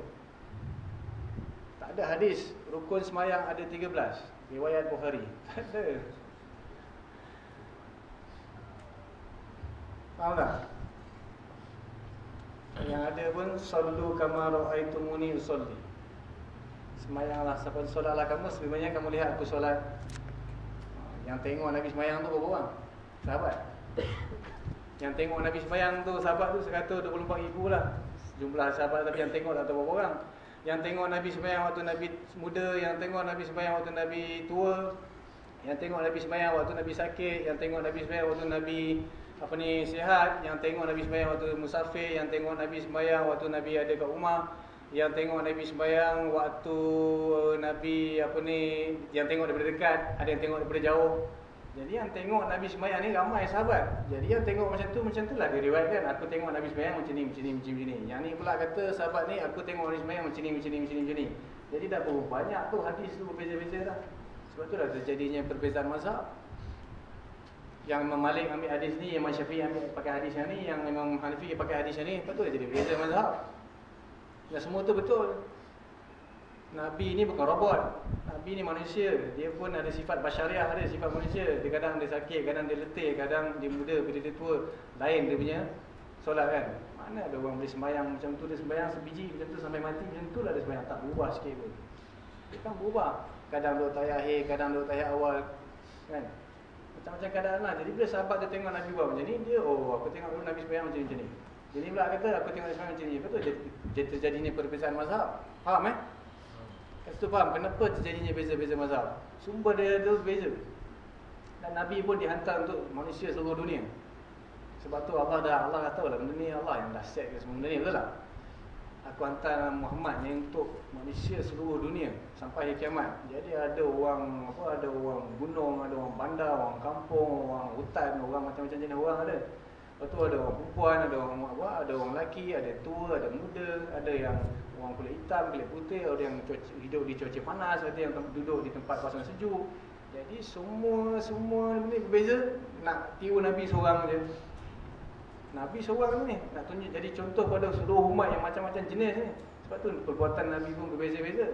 Tak ada hadis rukun semayang ada 13. Riwayat Bukhari. (laughs) Tak ada. Faham tak? Yang ada pun sallu kama raaitumuni usolli. Semayanglah Siapa solatlah kamu Sebenarnya kamu lihat aku solat. Yang tengok Nabi semayang tu berapa orang? Sahabat. Yang tengok Nabi semayang tu Sahabat tu 124 ribu lah. Jumlah sahabat tapi yang tengok tahu berapa orang. Yang tengok Nabi semayang waktu Nabi muda Yang tengok Nabi semayang waktu Nabi tua Yang tengok Nabi semayang waktu Nabi sakit Yang tengok Nabi semayang waktu Nabi apa ni sihat yang tengok Nabi sembahyang waktu musafir yang tengok Nabi sembahyang waktu Nabi ada kat rumah yang tengok Nabi sembahyang waktu Nabi apa ni yang tengok daripada dekat ada yang tengok daripada jauh. Jadi yang tengok Nabi sembahyang ni ramai sahabat. Jadi yang tengok macam tu macam tu lah diriwayatkan aku tengok Nabi sembahyang macam ni macam ni macam ni. Yang ni pula kata sahabat ni aku tengok Nabi sembahyang macam ni macam ni macam ni macam ni. Jadi dah berapa banyak tu hadis tu berbeza-beza dah. Sebab tu dah terjadinya perbezaan mazhab. Yang Imam Malik ambil hadis ni, Imam Syafi'i ambil pakai hadis yang ni, yang Imam Hanafi pakai hadis yang ni, lepas tu dia jadi beza mazhab. Dan semua tu betul. Nabi ni bukan robot. Nabi ni manusia. Dia pun ada sifat basyariah, ada sifat manusia. Dia kadang dia sakit, kadang dia letih, kadang dia muda, bila dia tua. Lain dia punya solat kan. Mana ada orang boleh sembahyang macam tu, dia sembahyang sebiji macam tu sampai mati macam tu lah dia sembahyang. Tak berubah sikit pun. Dia kan berubah. Kadang dua tayah akhir, kadang dua tayah awal. Kan? Macam-macam keadaan lah. Jadi bila sahabat dia tengok Nabi buat macam ni, dia oh aku tengok dulu Nabi sembahyang macam ni macam ni. Jadi pula kata aku tengok sembahyang macam ni. Betul jadi terjadinya perbezaan mazhab. Faham eh? Kata tu faham kenapa terjadinya beza-beza mazhab? Sumber dia tu beza. Dan Nabi pun dihantar untuk manusia seluruh dunia. Sebab tu Allah dah Allah kata lah benda ni Allah yang dah set ke semua benda ni betul tak? Aku hantar Muhammad ni untuk manusia seluruh dunia sampai hari kiamat. Jadi ada orang apa ada orang gunung, ada orang bandar, orang kampung, orang hutan, orang macam-macam jenis orang ada. Lepas tu ada orang perempuan, ada orang apa, ada orang lelaki, ada tua, ada muda, ada yang orang kulit hitam, kulit putih, ada yang hidup di cuaca panas, ada yang duduk di tempat kawasan sejuk. Jadi semua semua ni berbeza nak tiru Nabi seorang je. Nabi seorang ni nak tunjuk jadi contoh pada seluruh umat yang macam-macam jenis ni. Sebab tu perbuatan Nabi pun berbeza-beza.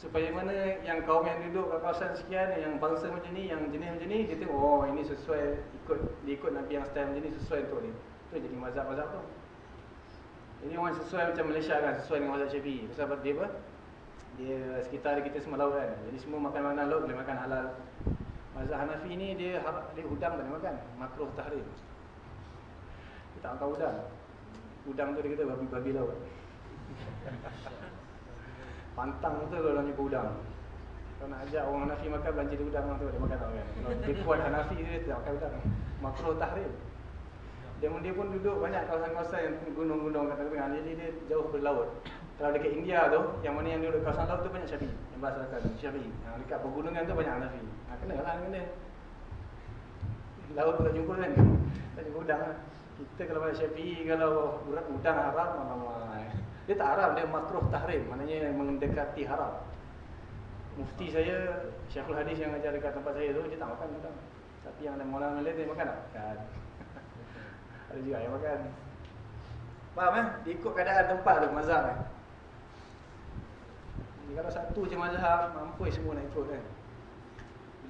Supaya mana yang kaum yang duduk kat kawasan sekian, yang bangsa macam ni, yang jenis macam ni, dia tengok, oh ini sesuai, ikut dia ikut Nabi yang style macam ni, sesuai untuk ni. Tu jadi mazhab-mazhab tu. Ini orang sesuai macam Malaysia kan, sesuai dengan mazhab Syafi'i. Pasal dia apa? Dia sekitar kita semua laut kan. Jadi semua makan makanan laut boleh makan halal. Mazhab Hanafi ni dia harap dia udang boleh makan, makruh tahrim. Dia tak makan udang. Udang tu dia kata babi-babi laut. (laughs) Pantang tu kalau nak jumpa udang. Kalau nak ajak orang Hanafi makan belanja dia udang tu dia makan tak kan. Kalau dia kuat Hanafi dia tak makan udang. Makruh tahrim. Dia pun dia pun duduk banyak kawasan-kawasan yang gunung-gunung kat tengah jadi dia jauh berlaut. Kalau dekat India tu, yang mana yang duduk kawasan laut tu banyak Syafi'i. Yang bahasa akan Syafi'i. Yang dekat pegunungan tu banyak Hanafi. Ha, kena lah dia. Laut tak jumpa kan. Tak jumpa udang lah. Kita kalau banyak Syafi'i, kalau udang haram, mana dia tak haram, dia makruh tahrim. Maknanya mendekati haram. Mufti saya, Syekhul Hadis yang ajar dekat tempat saya tu, dia tak makan udang. Tapi yang ada malam lain dia makan tak? Makan. (laughs) Ada juga yang makan. Faham eh? Dia ikut keadaan tempat tu, mazhab eh. Jadi, kalau satu je mazhab, mampu semua nak ikut kan.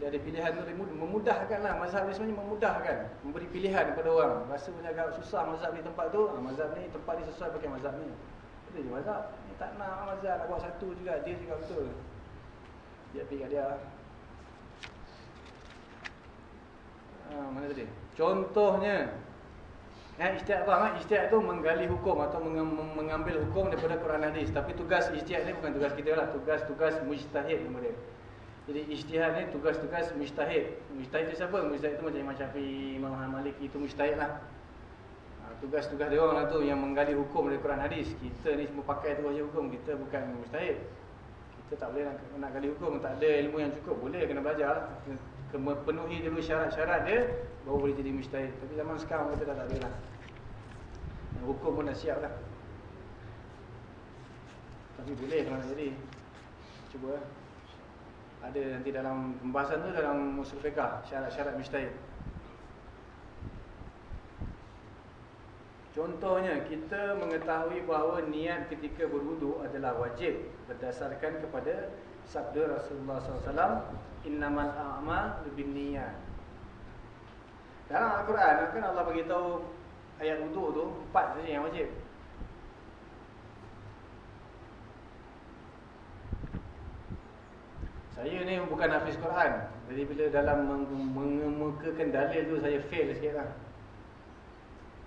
Bila ada pilihan tu, memudahkan lah. Mazhab ni sebenarnya memudahkan. Memberi pilihan kepada orang. Rasa macam agak susah mazhab ni tempat tu. Ha, mazhab ni, tempat ni sesuai pakai mazhab ni. Itu je mazhab. Ni tak nak mazhab, nak buat satu juga. Dia juga betul. Dia pergi kat dia. Ha, mana tadi? Contohnya, Eh, istiad apa? Istiad tu menggali hukum atau mengambil hukum daripada Quran hadis. Tapi tugas istiad ni bukan tugas kita lah. Tugas-tugas mujtahid nama dia. Jadi ijtihad ni tugas-tugas mujtahid. Mujtahid tu siapa? Mujtahid tu macam Imam Syafi'i, Imam Malik itu mujtahid lah. Ha, tugas-tugas dia orang lah tu yang menggali hukum dari Quran hadis. Kita ni semua pakai tu je hukum. Kita bukan mujtahid. Kita tak boleh nak, nak gali hukum. Tak ada ilmu yang cukup. Boleh kena belajar. Penuhi dulu syarat-syarat dia baru boleh jadi mujtahid. Tapi zaman sekarang kita dah tak boleh lah. Hukum pun dah siap lah. Tapi boleh kalau jadi. Cuba lah. Ada nanti dalam pembahasan tu dalam usul fiqah syarat-syarat mujtahid. Contohnya kita mengetahui bahawa niat ketika berwudu adalah wajib berdasarkan kepada sabda Rasulullah SAW innamal a'mal binniyat. Dalam Al-Quran kan Allah bagi tahu ayat wudu tu empat saja yang wajib. Saya ni bukan hafiz Quran Jadi bila dalam mengemukakan dalil tu saya fail sikit lah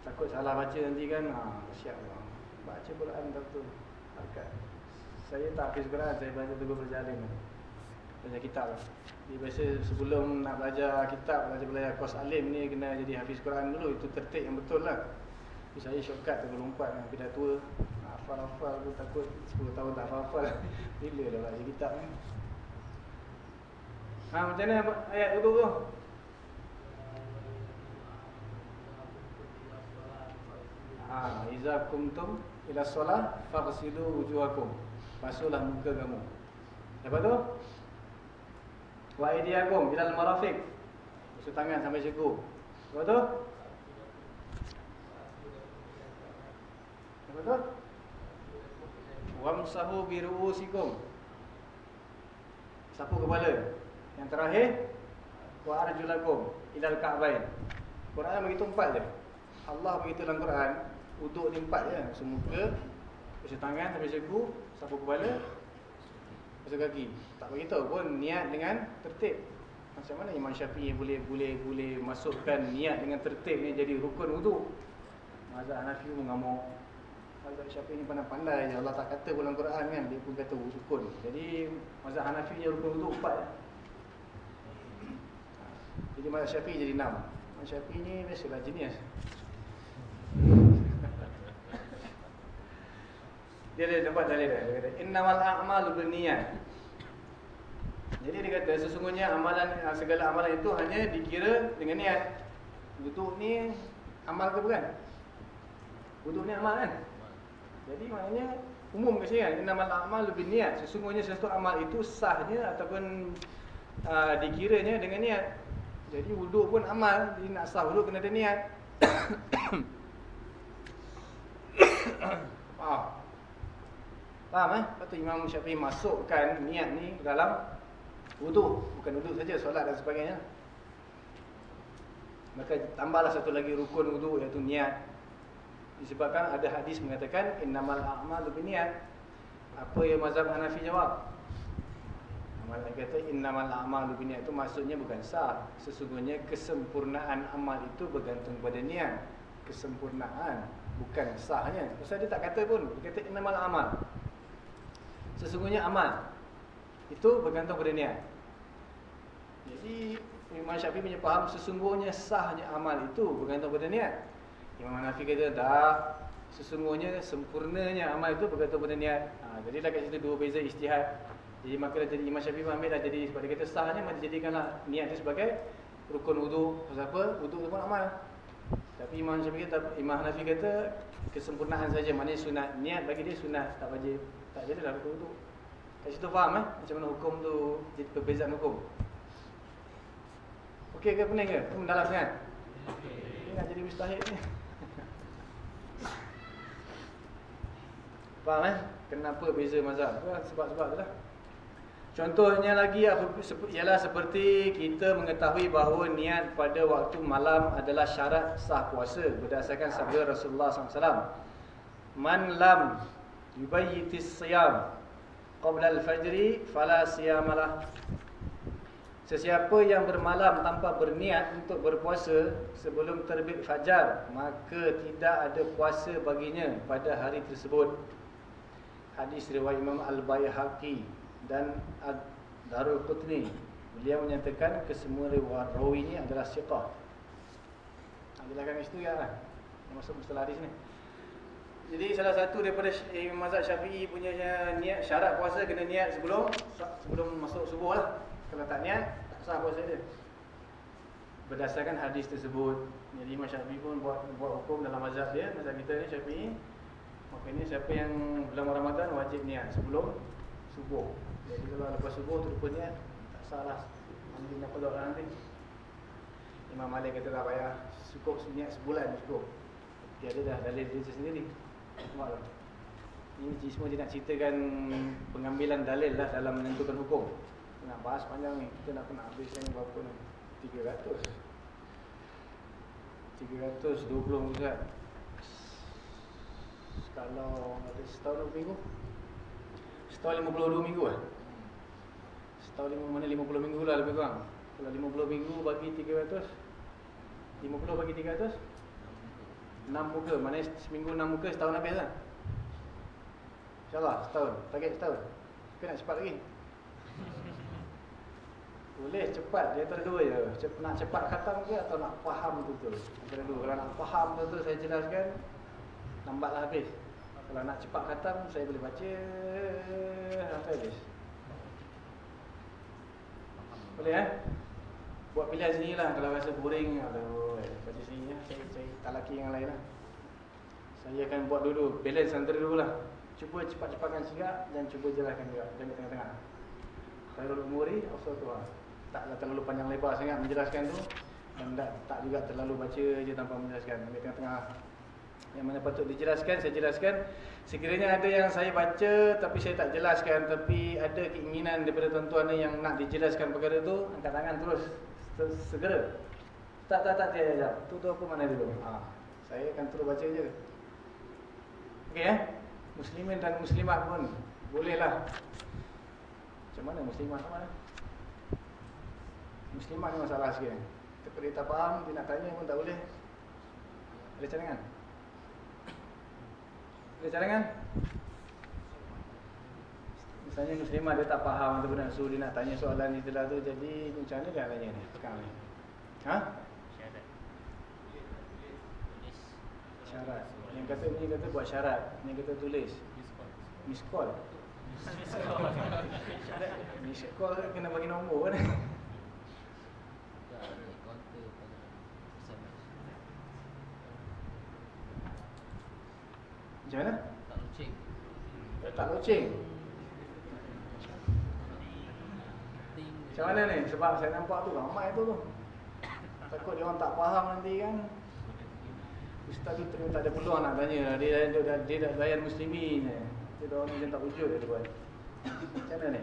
Takut salah baca nanti kan ha, Siap lah Baca Quran betul. Harkat. Saya tak hafiz Quran Saya baca Teguh Berjalin. Baca kitab. Jadi biasa sebelum nak belajar kitab Belajar belajar kos alim ni Kena jadi hafiz Quran dulu. Itu tertib yang betul lah. Jadi saya shortcut Teguh lompat dengan pidat tua. Hafal-hafal pun takut. 10 tahun tak hafal. (laughs) Bila dah baca kitab ni? Ha macam mana ayat tu tu? Ha iza kumtum ila solat faghsilu wujuhakum. Basuhlah muka kamu. Apa tu? Wa aydiyakum ila al-marafiq. Basuh tangan sampai siku. Apa tu? Apa tu? Wamsahu bi ru'usikum. Sapu kepala. Yang terakhir wa arjulakum ilal ka'bain. Quran begitu empat je. Allah begitu dalam Quran, uduk ni empat je. Semuka, basuh tangan sampai siku, sapu kepala, basuh kaki. Tak begitu pun niat dengan tertib. Macam mana Imam Syafi'i boleh boleh boleh masukkan niat dengan tertib ni jadi rukun wuduk? Mazhab Hanafi pun mengamuk. Mazhab Syafi'i ni pandai-pandai. Allah tak kata dalam Quran kan, dia pun kata rukun. Jadi mazhab Hanafi ni rukun wuduk empat. Jadi mazhab Syafi'i jadi enam. Mazhab Syafi'i ni biasalah jenis. Dia ada tempat dalil dia. Kata innamal a'malu binniyat. Jadi dia kata sesungguhnya amalan segala amalan itu hanya dikira dengan niat. Wuduk ni amal ke bukan? Wuduk ni amal kan? Jadi maknanya umum ke sini kan innamal a'malu binniyat. Sesungguhnya sesuatu amal itu sahnya ataupun uh, dikiranya dengan niat. Jadi wuduk pun amal, jadi nak sah wuduk kena ada niat. (coughs) (coughs) Faham? Faham eh? Lepas tu Imam Syafi'i masukkan niat ni dalam wuduk. Bukan wuduk saja, solat dan sebagainya. Maka tambahlah satu lagi rukun wuduk iaitu niat. Disebabkan ada hadis mengatakan innamal a'malu binniyat. Apa yang mazhab Hanafi jawab? Amalan kata innamal a'malu binniyat itu maksudnya bukan sah. Sesungguhnya kesempurnaan amal itu bergantung pada niat. Kesempurnaan bukan sahnya. Pasal dia tak kata pun, dia kata innamal amal. Sesungguhnya amal itu bergantung pada niat. Jadi Imam Syafi'i punya faham sesungguhnya sahnya amal itu bergantung pada niat. Imam Hanafi kata tak. Sesungguhnya sempurnanya amal itu bergantung pada niat. Ha, jadi dah kat situ dua beza istihad. Jadi maka jadi Imam Syafi'i ambil dah jadi sebab dia kata sahnya maka jadikanlah niat itu sebagai rukun wudu. Pasal apa? Wudu itu pun amal. Tapi Imam Syafi'i kata Imam Hanafi kata kesempurnaan saja maknanya sunat. Niat bagi dia sunat tak wajib. Tak jadi dah rukun wudu. Kat situ faham eh macam mana hukum tu jadi perbezaan hukum. Okey ke pening ke? Itu mendalam kan? Okey. Nak jadi mustahil ni. (laughs) Faham eh? Kenapa beza mazhab? Sebab-sebab tu lah. Contohnya lagi ialah seperti kita mengetahui bahawa niat pada waktu malam adalah syarat sah puasa berdasarkan sabda Rasulullah SAW. Man lam yubayyitis siyam qabla al-fajri fala siyamalah. Sesiapa yang bermalam tanpa berniat untuk berpuasa sebelum terbit fajar, maka tidak ada puasa baginya pada hari tersebut. Hadis riwayat Imam Al-Baihaqi dan Darul Qutni beliau menyatakan kesemua riwayat rawi ini adalah siqah. Jelaskan kat situ ya lah. Masuk mustalah hadis ni. Jadi salah satu daripada Imam Mazhab Syafi'i punya niat syarat puasa kena niat sebelum sebelum masuk subuh lah. Kalau tak niat sah puasa dia. Berdasarkan hadis tersebut. Jadi Imam Syafi'i pun buat buat hukum dalam mazhab dia, mazhab kita ni Syafi'i. Maknanya siapa yang bulan Ramadan wajib niat sebelum subuh. Jadi kalau lepas subuh tu lupa niat Tak salah Nanti nak peluk lah nanti Imam Malik kata tak payah Cukup niat sebulan cukup Dia ada dah dalil diri sendiri Nampak tak Ini semua dia nak ceritakan Pengambilan dalil lah dalam menentukan hukum. Nak bahas panjang ni. Kita nak kena habis yang berapa ni? 300 320 Ustaz Kalau ada setahun 2 minggu? Setahun 52 minggu lah. Setahun lima mana 50 minggu lah lebih kurang. Kalau 50 minggu bagi 300 50 bagi 300 6 muka. Mana seminggu 6 muka setahun habis lah. InsyaAllah setahun. Target setahun. Ke nak cepat lagi? (laughs) Boleh cepat. Dia antara dua je. Cep- Nak cepat khatam ke atau nak faham betul-betul? Antara dua. Kalau nak faham betul-betul saya jelaskan. Lambatlah habis. Kalau nak cepat khatam saya boleh baca sampai habis. Boleh eh? Buat pilihan sendiri lah Kalau rasa boring Aduh eh, Baca sendiri lah Cari, cari talaki yang lain lah. Saya akan buat dulu Balance antara dulu lah. Cuba cepat-cepatkan sikap Dan cuba jelaskan juga Jangan tengah-tengah. Khairul umuri Afsal tu lah. Taklah terlalu panjang lebar sangat menjelaskan tu. Dan tak, tak juga terlalu baca je tanpa menjelaskan. Ambil tengah-tengah. Yang mana patut dijelaskan, saya jelaskan. Sekiranya ada yang saya baca Tapi saya tak jelaskan Tapi ada keinginan daripada tuan-tuan Yang nak dijelaskan perkara tu Angkat tangan terus Segera. Tak, tak, tak, tidak, tidak Tu tu apa mana dulu? Ha. Saya akan terus baca je. Okey eh? Muslimin dan muslimat pun. Bolehlah. Macam mana muslimat? Mana? Muslimat ni masalah sikit Tapi dia tak faham Dia nak tanya pun tak boleh. Ada cadangan? Ada cadangan? Misalnya muslimah dia tak faham ataupun nak suruh dia nak tanya soalan itulah tu Jadi macam mana dia nak tanya ni? Pegang ni Ha? Syarat. Yang kata ni kata buat syarat Yang kata tulis Miss call Miss call (laughs) kena bagi nombor kan ada counter pada SMS. Macam mana? Tak lucing. Tak loceng Penting. Macam mana ni? Sebab saya nampak tu ramai tu tu Takut dia orang tak faham nanti kan Ustaz tu tak ada peluang nak tanya Dia, dia, dia, dia dah layan muslimin je Dia dah orang macam tak wujud dia buat Macam mana ni?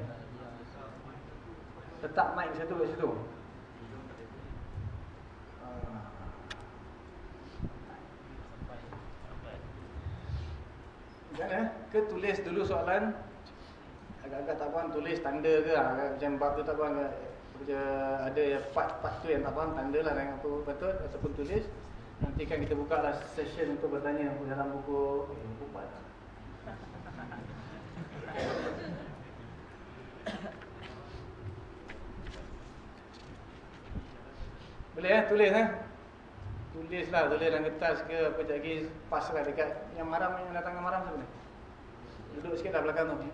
Letak mic satu kat situ Ah. Sampai. Macam mana? Ke tulis dulu soalan Agak-agak tak faham tulis tanda ke agak Macam bab tu tak faham ke Macam ada part-part tu yang tak faham Tanda lah dengan apa betul Ataupun tulis. Nanti kan kita buka lah session untuk bertanya dalam buku eh, buku empat. (coughs) Boleh eh? Tulis eh? Tulis lah tulis dalam kertas ke apa sekejap lagi Pas lah dekat yang maram yang datang dengan maram ni? Duduk sikit lah belakang tu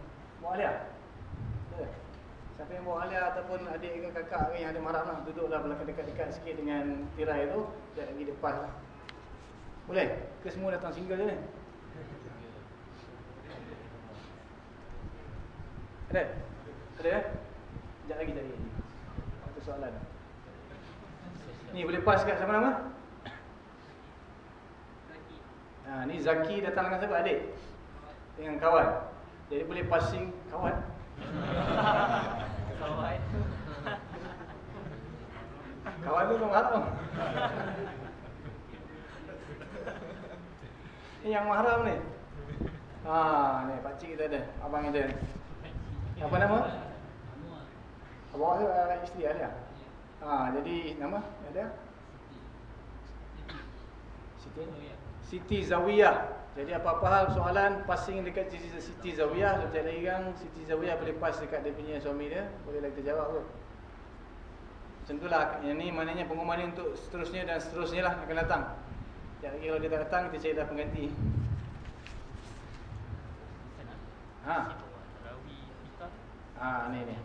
Bawa Alia Ada? Siapa yang bawa Alia ataupun adik ke kakak ke yang ada maram lah Duduklah belakang dekat-dekat sikit dengan tirai tu lagi dia pas lah Boleh? Ke semua datang single je ni? Ada? Ada ya? Sekejap lagi tadi Satu soalan Ni boleh pas kat sama nama? Ha, ni Zaki datang dengan siapa? Adik? Dengan kawan Jadi boleh passing kawan? Kawan. Kawan tu orang haram Ni yang mahram ni Ha, ni pakcik kita ada Abang kita Apa nama? Bawa tu uh, isteri Alia Ha, jadi nama ada? Siti Siti Zawiyah. Jadi apa-apa hal soalan passing dekat Siti, Siti Zawiyah, sekejap lagi kan Siti Zawiyah boleh pass dekat dia punya suami dia, bolehlah kita jawab tu. Macam itulah, yang ni maknanya pengumuman ni untuk seterusnya dan seterusnya lah akan datang. Sekejap lagi kalau dia tak datang, kita cari dah pengganti. Ha. Ha, ni ni.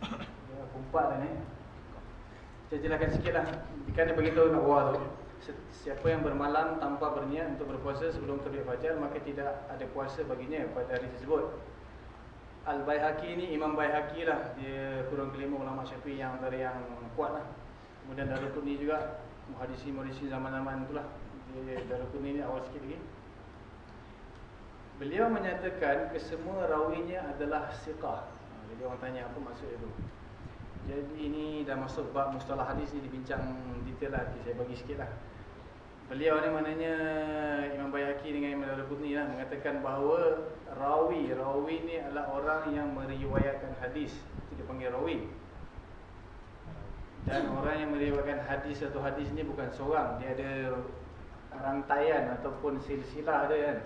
(coughs) Dia kumpat dah ni. Saya jelaskan sikit lah Kan dia beritahu kat bawah tu "Si- Siapa yang bermalam tanpa berniat untuk berpuasa sebelum terbit fajar Maka tidak ada puasa baginya pada hari tersebut. Al-Bayhaqi ni Imam Bayhaqi lah. Dia kurang kelima ulama syafi'i yang antara yang kuat lah. Kemudian Darukuni juga. Muhadisi-muhadisi zaman-zaman tu lah. Dia Darukuni ni awal sikit lagi. Beliau menyatakan kesemua rawinya adalah siqah. Jadi orang tanya apa maksud itu jadi ini dah masuk bab mustalah hadis ni dibincang detail lah Nanti saya bagi sikit lah Beliau ni maknanya Imam Bayhaqi dengan Imam Darabutni lah Mengatakan bahawa rawi Rawi ni adalah orang yang meriwayatkan hadis Itu dia panggil rawi. Dan orang yang meriwayatkan hadis atau hadis ni bukan seorang, dia ada rantaian ataupun silsilah dia kan.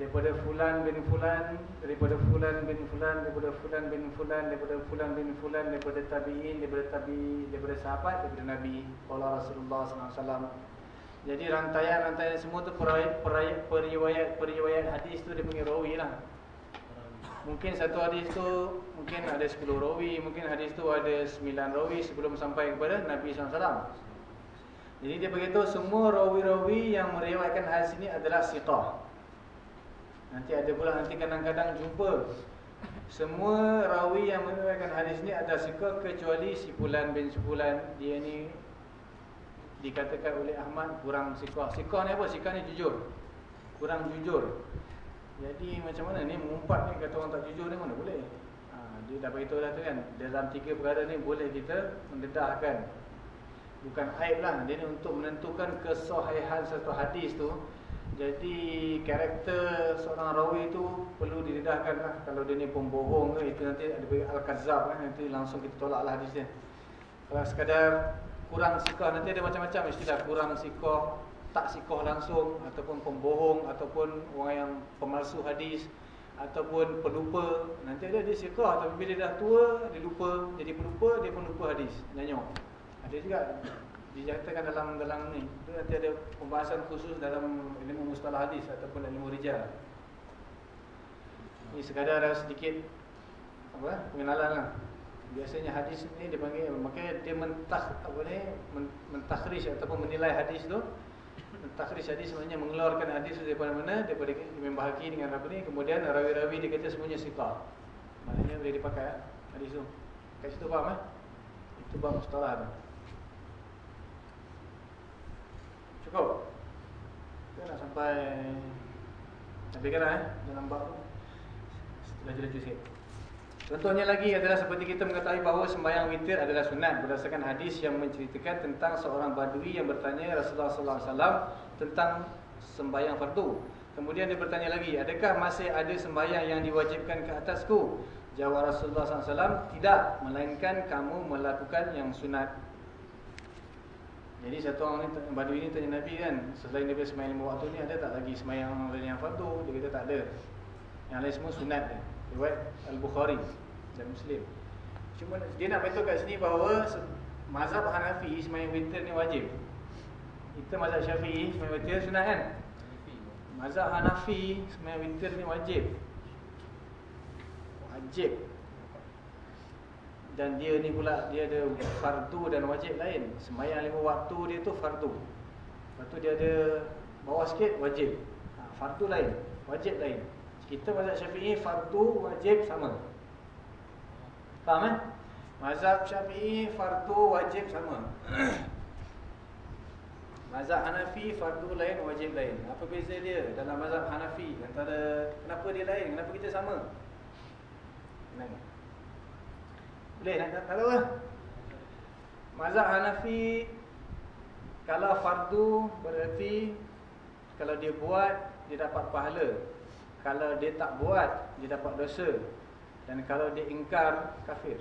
Daripada fulan bin fulan, daripada fulan bin fulan, daripada fulan bin fulan, daripada fulan bin fulan, daripada tabi'in, daripada tabi, daripada sahabat, daripada Nabi Allah Rasulullah SAW. Jadi rantaian-rantaian semua tu periwayat-periwayat hadis tu dia panggil rawi lah. Mungkin satu hadis tu mungkin ada 10 rawi, mungkin hadis tu ada 9 rawi sebelum sampai kepada Nabi SAW. Jadi dia beritahu semua rawi-rawi yang meriwayatkan hadis ini adalah siqah. Nanti ada pula nanti kadang-kadang jumpa semua rawi yang meriwayatkan hadis ni ada siqah kecuali si fulan bin fulan dia ni dikatakan oleh Ahmad kurang siqah. Siqah ni apa? Siqah ni jujur. Kurang jujur. Jadi macam mana ni mengumpat ni kata orang tak jujur ni mana boleh? Ha, dia dah beritahu dah tu kan dalam tiga perkara ni boleh kita mendedahkan. Bukan aib lah. Dia ni untuk menentukan kesahihan satu hadis tu jadi karakter seorang rawi itu perlu didedahkan lah. Kalau dia ni pembohong ke, itu nanti ada Al-Qazab kan, nanti langsung kita tolak lah hadis dia. Kalau sekadar kurang sikah, nanti ada macam-macam istilah kurang sikah, tak sikah langsung, ataupun pembohong, ataupun orang yang pemalsu hadis, ataupun pelupa. Nanti ada dia sikah, tapi bila dia dah tua, dia lupa, jadi pelupa, dia pun lupa hadis, nyanyok. Ada juga dinyatakan dalam dalam ni itu nanti ada pembahasan khusus dalam ilmu mustalah hadis ataupun ilmu rijal. Ini sekadar ada sedikit apa pengenalan lah. Biasanya hadis ni dia panggil makanya dia mentah apa ni mentakhrij ataupun menilai hadis tu. Mentakhrij hadis sebenarnya mengeluarkan hadis daripada mana? Daripada imam bahaki dengan apa ni? Kemudian rawi-rawi dia kata semuanya siqah maknanya boleh dipakai hadis tu. Kat situ faham eh? Itu bab mustalah tu Cukup? Kita nak sampai Habiskan lah eh Dalam bab tu Laju-laju sikit Contohnya lagi adalah seperti kita mengetahui bahawa sembahyang witir adalah sunat berdasarkan hadis yang menceritakan tentang seorang badui yang bertanya Rasulullah SAW tentang sembahyang fardu. Kemudian dia bertanya lagi, adakah masih ada sembahyang yang diwajibkan ke atasku? Jawab Rasulullah SAW, tidak, melainkan kamu melakukan yang sunat. Jadi satu orang ni Badui ni tanya Nabi kan Selain daripada semayang lima waktu ni Ada tak lagi semayang lain yang fardu Dia kata tak ada. Yang lain semua sunat dia. Riwayat Al-Bukhari Dan Muslim. Cuma dia nak beritahu kat sini bahawa Mazhab Hanafi semayang witir ni wajib. Kita mazhab Syafi'i semayang witir sunat kan? Mazhab Hanafi semayang witir ni wajib. Wajib dan dia ni pula dia ada fardu dan wajib lain. Sembahyang lima waktu dia tu fardu. Lepas tu dia ada bawah sikit wajib. Ha, fardu lain, wajib lain. Kita mazhab Syafi'i fardu wajib sama. Faham eh? Mazhab Syafi'i fardu wajib sama. (clears throat) mazhab Hanafi fardu lain wajib lain. Apa beza dia dalam mazhab Hanafi antara kenapa dia lain? Kenapa kita sama? Kenapa? Boleh nak tak tahu lah. Mazhab Hanafi kalau fardu berarti kalau dia buat dia dapat pahala. Kalau dia tak buat dia dapat dosa. Dan kalau dia ingkar kafir.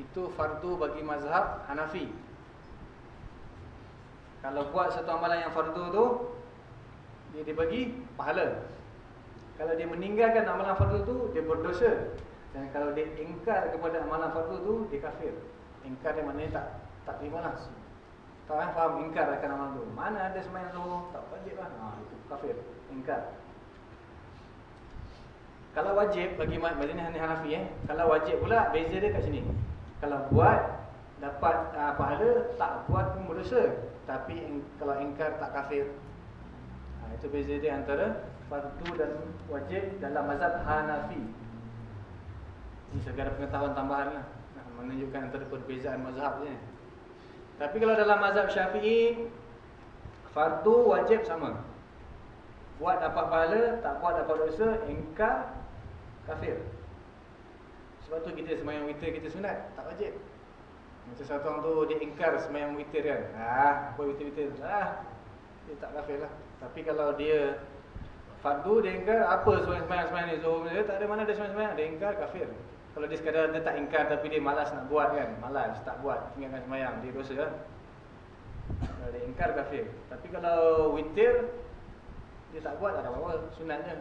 Itu fardu bagi mazhab Hanafi. Kalau buat satu amalan yang fardu tu dia dibagi pahala. Kalau dia meninggalkan amalan fardu tu dia berdosa. Dan kalau dia ingkar kepada amalan fardu tu dia kafir. Ingkar dia maknanya tak tak terima lah. Tak kan faham ingkar akan amalan tu. Mana ada sembahyang zuhur tak wajib lah. Ha, itu kafir. Ingkar. Kalau wajib bagi mazhab Hanafi eh, kalau wajib pula beza dia kat sini. Kalau buat dapat uh, pahala, tak buat pun berdosa. Tapi kalau ingkar tak kafir. Ha, itu beza dia antara fardu dan wajib dalam mazhab Hanafi. Ini segala pengetahuan tambahan lah. Menunjukkan antara perbezaan mazhab je Tapi kalau dalam mazhab syafi'i Fardu wajib sama. Buat dapat pahala Tak buat dapat dosa Ingkar Kafir. Sebab tu kita semayang witir kita sunat Tak wajib. Macam satu orang tu Dia ingkar semayang witir kan. Ah, Apa witir-witir ah, Dia tak kafir lah. Tapi kalau dia Fardu dia ingkar Apa semayang-semayang ni? Zuhur dia tak ada mana dia semayang-semayang Dia ingkar kafir Kalau dia sekadar dia tak ingkar tapi dia malas nak buat kan Malas tak buat tinggalkan semayang Dia dosa kan dia ingkar kafir Tapi kalau witir Dia tak buat tak ada apa-apa Sunatnya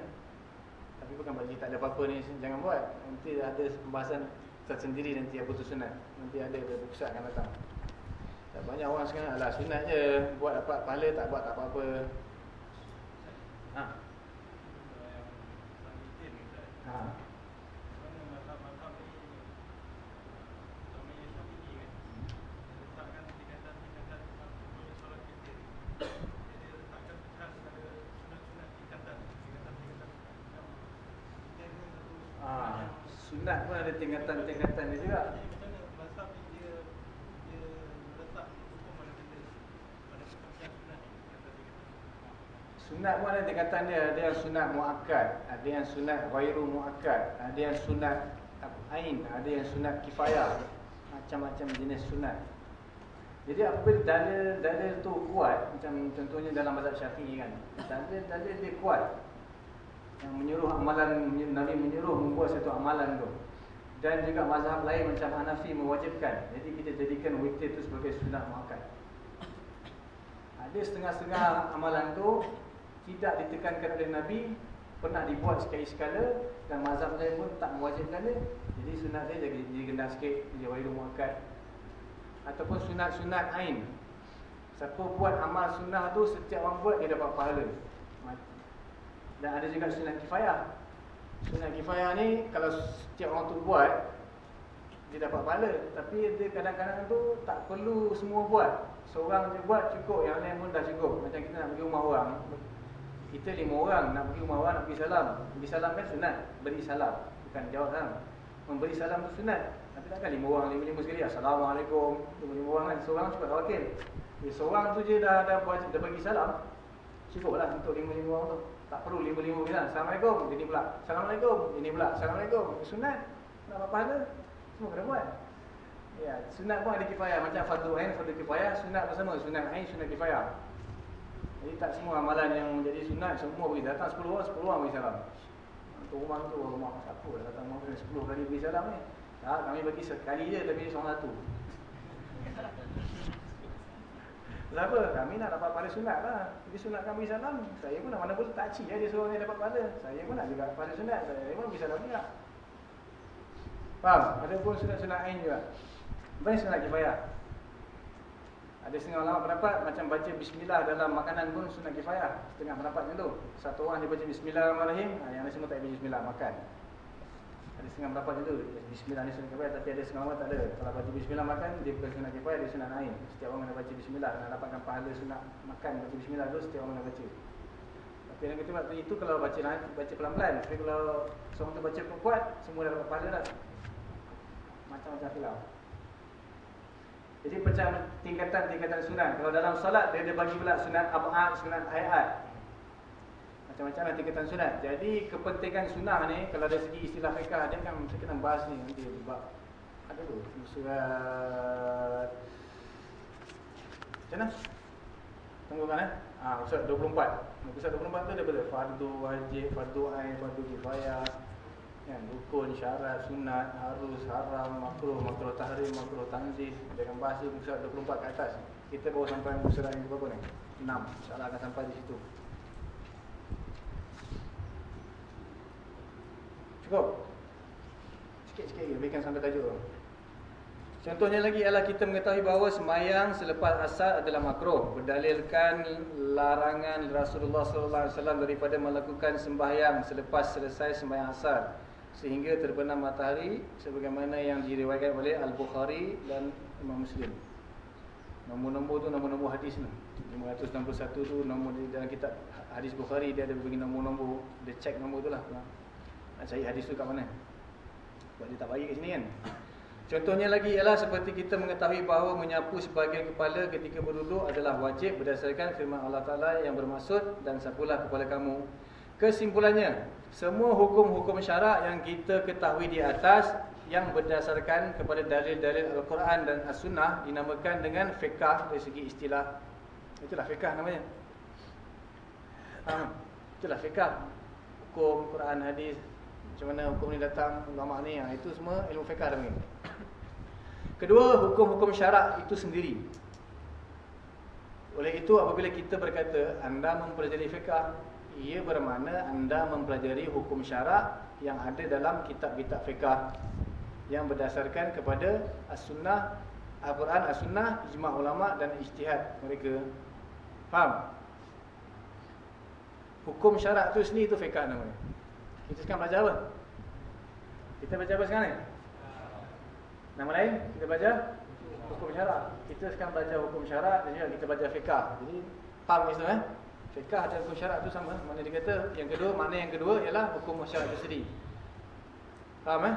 Tapi bukan berarti tak ada apa-apa ni Jangan buat Nanti ada pembahasan tersendiri nanti apa tu sunat Nanti ada dia buku akan datang tak banyak orang sekarang Alah sunat je Buat dapat pahala tak buat tak apa-apa Ha Ha ada tingkatan-tingkatan dia juga. Sunat pun ada tingkatan dia. Ada yang sunat muakkad, ada yang sunat ghairu muakkad, ada yang sunat ain, ada yang sunat kifayah. Macam-macam jenis sunat. Jadi apabila dalil-dalil tu kuat, macam contohnya dalam mazhab Syafi'i kan. Dalil-dalil dia kuat. Yang menyuruh amalan Nabi menyuruh membuat satu amalan tu. Dan juga mazhab lain macam Hanafi mewajibkan. Jadi kita jadikan witir tu sebagai sunat muakkad. Ada setengah-setengah amalan tu tidak ditekankan oleh Nabi pernah dibuat sekali sekala dan mazhab lain pun tak mewajibkan dia. Jadi sunat dia jadi, jadi rendah sikit dia wajib muakkad. Ataupun sunat-sunat ain siapa buat amal sunnah tu setiap orang buat dia dapat pahala. Dan ada juga sunat kifayah sunat kifayah ni kalau setiap orang tu buat dia dapat pahala tapi dia kadang-kadang tu tak perlu semua buat seorang je buat cukup yang lain pun dah cukup macam kita nak pergi rumah orang kita lima orang nak pergi rumah orang nak pergi salam. Pergi salam kan sunat. Beri salam. Bukan jawab salam. Memberi salam tu sunat. Tapi takkan lima orang, lima-lima sekali. Assalamualaikum. Lima-lima orang kan. Seorang cukup tak wakil. Jadi, seorang tu je dah, dah, buat, dah bagi salam. Cukup lah untuk lima-lima orang tu. Tak perlu lima-lima bilang. Assalamualaikum. Ini pula. Assalamualaikum. Ini pula. Assalamualaikum. Sunat. Nak apa pahala. Semua kena buat. Ya, sunat pun ada kifayah. Macam fardu ain, fardu kifayah. Sunat bersama. Sunat ain, sunat kifayah. Jadi tak semua amalan yang menjadi sunat semua bagi datang 10 orang 10 orang bagi salam. Untuk rumah tu rumah siapa dah datang rumah 10 kali bagi salam ni. Tak kami bagi sekali je tapi seorang satu. Kenapa? Kami nak dapat pada sunat lah. Jadi sunat kami bagi salam. Saya pun nak mana pun tak cik ya, dia suruh dia dapat pada. Saya pun nak juga pada sunat. Saya pun bagi salam juga. Faham? Ada pun sunat-sunat lain juga. Apa sunat kifayah? Ada setengah ulama pendapat macam baca bismillah dalam makanan pun sunat kifayah. Setengah pendapat macam tu. Satu orang dia baca bismillahirrahmanirrahim, yang lain semua tak baca bismillah makan. Ada setengah pendapat macam tu. Bismillah ni sunat kifayah tapi ada setengah ulama tak ada. Kalau baca bismillah makan dia bukan sunat kifayah, dia sunat lain. Setiap orang kena baca bismillah nak dapatkan pahala sunat makan baca bismillah tu setiap orang kena baca. Tapi yang ketiga itu kalau baca baca pelan-pelan. Tapi kalau seorang tu baca kuat, semua dah dapat pahala dah. Macam-macam khilaf. Jadi macam tingkatan-tingkatan sunat. Kalau dalam solat dia ada bagi pula sunat abad, sunat ayat. Macam-macam lah tingkatan sunat. Jadi kepentingan sunat ni kalau dari segi istilah fiqah dia kan kita nak bahas ni nanti bab ada tu surat Macam mana? Tunggu kan eh? Ah, surat 24. Muka surat 24 tu dia berkata fardu wajib, fardu ain, fardu kifayah, kan rukun syarat sunat harus haram makruh makruh tahrim makruh tanzih dengan bahasa muka 24 ke atas kita baru sampai muka surat yang berapa ni 6 insyaallah akan sampai di situ cukup sikit-sikit lebihkan sampai tajuk Contohnya lagi ialah kita mengetahui bahawa semayang selepas asar adalah makruh berdalilkan larangan Rasulullah sallallahu alaihi wasallam daripada melakukan sembahyang selepas selesai sembahyang asar sehingga terbenam matahari sebagaimana yang diriwayatkan oleh Al-Bukhari dan Imam Muslim. Nombor-nombor tu nombor-nombor hadis ni. 561 tu nombor dalam kitab hadis Bukhari dia ada bagi nombor-nombor, dia check nombor tu lah. Nak cari hadis tu kat mana? Sebab dia tak bagi kat sini kan. Contohnya lagi ialah seperti kita mengetahui bahawa menyapu sebahagian kepala ketika berduduk adalah wajib berdasarkan firman Allah Taala yang bermaksud dan sapulah kepala kamu. Kesimpulannya, semua hukum-hukum syarak yang kita ketahui di atas yang berdasarkan kepada dalil-dalil Al-Quran dan As-Sunnah dinamakan dengan fiqah dari segi istilah. Itulah fiqah namanya. Ha, itulah fiqah. Hukum, Quran, hadis, Macam mana hukum ni datang, ulama ni, ha, itu semua ilmu fiqh dah panggil. Kedua, hukum-hukum syarak itu sendiri. Oleh itu, apabila kita berkata anda mempelajari fiqh, ia bermakna anda mempelajari hukum syarak yang ada dalam kitab-kitab fiqh yang berdasarkan kepada as-sunnah, Al-Quran, as-sunnah, ijma' ulama' dan ijtihad mereka. Faham? Hukum syarak tu sendiri tu fiqh namanya. Kita sekarang belajar apa? Kita belajar apa sekarang ni? Nama lain kita belajar hukum syarak. Kita sekarang belajar hukum syarak dan juga kita belajar fiqh. Jadi faham ni semua eh? Fiqh dan hukum syarak tu sama. Mana dia kata yang kedua, makna yang kedua ialah hukum syarak itu sendiri. Faham eh?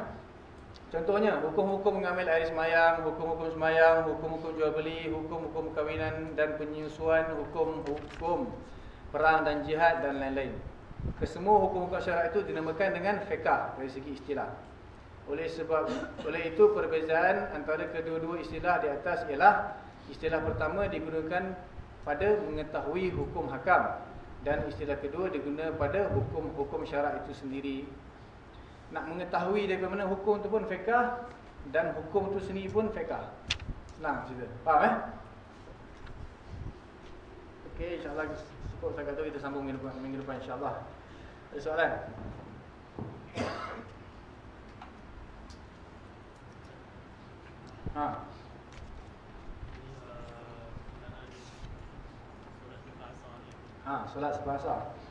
Contohnya, hukum-hukum mengambil air semayang, hukum-hukum semayang, hukum-hukum jual beli, hukum-hukum kawinan dan penyusuan, hukum-hukum perang dan jihad dan lain-lain. Kesemua hukum-hukum syarak itu dinamakan dengan fiqh dari segi istilah. Oleh sebab oleh itu perbezaan antara kedua-dua istilah di atas ialah istilah pertama digunakan pada mengetahui hukum hakam dan istilah kedua digunakan pada hukum-hukum syarak itu sendiri nak mengetahui daripada mana hukum tu pun fiqah dan hukum tu sendiri pun fiqah. Senang cerita. Faham eh? Okey, insya-Allah cukup saya kata kita sambung minggu depan, minggu depan insya-Allah. Ada soalan? Ha. Ha, solat sebahasa. Dia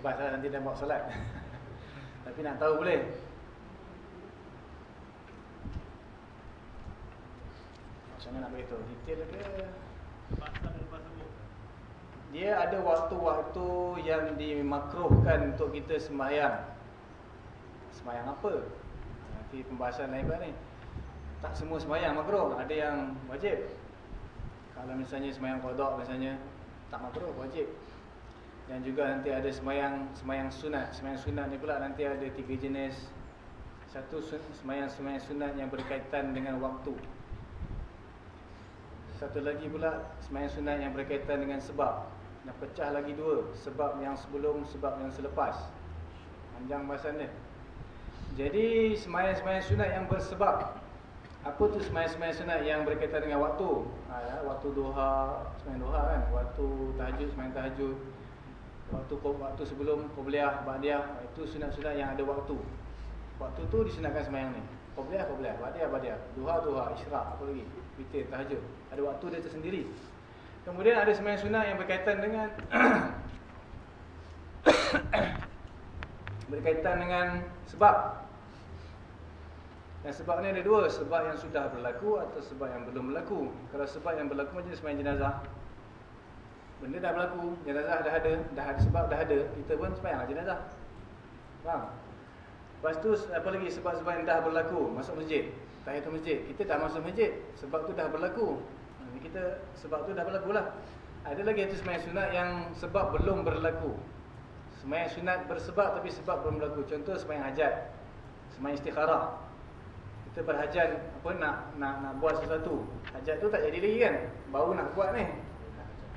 ibas lah nanti dan bawa solat. (laughs) Tapi nak tahu boleh. Macam mana nak beritahu? Detail ke? Dia ada waktu-waktu yang dimakruhkan untuk kita semayang Semayang apa? Nanti pembahasan lain ni. Tak semua semayang makruh. Ada yang wajib. Kalau misalnya semayang kodok misalnya tak makruh wajib dan juga nanti ada semayang semayang sunat. Semayang sunat ni pula nanti ada tiga jenis. Satu semayang semayang sunat yang berkaitan dengan waktu. Satu lagi pula semayang sunat yang berkaitan dengan sebab. Yang pecah lagi dua sebab yang sebelum sebab yang selepas. Panjang bahasan dia. Jadi semayang-semayang sunat yang bersebab. Apa tu semayang-semayang sunat yang berkaitan dengan waktu? Ha, ya, waktu duha, semayang duha kan? Waktu tahajud, semayang tahajud. Waktu waktu sebelum qobliyah, ba'diyah, itu sunat-sunat yang ada waktu. Waktu tu disunatkan semayang ni. Qobliyah, qobliyah, ba'diyah, ba'diyah. Duha, duha, isyraq, apa lagi? Witir, tahajud. Ada waktu dia tersendiri. Kemudian ada semayang sunat yang berkaitan dengan (coughs) berkaitan dengan sebab dan sebab ni ada dua, sebab yang sudah berlaku atau sebab yang belum berlaku. Kalau sebab yang berlaku macam sembahyang jenazah. Benda dah berlaku, jenazah dah ada, dah ada sebab dah ada, kita pun sembahyanglah jenazah. Faham? Lepas tu apa lagi sebab-sebab yang dah berlaku, masuk masjid, tahiyatul masjid. Kita dah masuk masjid, sebab tu dah berlaku. Kita sebab tu dah berlaku lah. Ada lagi itu sembahyang sunat yang sebab belum berlaku. Sembahyang sunat bersebab tapi sebab belum berlaku. Contoh sembahyang hajat, sembahyang istikharah kita berhajat apa nak nak nak buat sesuatu. Hajat tu tak jadi lagi kan? Baru nak buat ni.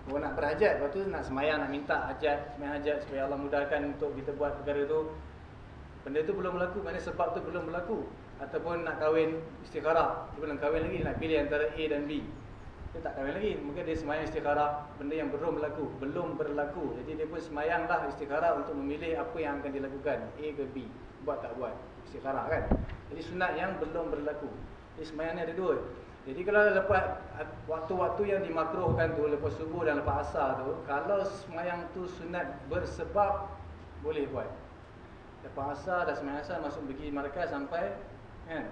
Baru nak berhajat, lepas tu nak semayang, nak minta hajat, semayang hajat supaya Allah mudahkan untuk kita buat perkara tu. Benda tu belum berlaku, mana sebab tu belum berlaku. Ataupun nak kahwin istikharah, dia belum kahwin lagi, nak pilih antara A dan B. Dia tak kahwin lagi, mungkin dia semayang istikharah, benda yang belum berlaku, belum berlaku. Jadi dia pun semayanglah istikharah untuk memilih apa yang akan dilakukan, A ke B. Buat tak buat, istikharah kan. Jadi sunat yang belum berlaku. Jadi semayang ni ada dua. Jadi kalau lepas waktu-waktu yang dimakruhkan tu lepas subuh dan lepas asar tu, kalau semayang tu sunat bersebab boleh buat. Lepas asar dah semayang asar masuk pergi markas sampai kan.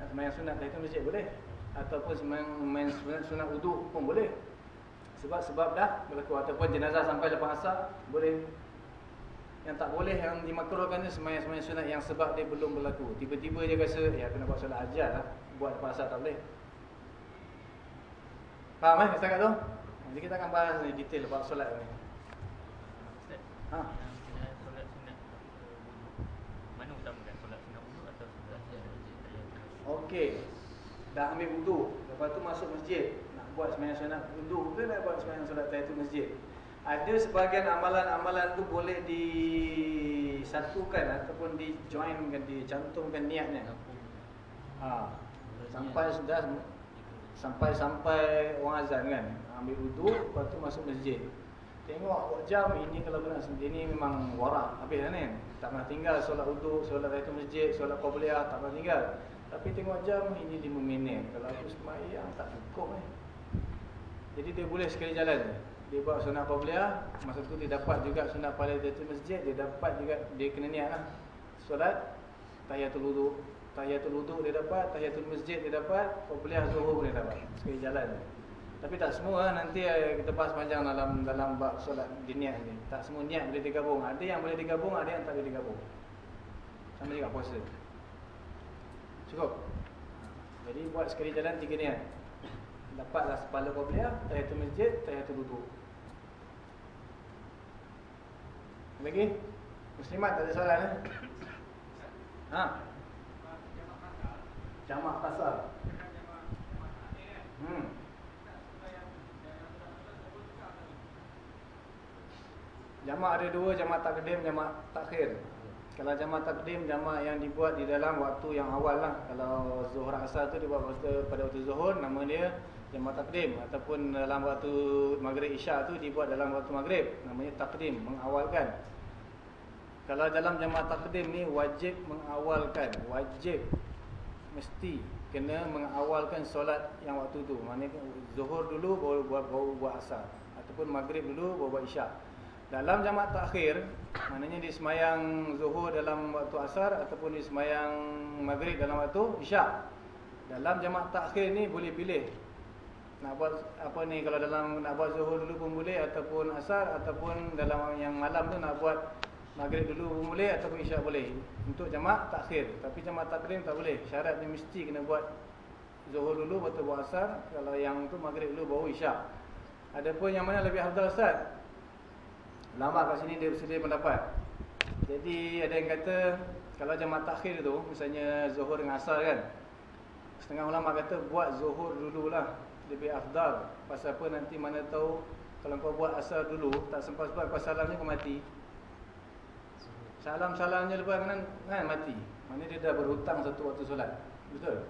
Nak semayang sunat dah itu masjid boleh. Ataupun semayang, semayang sunat, sunat uduk pun boleh. Sebab sebab dah berlaku ataupun jenazah sampai lepas asar boleh yang tak boleh yang dimakruhkan ni semayang-semayang sunat yang sebab dia belum berlaku. Tiba-tiba dia rasa ya kena buat solat ajar lah. Buat puasa tak boleh. Faham eh setakat tu? Nanti kita akan bahas ni detail buat solat ni. Ha. Solat sunat Mana utamakan solat sunat atau solat okey. Dah ambil wuduk, lepas tu masuk masjid, nak buat sembahyang sunat wuduk ke nak buat sembahyang solat tahiyatul masjid? Ada sebahagian amalan-amalan tu boleh disatukan ataupun dijoinkan, dicantumkan niatnya. Ha. Sampai sudah sampai sampai orang azan kan. Ambil wuduk, lepas tu masuk masjid. Tengok buat jam ini kalau benar sendiri ni memang warak habis kan, kan? Tak pernah tinggal solat wuduk, solat tahiyatul masjid, solat qabliyah tak pernah tinggal. Tapi tengok jam ini 5 minit. Kalau aku sembahyang tak cukup eh. Jadi dia boleh sekali jalan. Dia buat sunat qabliyah, masa tu dia dapat juga pada tahiyatul masjid, dia dapat juga dia kena niatlah. Solat tahiyatul wuduk, tahiyatul wuduk dia dapat, tahiyatul masjid dia dapat, qabliyah zuhur dia dapat. Sekali jalan. Tapi tak semua nanti eh, kita bahas panjang dalam dalam bab solat diniat ni. Tak semua niat boleh digabung. Ada yang boleh digabung, ada yang tak boleh digabung. Sama juga puasa. Cukup. Jadi buat sekali jalan tiga niat. Dapatlah sepala qabliyah, tahiyatul masjid, tahiyatul wudu. Lagi? Muslimat tak ada soalan eh? Ha? Jamak kasar. Hmm. Jamak ada dua, jamak takdim, jamak takhir. Kalau jamak takdim, jamak yang dibuat di dalam waktu yang awal lah. Kalau zuhur asar tu dibuat pada, pada waktu zuhur, nama dia jamak takdim. Ataupun dalam waktu maghrib isyak tu dibuat dalam waktu maghrib. Namanya takdim, mengawalkan. Kalau dalam jamak takdim ni wajib mengawalkan. Wajib, mesti kena mengawalkan solat yang waktu tu. Maknanya zuhur dulu baru buat, baru buat asar. Ataupun maghrib dulu baru buat isyak. Dalam jamak takhir, maknanya di semayang zuhur dalam waktu asar ataupun di semayang maghrib dalam waktu isyak. Dalam jamak takhir ni boleh pilih. Nak buat apa ni kalau dalam nak buat zuhur dulu pun boleh ataupun asar ataupun dalam yang malam tu nak buat maghrib dulu pun boleh ataupun isyak boleh. Untuk jamak takhir. Tapi jamak takdim tak boleh. Syarat ni mesti kena buat zuhur dulu baru buat asar. Kalau yang tu maghrib dulu baru isyak. Adapun yang mana lebih afdal Ustaz? Lama kat sini dia bersedia pendapat. Jadi ada yang kata kalau jamaah takhir tu misalnya zuhur dengan asar kan. Setengah ulama kata buat zuhur dululah lebih afdal. Pasal apa nanti mana tahu kalau kau buat asar dulu tak sempat-sempat kau salamnya kau mati. Salam-salamnya lepas kan, kan mati. Mana dia dah berhutang satu waktu solat. Betul?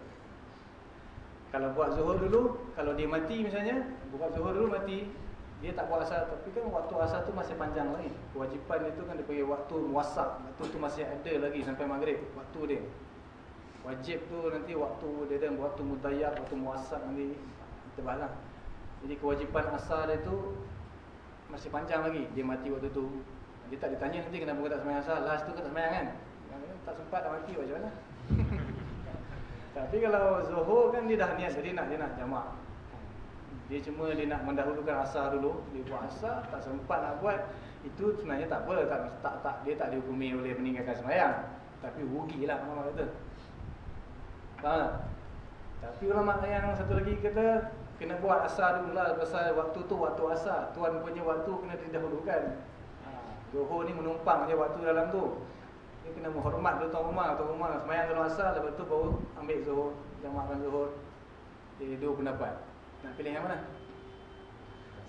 Kalau buat zuhur dulu, kalau dia mati misalnya, buat zuhur dulu mati, dia tak buat asar tapi kan waktu asar tu masih panjang lagi. Kewajipan dia tu kan dia panggil waktu muasab. Waktu tu masih ada lagi sampai maghrib waktu dia. Wajib tu nanti waktu dia dan waktu mudayak, waktu muasab nanti bahas lah. Jadi kewajipan asar dia tu masih panjang lagi. Dia mati waktu tu. Dia tak ditanya nanti kenapa kau tak semayang asar. Last tu kau tak semayang kan? Tak sempat dah mati macam mana? (laughs) Tapi kalau zuhur kan dia dah niat jadi nak dia nak jamak. Dia cuma dia nak mendahulukan asar dulu, dia buat asar, tak sempat nak buat. Itu sebenarnya tak apa, tak tak, tak dia tak dihukumi oleh meninggalkan sembahyang. Tapi rugilah ulama kata. Faham tak? Tapi ulama yang satu lagi kata kena buat asar dulu lah pasal waktu tu waktu asar. Tuan punya waktu kena didahulukan. Zuhur ni menumpang je waktu dalam tu. Dia kena menghormat dulu tuan rumah, tuan rumah sembahyang dalam asar lepas tu baru ambil zuhur, jamaahkan zuhur. Jadi dua pendapat. Nak pilih yang mana?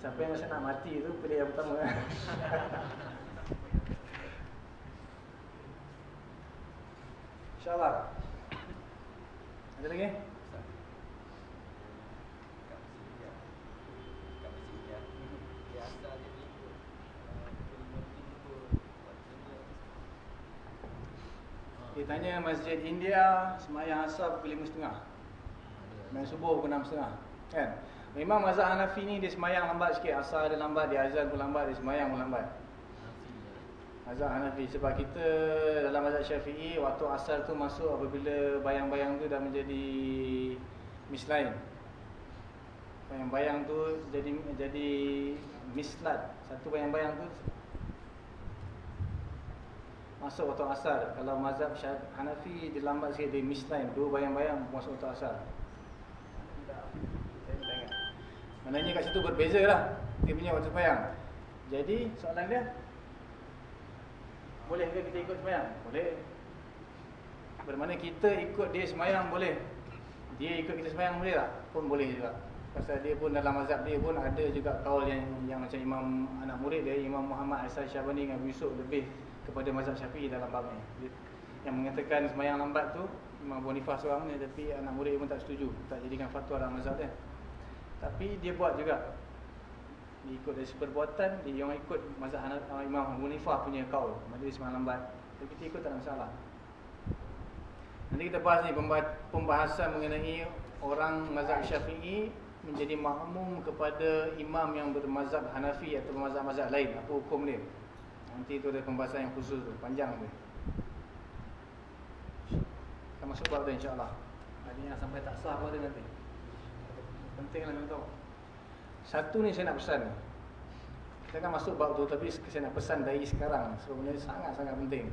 Siapa yang nak mati tu pilih yang pertama kan? (laughs) InsyaAllah Ada lagi? Dia tanya Masjid India Semayang asar pukul 5.30 Semayang subuh pukul 6.30 Kan? Memang mazhab Hanafi ni dia semayang lambat sikit. Asal dia lambat, dia azan pun lambat, dia semayang pun lambat. Mazhab Hanafi sebab kita dalam mazhab Syafi'i waktu asar tu masuk apabila bayang-bayang tu dah menjadi mislain. Bayang-bayang tu jadi jadi mislat. Satu bayang-bayang tu masuk waktu asar. Kalau mazhab Hanafi dia lambat sikit dia mislain. Dua bayang-bayang masuk waktu asar. Maknanya kat situ berbeza lah Dia punya waktu semayang Jadi soalan dia Boleh ke kita ikut semayang? Boleh Bermakna kita ikut dia semayang boleh Dia ikut kita sembahyang boleh tak? Pun boleh juga. Pasal dia pun dalam mazhab dia pun ada juga kaul yang yang macam Imam anak murid dia Imam Muhammad Aisyah Syabani dengan Yusuf lebih kepada mazhab Syafi'i dalam bab ni. Yang mengatakan sembahyang lambat tu Imam Bonifah seorang ni tapi anak murid pun tak setuju, tak jadikan fatwa dalam mazhab dia. Tapi dia buat juga. Dia ikut dari perbuatan, dia yang ikut mazhab Imam Bonifah punya kaul, majlis sembahyang lambat. Tapi kita ikut tak ada masalah. Nanti kita bahas ni pembahasan mengenai orang mazhab Syafi'i menjadi makmum kepada imam yang bermazhab Hanafi atau mazhab-mazhab lain apa hukum dia nanti tu ada pembahasan yang khusus tu panjang tu. Kita masuk bab tu insyaAllah. Ada yang sampai tak sah pada nanti. Penting lah tahu satu ni saya nak pesan. Kita kan masuk bab tu tapi saya nak pesan dari sekarang. Sebenarnya sangat-sangat penting.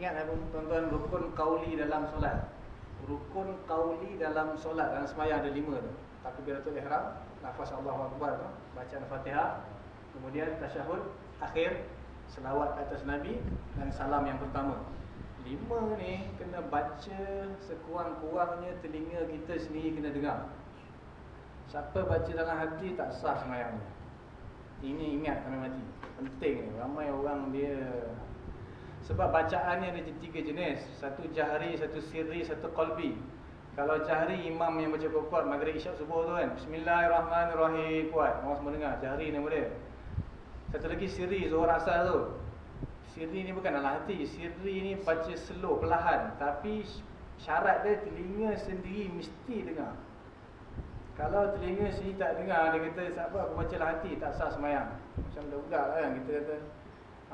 Ingat tuan-tuan rukun kauli dalam solat. Rukun kauli dalam solat. Dalam semayang ada lima tu. Takbiratul ihram, nafas Allahu akbar tu, bacaan Fatihah, kemudian tasyahud akhir, selawat atas Nabi dan salam yang pertama. Lima ni kena baca sekurang-kurangnya telinga kita sendiri kena dengar. Siapa baca dalam hati tak sah semayang ni. Ini ingat kami mati. Penting ni. Ramai orang dia sebab bacaan ni ada tiga jenis. Satu jahri, satu sirri, satu qalbi. Kalau jahri imam yang baca kuat maghrib isyak subuh tu kan Bismillahirrahmanirrahim kuat Orang semua dengar jahri ni boleh Satu lagi siri zuhur asal tu. Siri ni bukan dalam hati Siri ni baca slow perlahan. Tapi syarat dia telinga sendiri mesti dengar. Kalau telinga sendiri tak dengar Dia kata siapa aku baca dalam hati? Tak sah semayang. Macam budak-budak lah kan kita kata.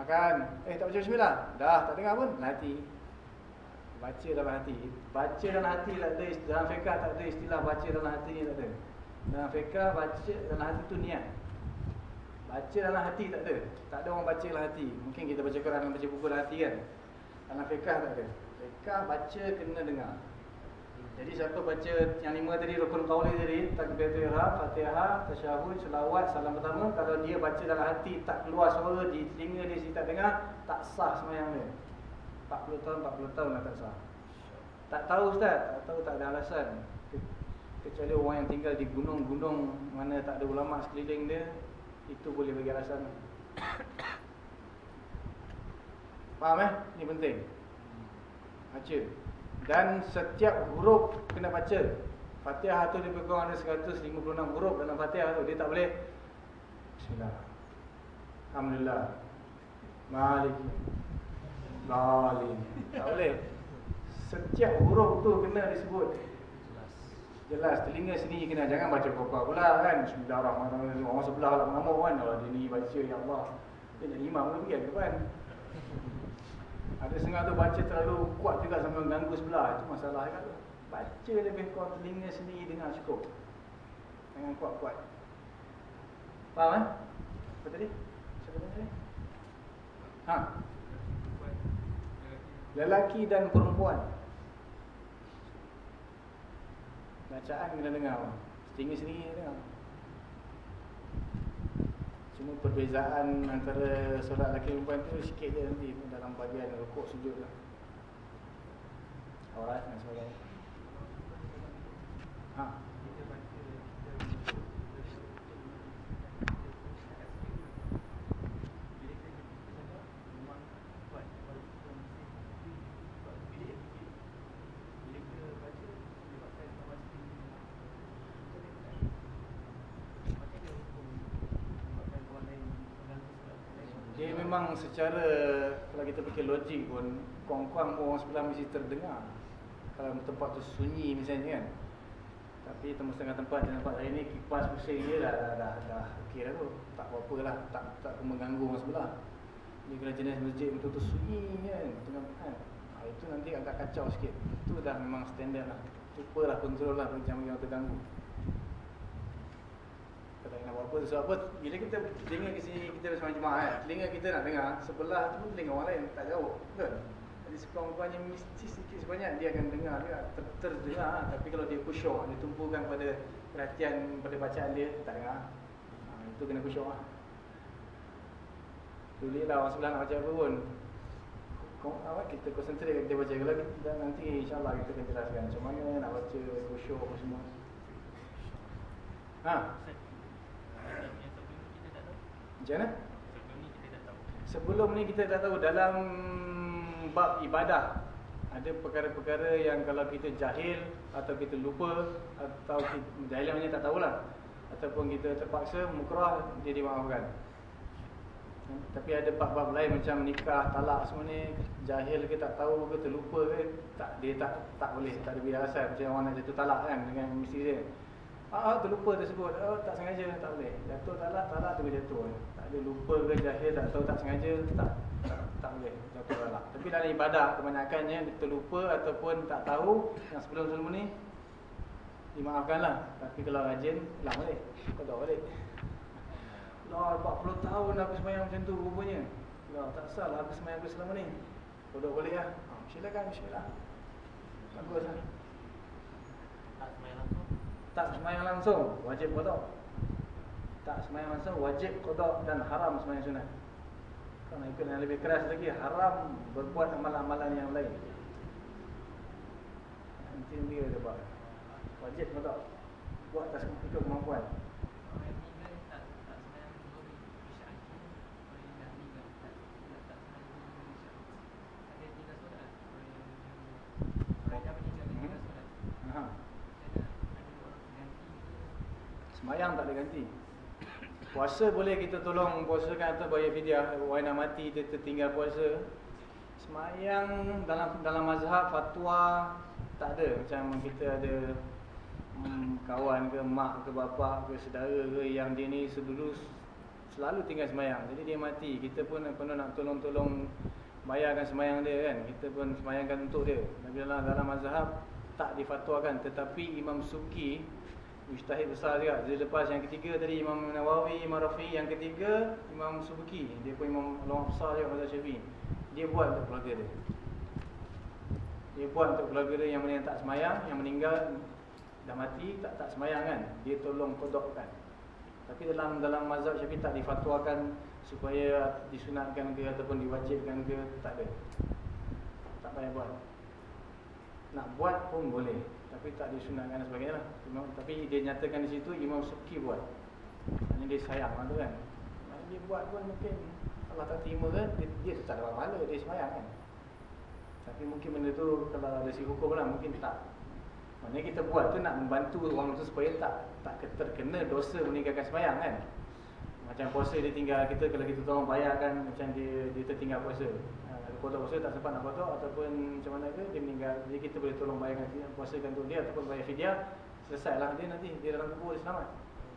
Makan. Eh tak baca bismillah. Dah tak dengar pun. Hati. Baca dalam hati. Baca dalam hati tak ada Dalam fiqah tak ada istilah baca dalam hati ni tak ada. Dalam fiqah baca dalam hati tu niat Baca dalam hati tak ada. Tak ada orang baca dalam hati. Mungkin kita baca Quran dan baca buku dalam hati kan? Dalam fiqah tak ada. Fiqah baca kena dengar. Jadi siapa baca yang lima tadi rukun qauli tadi takbiratul ihram fatihah tasyahud selawat salam pertama kalau dia baca dalam hati tak keluar suara di telinga dia si tak dengar tak sah sembahyang dia. 40 tahun 40 tahun dah tak sah. Tak tahu ustaz, tak tahu tak ada alasan. Kecuali orang yang tinggal di gunung-gunung mana tak ada ulama sekeliling dia, itu boleh bagi alasan. Faham eh? Ini penting. Baca. Dan setiap huruf kena baca. Fatihah tu lebih kurang ada 156 huruf dalam Fatihah tu. Dia tak boleh Bismillah. Alhamdulillah. Malik. Lalim. Tak boleh. Setiap huruf tu kena disebut. Jelas. Telinga sini kena. Jangan baca apa-apa pula kan. Bismillahirrahmanirrahim. Orang sebelah lah mengamuk kan. Kalau dia ni baca, Ya Allah. Dia jadi imam pun pergi depan. Ada setengah tu baca terlalu kuat juga sampai mengganggu sebelah. Itu masalah kan. Baca lebih kuat telinga sendiri dengar cukup. Jangan kuat-kuat. Faham kan? Apa tadi? Siapa tadi? Ha? Lelaki dan perempuan Bacaan kena dengar. Setinggi sendiri dengar. Cuma perbezaan antara solat lelaki perempuan tu sikit je nanti Dalam bagian rukuk sujud lah Alright dan sebagainya Ha. Memang secara kalau kita fikir logik pun kuang-kuang orang sebelah mesti terdengar. Kalau tempat tu sunyi misalnya kan. Tapi temu setengah tempat di tempat hari ni kipas pusing dia dah dah dah, dah okey dah tu. Tak apa-apa lah tak tak mengganggu orang sebelah. Ni kalau jenis masjid betul-betul sunyi kan tengah kan. Ha, itu nanti agak kacau sikit. Itu dah memang standard lah. Cubalah kontrol lah jangan yang terganggu tak nak buat apa sebab apa bila kita telinga ke sini kita bersama jemaah kan telinga kita nak dengar sebelah tu pun telinga orang lain tak jauh betul? Jadi sekurang-kurangnya mesti sikit sebanyak dia akan dengar dia ter terdengar tapi kalau dia khusyuk dia tumpukan pada perhatian pada bacaan dia tak dengar. Ha, itu kena khusyuk lah Tulis lah orang sebelah nak baca apa pun. Kau kita konsentrate kita baca. Kalau kita nanti insyaallah kita akan jelaskan macam mana nak baca khusyuk apa semua. Ha, Ustaz, yang sebelum ni kita tak tahu. Macam mana? Sebelum ni kita tak tahu. Sebelum ni kita tak tahu dalam bab ibadah ada perkara-perkara yang kalau kita jahil atau kita lupa atau kita, jahil maknanya tak tahulah ataupun kita terpaksa mukrah dia dimaafkan. Tapi ada bab-bab lain macam nikah, talak semua ni jahil ke tak tahu ke terlupa ke tak dia tak tak boleh tak ada biasa macam orang nak jatuh talak kan dengan mesti dia. Ah, ah terlupa tersebut. Oh, tak sengaja tak boleh. Jatuh talak, talak tu jatuh. Ada lupa ke jahil tak tahu tak sengaja tak tak, tak boleh jatuh talak. Tapi dalam ibadah kebanyakannya terlupa ataupun tak tahu yang sebelum-sebelum ni dimaafkanlah. Tapi kalau rajin ulang balik. Kau balik. Lah 40 tahun aku sembahyang macam tu rupanya. Lah tak salah aku sembahyang aku selama ni. Kodok balik lah. Ha, silakan bismillah. Bagus lah. Tak semayang langsung. Tak sembahyang langsung wajib kodok. Tak sembahyang langsung wajib kodok dan haram sembahyang sunat. Kalau ikut yang lebih keras lagi haram berbuat amalan-amalan yang lain. Nanti dia dia buat. Wajib kodok. Buat tak ikut kemampuan. Tak semayang tak semayang. Ada ganti ke Semayang tak ada ganti. Puasa boleh kita tolong puasakan atau bayar fidyah. Orang nak mati dia tertinggal puasa. Semayang dalam dalam mazhab fatwa tak ada. Macam kita ada hmm, kawan ke mak ke bapa ke saudara ke yang dia ni sedulu selalu tinggal semayang. Jadi dia mati. Kita pun perlu nak tolong-tolong bayarkan semayang dia kan. Kita pun semayangkan untuk dia. Tapi dalam dalam mazhab tak difatwakan tetapi Imam Suki mujtahid besar juga. Dia lepas yang ketiga tadi Imam Nawawi, Imam Rafi, yang ketiga Imam Subuki. Dia pun imam ulama besar juga mazhab Syafi'i. Dia buat untuk keluarga dia. Dia buat untuk keluarga dia yang mana yang tak semayang, yang meninggal dah mati tak tak semayang kan. Dia tolong kodokkan. Tapi dalam dalam mazhab Syafi'i tak difatwakan supaya disunatkan ke ataupun diwajibkan ke tak ada. Tak payah buat. Nak buat pun boleh Tapi tak disunatkan dan sebagainya lah. Imam, Tapi dia nyatakan di situ Imam Suki buat. Maksudnya dia sayang lah tu kan. Maksudnya dia buat pun mungkin Allah tak terima kan Dia, dia tak dapat pahala Dia semayang kan. Tapi mungkin benda tu Kalau ada si hukum lah Mungkin tak. Maksudnya kita buat tu nak membantu orang tu Supaya tak tak terkena dosa meninggalkan semayang kan. Macam puasa dia tinggal kita Kalau kita tolong bayarkan Macam dia dia tertinggal puasa kodok puasa tak sempat nak kodok Ataupun macam mana ke Dia meninggal. Jadi kita boleh tolong bayarkan dia Puasakan untuk dia Ataupun bayar fidyah. Selesailah dia nanti Dia dalam kubur dia selamat.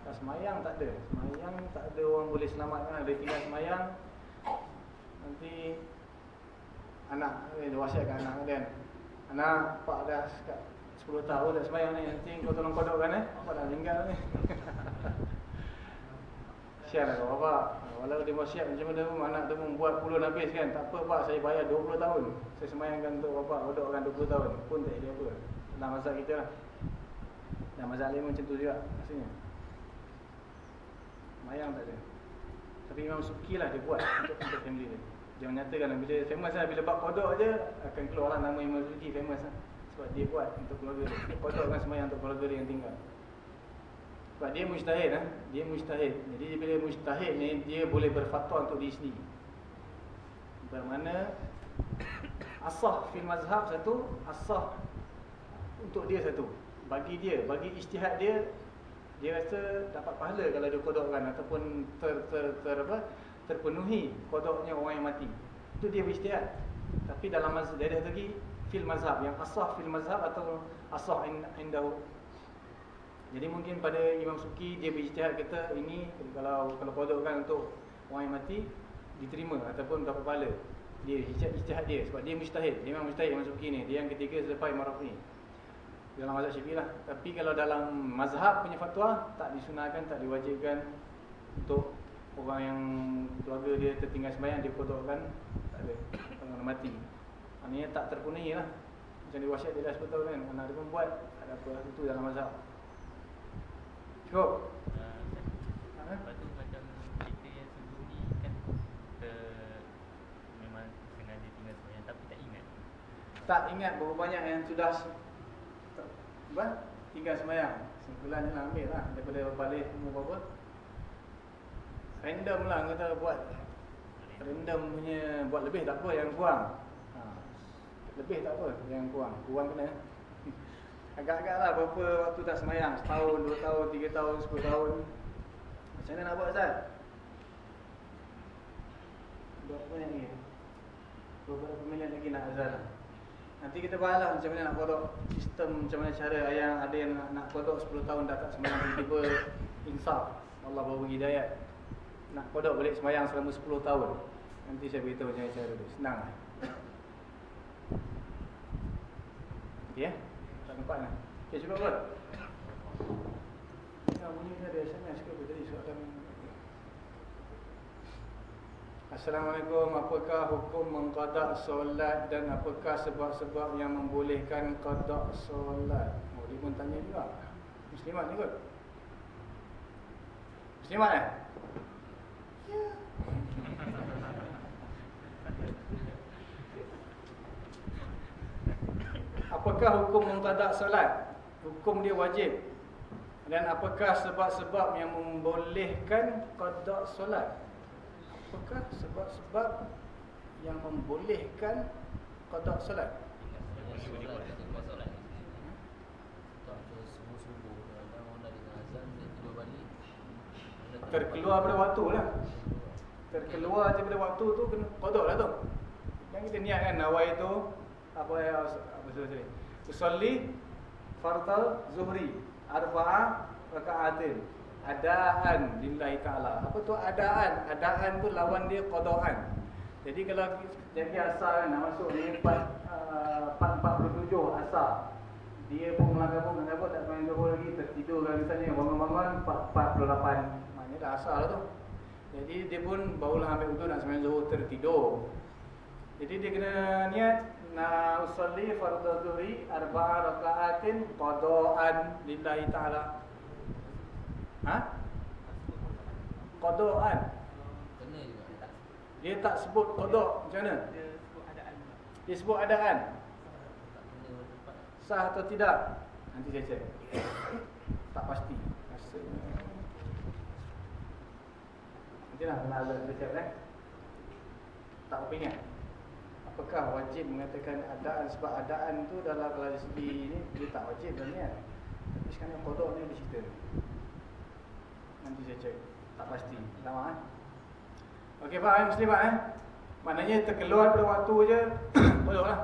Tak semayang tak ada. Semayang tak ada orang boleh selamatkan Dia tinggal semayang. Nanti Anak eh, Dia wasiatkan anak kan. Anak Pak dah kat 10 tahun dah semayang ni. Nanti kau tolong kodokkan eh. Apa dah meninggal ni (laughs) Siap lah. Kau bapak Walau dia wasiat macam mana pun Anak tu pun buat puluh habis kan. Tak apa pak saya bayar 20 tahun. Saya semayangkan untuk bapak Kodokkan 20 tahun. Pun tak ada apa. Dalam mazhab kita lah. Dan mazhab lain macam tu juga Maksudnya. Semayang tak ada. Tapi Imam Suki lah dia buat Untuk, untuk family dia. Dia menyatakan lah Bila famous lah Bila bab kodok je Akan keluar lah nama Imam Suki famous lah. Sebab dia buat untuk keluarga Dia. Kodokkan semayang untuk keluarga dia yang tinggal sebab dia mujtahid eh? Dia mujtahid. Jadi bila mujtahid ni Dia boleh berfatwa untuk diri sendiri. Bermakna Asah fil mazhab satu Asah Untuk dia satu. Bagi dia Bagi ijtihad dia Dia rasa dapat pahala Kalau dia kodokkan Ataupun ter, ter, ter, apa, terpenuhi Kodoknya orang yang mati. Itu dia berijtihad Tapi dalam mazhab ada lagi Fil mazhab. Yang asah fil mazhab Atau asah indahu jadi mungkin pada Imam Suki dia berijtihad kata ini kalau kalau kodokkan untuk orang yang mati diterima ataupun dapat pahala. Dia ijtihad dia sebab dia mujtahid. Dia memang mujtahid Imam Suki ni. Dia yang ketiga selepas Imam Rafi. Dalam mazhab Syafi'i lah. Tapi kalau dalam mazhab punya fatwa tak disunahkan, tak diwajibkan untuk orang yang keluarga dia tertinggal sembahyang dia kodokkan tak ada orang mati. Maknanya tak terpenuhi lah. Macam dia wasiat dia dah 10 tahun kan. Anak dia pun buat ada apa itu dalam mazhab. Cukup. Ustaz. Lepas tu macam cerita yang sebelum ni kan kita memang sengaja tinggal semayang tapi tak ingat berapa banyak yang sudah apa? tinggal semayang. Simpulan je lah ambil lah daripada balik umur berapa. Random lah kata buat random punya buat lebih tak apa yang kurang. Ha. Lebih tak apa yang kurang. Kurang kena. Agak-agak lah berapa waktu tak semayang. Setahun, dua tahun, tiga tahun, sepuluh tahun. Macam mana nak buat Ustaz? Berapa ni? Beberapa minit lagi nak azan Nanti kita bahas lah macam mana nak kodok Sistem macam mana cara yang ada yang nak, nak kodok 10 tahun dah tak semayang Tiba-tiba insaf Allah bawa bagi dayat Nak kodok balik semayang selama 10 tahun Nanti saya beritahu macam mana cara tu Senang lah Okay eh? Tak nampak lah. Okay cukup kot. Ya bunyi ni ada SMS ke apa tadi? Soalan Assalamualaikum. Apakah hukum mengqadak solat Dan apakah sebab-sebab yang membolehkan qadak solat? Oh dia pun tanya juga. Muslimat ni kot. Muslimat eh? Ya (laughs) Apakah hukum mengqadak solat? Hukum dia wajib. Dan apakah sebab-sebab yang membolehkan qadak solat? Apakah sebab-sebab yang membolehkan qada solat? Terkeluar pada waktu lah. Terkeluar je pada waktu tu kena qada lah tu. Yang kita niat kan nawai tu Apa yang apa sorry Usalli Fartal Zuhri Arba'ah Raka'atin adaan lillahi taala. Apa tu adaan? Adaan tu lawan dia qadaan. Jadi kalau jadi asal kan nak masuk ni 4 uh, 447 asal. Dia pun melanggar pun kenapa tak main zuhur lagi tertidur kan misalnya bangun-bangun 448. Maknanya dah asal tu. Jadi dia pun barulah ambil wudu nak sembahyang zuhur tertidur. Jadi dia kena niat na usolli fardhu zuhri arba'a raka'atin qadaan lillahi taala. Ha? Qadaan. Kena juga tak. Dia tak sebut qada macam mana? Dia sebut adaan. Dia sebut. Sah atau tidak? Nanti saya cek. tak pasti. Rasanya. Nanti lah kena azan kita cek eh. Tak apa ingat. Apakah wajib mengatakan adaan? Sebab adaan tu dalam kalau segi ni dia tak wajib dan niat. Tapi sekarang qada ni dia cerita. Nanti saya cek. Tak pasti. Lama eh? Okey faham eh muslimat eh? Maknanya terkeluar pada waktu je (coughs) Kodok lah.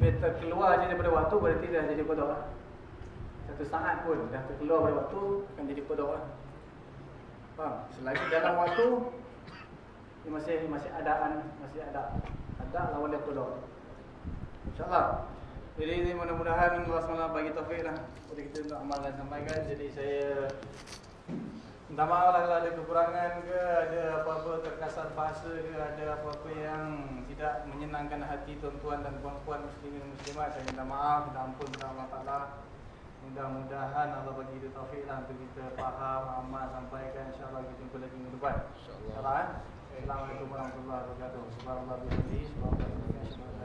Bila terkeluar je daripada waktu Berarti dah jadi kodok lah. Satu saat pun Dah terkeluar pada waktu Akan jadi kodok lah. Faham? Selagi dalam waktu Dia masih masih adaan Masih ada Ada lawan dia kodok InsyaAllah. Jadi mudah-mudahan Allah SWT bagi taufik lah. Kepada kita untuk amalkan sampaikan. Jadi saya Minta maaf lah kalau ada kekurangan ke Ada apa-apa terkasar bahasa ke Ada apa-apa yang tidak menyenangkan hati tuan-tuan dan puan-puan muslimin muslimat Saya minta maaf, minta ampun kepada Allah Ta'ala. Mudah-mudahan Allah bagi kita taufik lah Untuk kita faham, amal, sampaikan. InsyaAllah kita jumpa lagi minggu depan. InsyaAllah? Assalamualaikum warahmatullahi wabarakatuh. Subhanallah bihamdi Subhanallah bihamdi